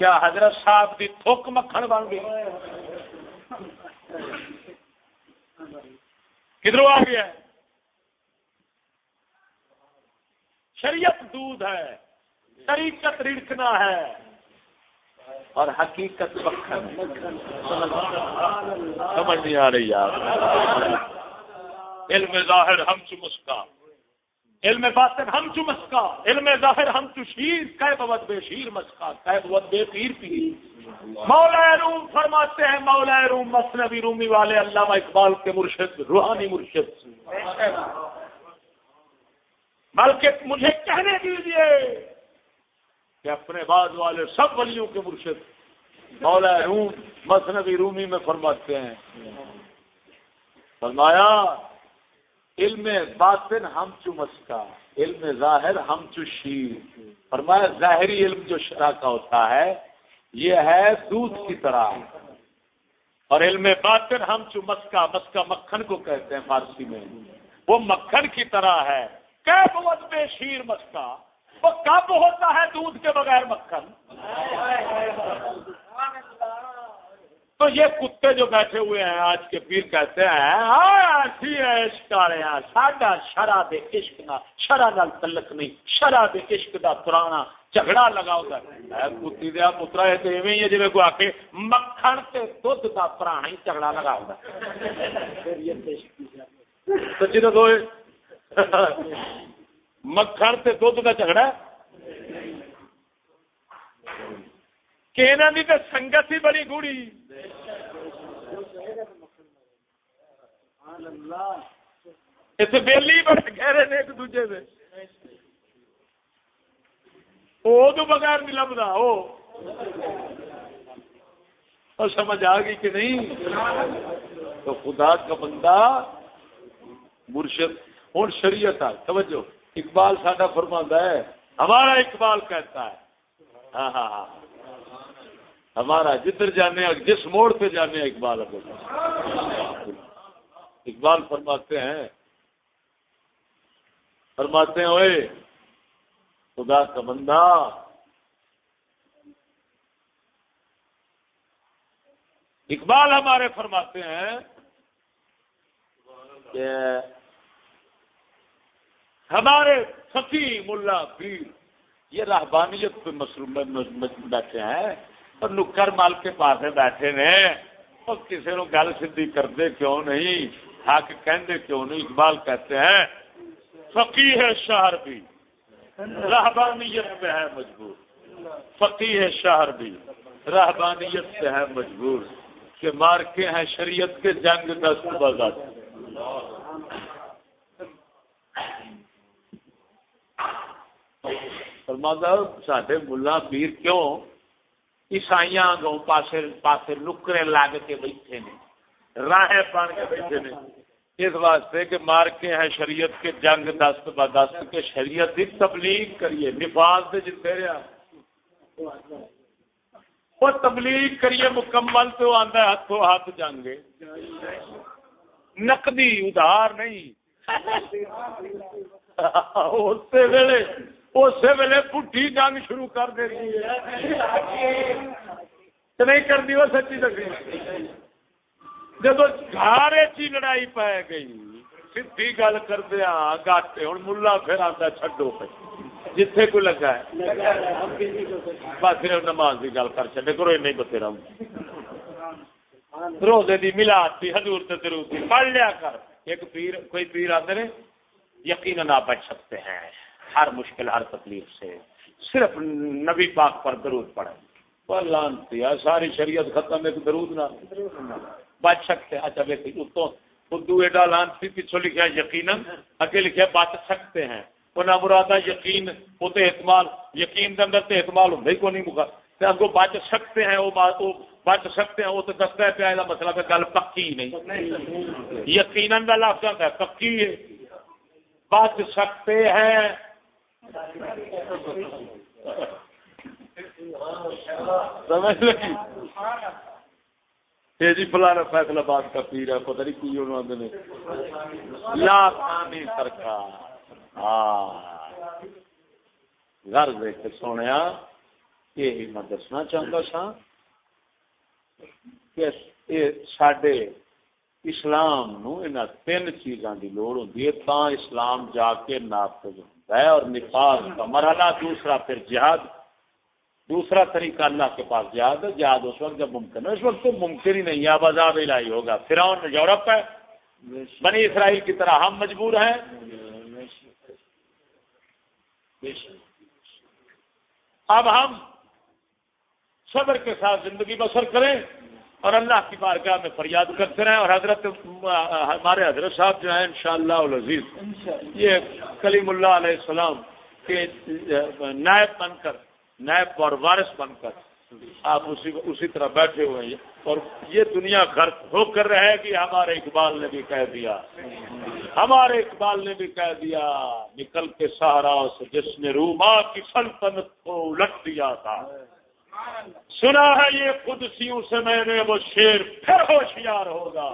[SPEAKER 1] کیا حضرت صاحب کی تھوک مکھن بن گئی؟ کدھر آ گیا شریعت دودھ ہے، شریعت رڑکنا ہے، اور حقیقت مکھن۔ سمجھ نہیں آ رہی یار۔ علم ظاہر ہم چمسکا علم باطن ہم چو مسکا، علم ظاہر ہم چو شیر کہ بوت بے شیر مسکا کہ بوت بے پیر پیر۔ مولا روم فرماتے ہیں، مولا روم، مصنوی رومی والے علامہ اقبال کے مرشد، روحانی مرشد۔ بلکہ مجھے کہنے دیجیے کہ اپنے بعد والے سب ولیوں کے مرشد مولا روم، مصنوی رومی میں فرماتے ہیں۔ فرمایا علم باطن ہم چو مسکا، علم ظاہر ہم چو شیر۔ فرمایا، ظاہری علم جو شرح کا ہوتا ہے، یہ ہے دودھ کی طرح۔ اور علم باطن ہم چو مسکا مسکا مکھن کو کہتے ہیں فارسی میں۔ وہ مکھن کی طرح ہے۔ بے شیر مسکا، وہ کب ہوتا ہے دودھ کے بغیر مکھن؟ تو یہ کتے جو بیٹھے ہوئے ہیں آج کے پیر کہتے ہیں ساڈا شراب عشق نہ شرا نال تلک نہیں شراب عشق دا پرانا جھگڑا لگا ہوتا ہے۔ کتی دیا پترا ہے تو ایویں ہی ہے جی کو آ کے مکھن سے دھد کا پرانا ہی جھگڑا لگا ہوتا سچی جی دسو مکھن سے دھد کا جھگڑا کہ تو سنگت ہی بڑی گوڑی۔ بےلی بڑے گہرے نے ایک دوجے سے وہ تو بغیر نہیں لبدا وہ سمجھ آ گئی کہ نہیں؟ تو خدا کا بندہ مرشد، ہوں شریعت ہے سمجھو اقبال ساڈا فرما ہے، ہمارا اقبال کہتا ہے۔ ہاں ہاں ہاں۔ ہمارا جدھر جانے جس موڑ پہ جانے اقبال ابو اقبال فرماتے ہیں فرماتے ہیں اوے خدا کا بندہ، اقبال ہمارے فرماتے ہیں کہ ہمارے سفی ملا پیر، یہ رحبانیت پہ مصروف بیٹھے ہیں۔ اور نکر مال کے پاس بیٹھے نے، اور کسی نو گل سی کرتے کیوں نہیں؟ حق کہندے کیوں نہیں؟ اقبال کہتے ہیں فقی ہے شہر بھی، رہبانیت پہ ہے مجبور۔ فقی ہے شہر بھی، رہبانیت پہ ہے مجبور کہ مار کے ہیں شریعت کے جنگ دست بازار فرماتا ساڈے ملا پیر کیوں؟ عیسائی گو پاسے پاسے نکرے لگ کے بیٹھے نے راہ بن کے بیٹھے نے۔ اس واسطے کہ مار کے ہیں شریعت کے جنگ دست بدست کے شریعت کی تبلیغ کریے، نفاذ سے جتنے رہا۔ وہ تبلیغ کریے مکمل تو آتا ہے ہاتھوں ہاتھ جنگ نقدی ادھار نہیں۔ اسی ویلے اسی ویلے پٹھی جنگ شروع کر دے نہیں کر دی وہ سچی دسی جب گھر چی لڑائی پی گئی سی گل کردیا ہاں، گاٹے ہوں ملا پھر آتا چڈو پہ جتھے کوئی لگا ہے۔ بس نماز کی گل کر چلے کرو نہیں بتھیرا روزے دی ملاد تھی حضور تے درود تھی پڑھ لیا کر۔ ایک پیر کوئی پیر آتے نے یقینا آپ بچ سکتے ہیں۔ ہر مشکل ہر تکلیف سے صرف نبی پاک پر درود پڑے لانتی ساری شریعت ختم ایک درود نہ۔ بچ سکتے اچھا اتوں اردو ایڈا لانتی پیچھو لکھا یقیناً؟ اگے لکھا بچ سکتے ہیں۔ وہ نہ مرادہ یقین وہ تو احتمال یقین کے اندر تو احتمال ہوں کو نہیں مکا۔ اگو بچ سکتے ہیں وہ بچ سکتے ہیں وہ تو دستا ہے پیا مسئلہ کہ گل پکی نہیں۔ یقیناً کا لفظ ہے پکی ہے۔ بچ سکتے ہیں سمجھ لگی؟ جی فلانا فیصلہ باد کا پیر ہے، پتہ نہیں کی انہوں نے لاکھانی سرکار ہاں۔ گھر دیکھ سونے یہی میں دسنا چاہتا سا کہ سڈے اسلام نو ان تین چیزاں کی لوڑ ہوتی ہے تا اسلام جا کے نافذ ہوتا ہے اور نفاذ کا مرحلہ، دوسرا پھر جہاد۔ دوسرا طریقہ اللہ کے پاس جہاد ہے۔ جہاد اس وقت جب ممکن ہے، اس وقت تو ممکن ہی نہیں اب عذاب الہی ہوگا۔ فرعون یورپ ہے بنی اسرائیل کی طرح ہم مجبور ہیں۔ اب ہم صبر کے ساتھ زندگی بسر کریں۔ اور اللہ کی بارگاہ میں فریاد کرتے رہیں اور حضرت ہمارے حضرت صاحب جو ہیں انشاءاللہ العزیز، یہ کلیم اللہ علیہ السلام کے نائب بن کر، نائب اور وارث بن کر آپ اسی اسی طرح بیٹھے ہوئے ہیں۔ اور یہ دنیا غرق ہو کر رہے گی، ہمارے اقبال نے بھی کہہ دیا۔ ہمارے اقبال نے بھی کہہ دیا، نکل کے سہارا سے جس نے روما کی سلطنت کو الٹ دیا تھا۔ سنا ہے یہ خود سے میں نے وہ شیر پھر ہوشیار ہوگا۔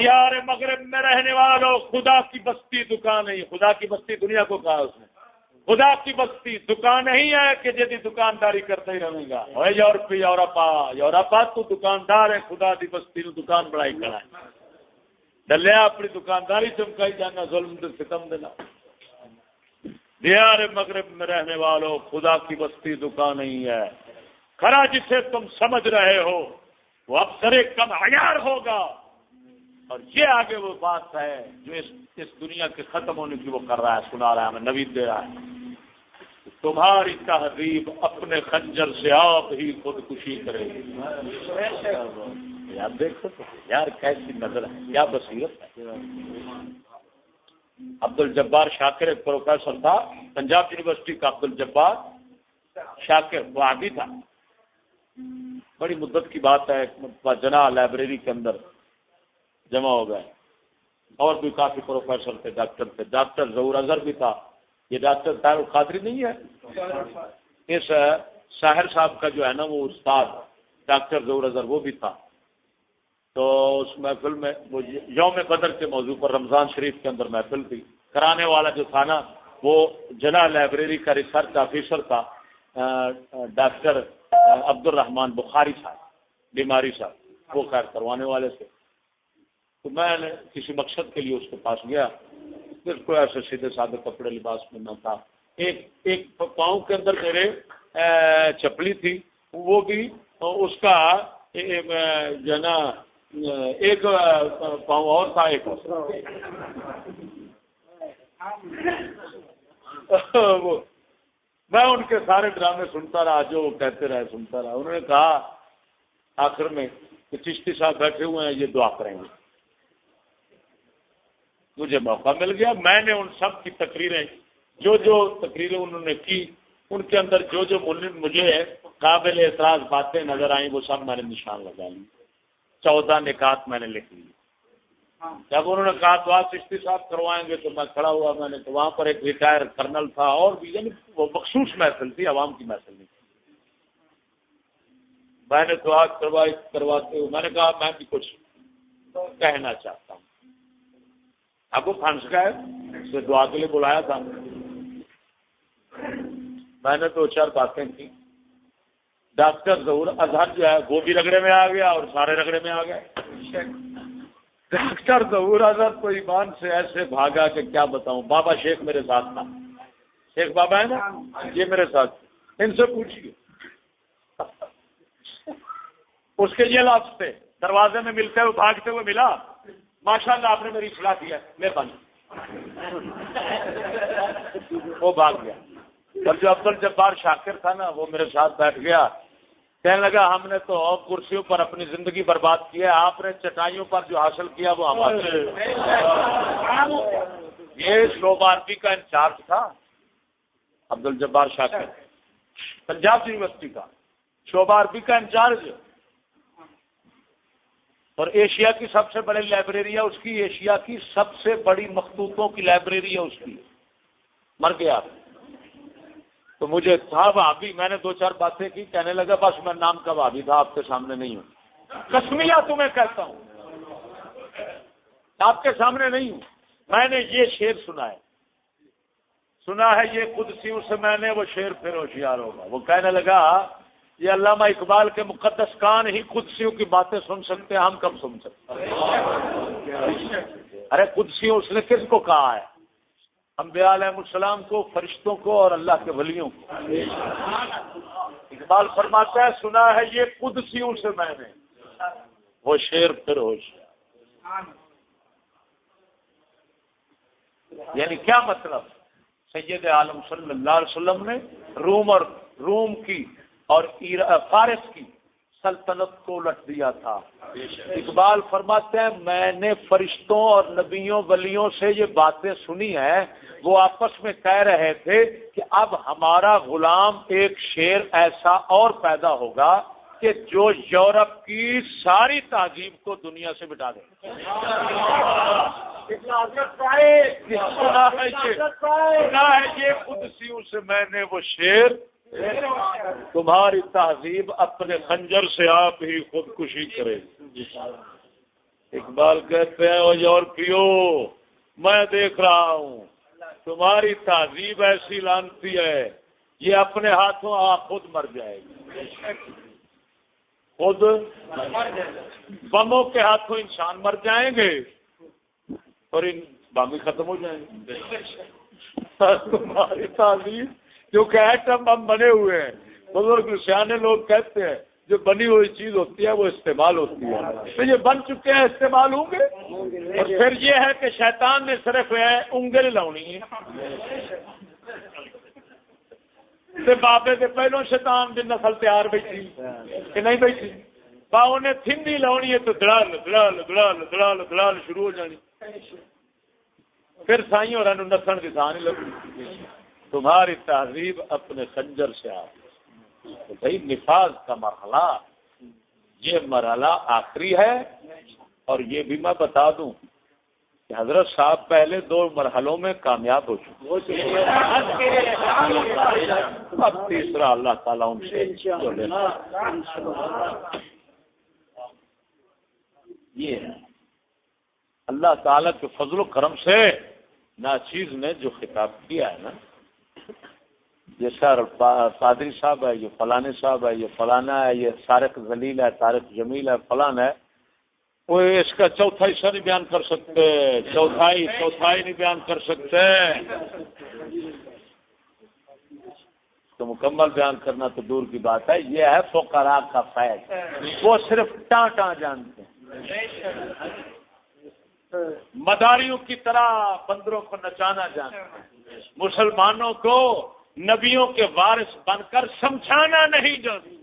[SPEAKER 1] یار مغرب میں رہنے والوں، خدا کی بستی دکان نہیں، خدا کی بستی دنیا کو کہا اس نے۔ خدا کی بستی دکان نہیں ہے کہ جدی دکانداری کرتے ہی رہے گا۔ یورپی یورپا یورپا تو دکاندار ہے خدا کی بستی نو دکان بڑائی کرا ڈلیا اپنی دکانداری چمکائی جانا، ظلم دے ستم دینا دیار مغرب میں رہنے والوں، خدا کی بستی دکان نہیں ہے۔ کھڑا جسے تم سمجھ رہے ہو، وہ اب کم ہزار ہوگا۔ اور یہ آگے وہ بات ہے جو اس اس دنیا کے ختم ہونے کی وہ کر رہا ہے، سنا رہا ہے، ہمیں نوید دے رہا ہے۔ تمہاری تحریب اپنے خنجر سے آپ ہی خودکشی کرے گی۔ یار دیکھ سکتے یار کیسی نظر ہے، کیا بصیرت ہے۔ عبد الجبار شاکر ایک پروفیسر تھا، پنجاب یونیورسٹی کا عبد الجبار شاکر، وہ آدھی تھا۔ بڑی مدت کی بات ہے جنا لائبریری کے اندر جمع ہو گئے۔ اور بھی کافی پروفیسر تھے، ڈاکٹر تھے۔ ڈاکٹر ظہور اظہر بھی تھا۔ یہ ڈاکٹر طاہر القادری نہیں ہے؟ اس شاہر صاحب کا جو ہے نا، وہ استاد ڈاکٹر ظہور اظہر، وہ بھی تھا۔ تو اس محفل میں، وہ یوم بدر کے موضوع پر رمضان شریف کے اندر محفل تھی۔ کرانے والا جو تھا نا، وہ جنا لائبریری کا ریسرچ آفیسر تھا ڈاکٹر عبد الرحمان بخاری صاحب، بیماری صاحب، وہ خیر کروانے والے سے تو میں نے کسی مقصد کے لیے اس کے پاس گیا۔ پھر بالکل ایسے سیدھے سادے کپڑے لباس میں نہ تھا۔ ایک ایک پاؤں کے اندر میرے چپلی تھی۔ وہ بھی اس کا جو ہے نا، ایک پاؤں اور تھا، ایک میں ان کے سارے ڈرامے سنتا رہا، جو وہ کہتے رہے، سنتا رہا۔ انہوں نے کہا، آخر میں کہ چشتی صاحب بیٹھے ہوئے ہیں، یہ دعا کریں گے۔ مجھے موقع مل گیا۔ میں نے ان سب کی تقریریں، جو جو تقریریں انہوں نے کی، ان کے اندر جو جو مجھے قابل اعتراض باتیں نظر آئیں، وہ سب میں نے نشان لگا لی۔ چودہ نکات میں نے لکھ لی۔ جب انہوں نے کہا تو آپ چشتی صاحب کروائیں گے تو میں کھڑا ہوا، میں نے تو وہاں پر ایک ریٹائر کرنل تھا اور بھی یعنی وہ مخصوص محفل تھی، عوام کی محفل نہیں تھی۔ میں نے دعا کروائی، کرواتے ہوئے میں نے کہا، میں بھی کچھ کہنا چاہتا ہوں۔ اب وہ پھنس گئے؟ اسے دعا کے لیے بلایا تھا۔ میں نے دو چار باتیں کی۔ ڈاکٹر ضرور اظہر جو ہے، وہ بھی رگڑے میں آ گیا اور سارے رگڑے میں آ گئے۔ ڈاکٹر ظہور اظہر تو ایمان سے ایسے بھاگا کہ کیا بتاؤں؟ بابا شیخ میرے ساتھ تھا۔ شیخ بابا ہے نا؟ یہ میرے ساتھ۔ ان سے پوچھیے اس کے یہ لفظ تھے۔ دروازے میں ملتے ہوئے بھاگتے ہوئے ملا۔ ماشاء اللہ آپ نے میری اصلاح کیا میں وہ بھاگ گیا۔ اور جو عبد الجبار شاکر تھا نا، وہ میرے ساتھ بیٹھ گیا۔ کہنے لگا، ہم نے تو کرسیوں پر اپنی زندگی برباد کی ہے، آپ نے چٹائیوں پر جو حاصل کیا وہ ہمارے یہ شوبہ عربی کا انچارج تھا عبد الجبار شاکر پنجاب یونیورسٹی کا۔ شوبہ عربی کا انچارج۔ اور ایشیا کی سب سے بڑی لائبریری ہے، اس کی ایشیا کی سب سے بڑی مخطوطوں کی لائبریری ہے، اس کی۔ مر گیا تو مجھے تھا بھابھی، میں نے دو چار باتیں کی، کہنے لگا، بس میں نام کا بھابھی تھا، آپ کے سامنے نہیں ہوں۔ کشمیا تمہیں کہتا ہوں۔ آپ کے سامنے نہیں ہوں۔ میں نے یہ شیر سنا ہے۔ سنا ہے یہ خود سے میں نے وہ شیر پھر ہوشیار ہوگا۔ وہ کہنے لگا، یہ علامہ اقبال کے مقدس کان ہی قدسیوں کی باتیں سن سکتے ہیں، ہم کب سن سکتے ہیں؟ ارے، قدسیوں، اس نے کس کو کہا ہے؟ انبیاء علیہ السلام کو، فرشتوں کو اور اللہ کے ولیوں کو۔ اقبال فرماتا ہے، سنا ہے یہ قدسیوں سے میں نے۔ وہ شیر پھر ہوش۔ یعنی کیا مطلب؟ سید عالم صلی اللہ علیہ وسلم نے روم اور، روم کی اور فارس کی سلطنت کو لٹ دیا تھا۔ اقبال فرماتے ہیں میں نے فرشتوں اور نبیوں ولیوں سے یہ باتیں سنی ہیں۔ وہ آپس میں کہہ رہے تھے کہ اب ہمارا غلام ایک شیر ایسا اور پیدا ہوگا کہ جو یورپ کی ساری تہذیب کو دنیا سے مٹا دے۔ یہ۔ قدسیوں سے میں نے وہ شیر تمہاری تہذیب اپنے خنجر سے آپ ہی خودکشی کرے اقبال کہتے ہیں یورپیو میں دیکھ رہا ہوں، تمہاری تہذیب ایسی لانتی ہے، یہ اپنے ہاتھوں آپ خود مر جائے گی۔ خود بموں کے ہاتھوں انسان مر جائیں گے اور ان بم ختم ہو جائیں گے تمہاری تہذیب کیونکہ ایٹم بم بنے ہوئے ہیں۔ بزرگ سیانے لوگ کہتے ہیں، جو بنی ہوئی چیز ہوتی ہے، وہ استعمال ہوتی ہے۔ تو یہ بن چکے ہیں، استعمال ہوں گے؟ اور پھر یہ ہے کہ شیطان نے صرف انگل لاؤنی ہے۔ بابے کے پہلو شیطان کی نسل تیار بیٹھی، کہ نہیں بیٹھی؟ باؤ نے تھنڈی لاؤنی ہے تو دڑال دڑال دڑال دڑال دڑال شروع ہو جانی۔ پھر سائی اور نسن کی سان ہی لگی تمہاری تہذیب اپنے خنجر سے آ بھائی نفاذ کا مرحلہ، یہ مرحلہ آخری ہے۔ اور یہ بھی میں بتا دوں کہ حضرت صاحب پہلے دو مرحلوں میں کامیاب ہو چکے اب تیسرا اللہ تعالیٰ ان سے یہ اللہ تعالیٰ کے فضل و کرم سے ناچیز نے جو خطاب کیا ہے نا یہ سر قادری صاحب ہے، یہ فلانے صاحب ہے، یہ فلانا ہے، یہ سارق ذلیل ہے طارق جمیل ہے، فلان ہے۔ وہ اس کا چوتھا حصہ نہیں بیان کر سکتے۔ چوتھائی چوتھائی نہیں بیان کر سکتے۔ تو مکمل بیان کرنا تو دور کی بات ہے۔ یہ ہے فوکرا کا فیض۔ وہ صرف ٹاں ٹاں جانتے ہیں۔ مداریوں کی طرح بندروں کو نچانا جانتے ہیں۔ مسلمانوں کو نبیوں کے وارث بن کر سمجھانا نہیں جانتے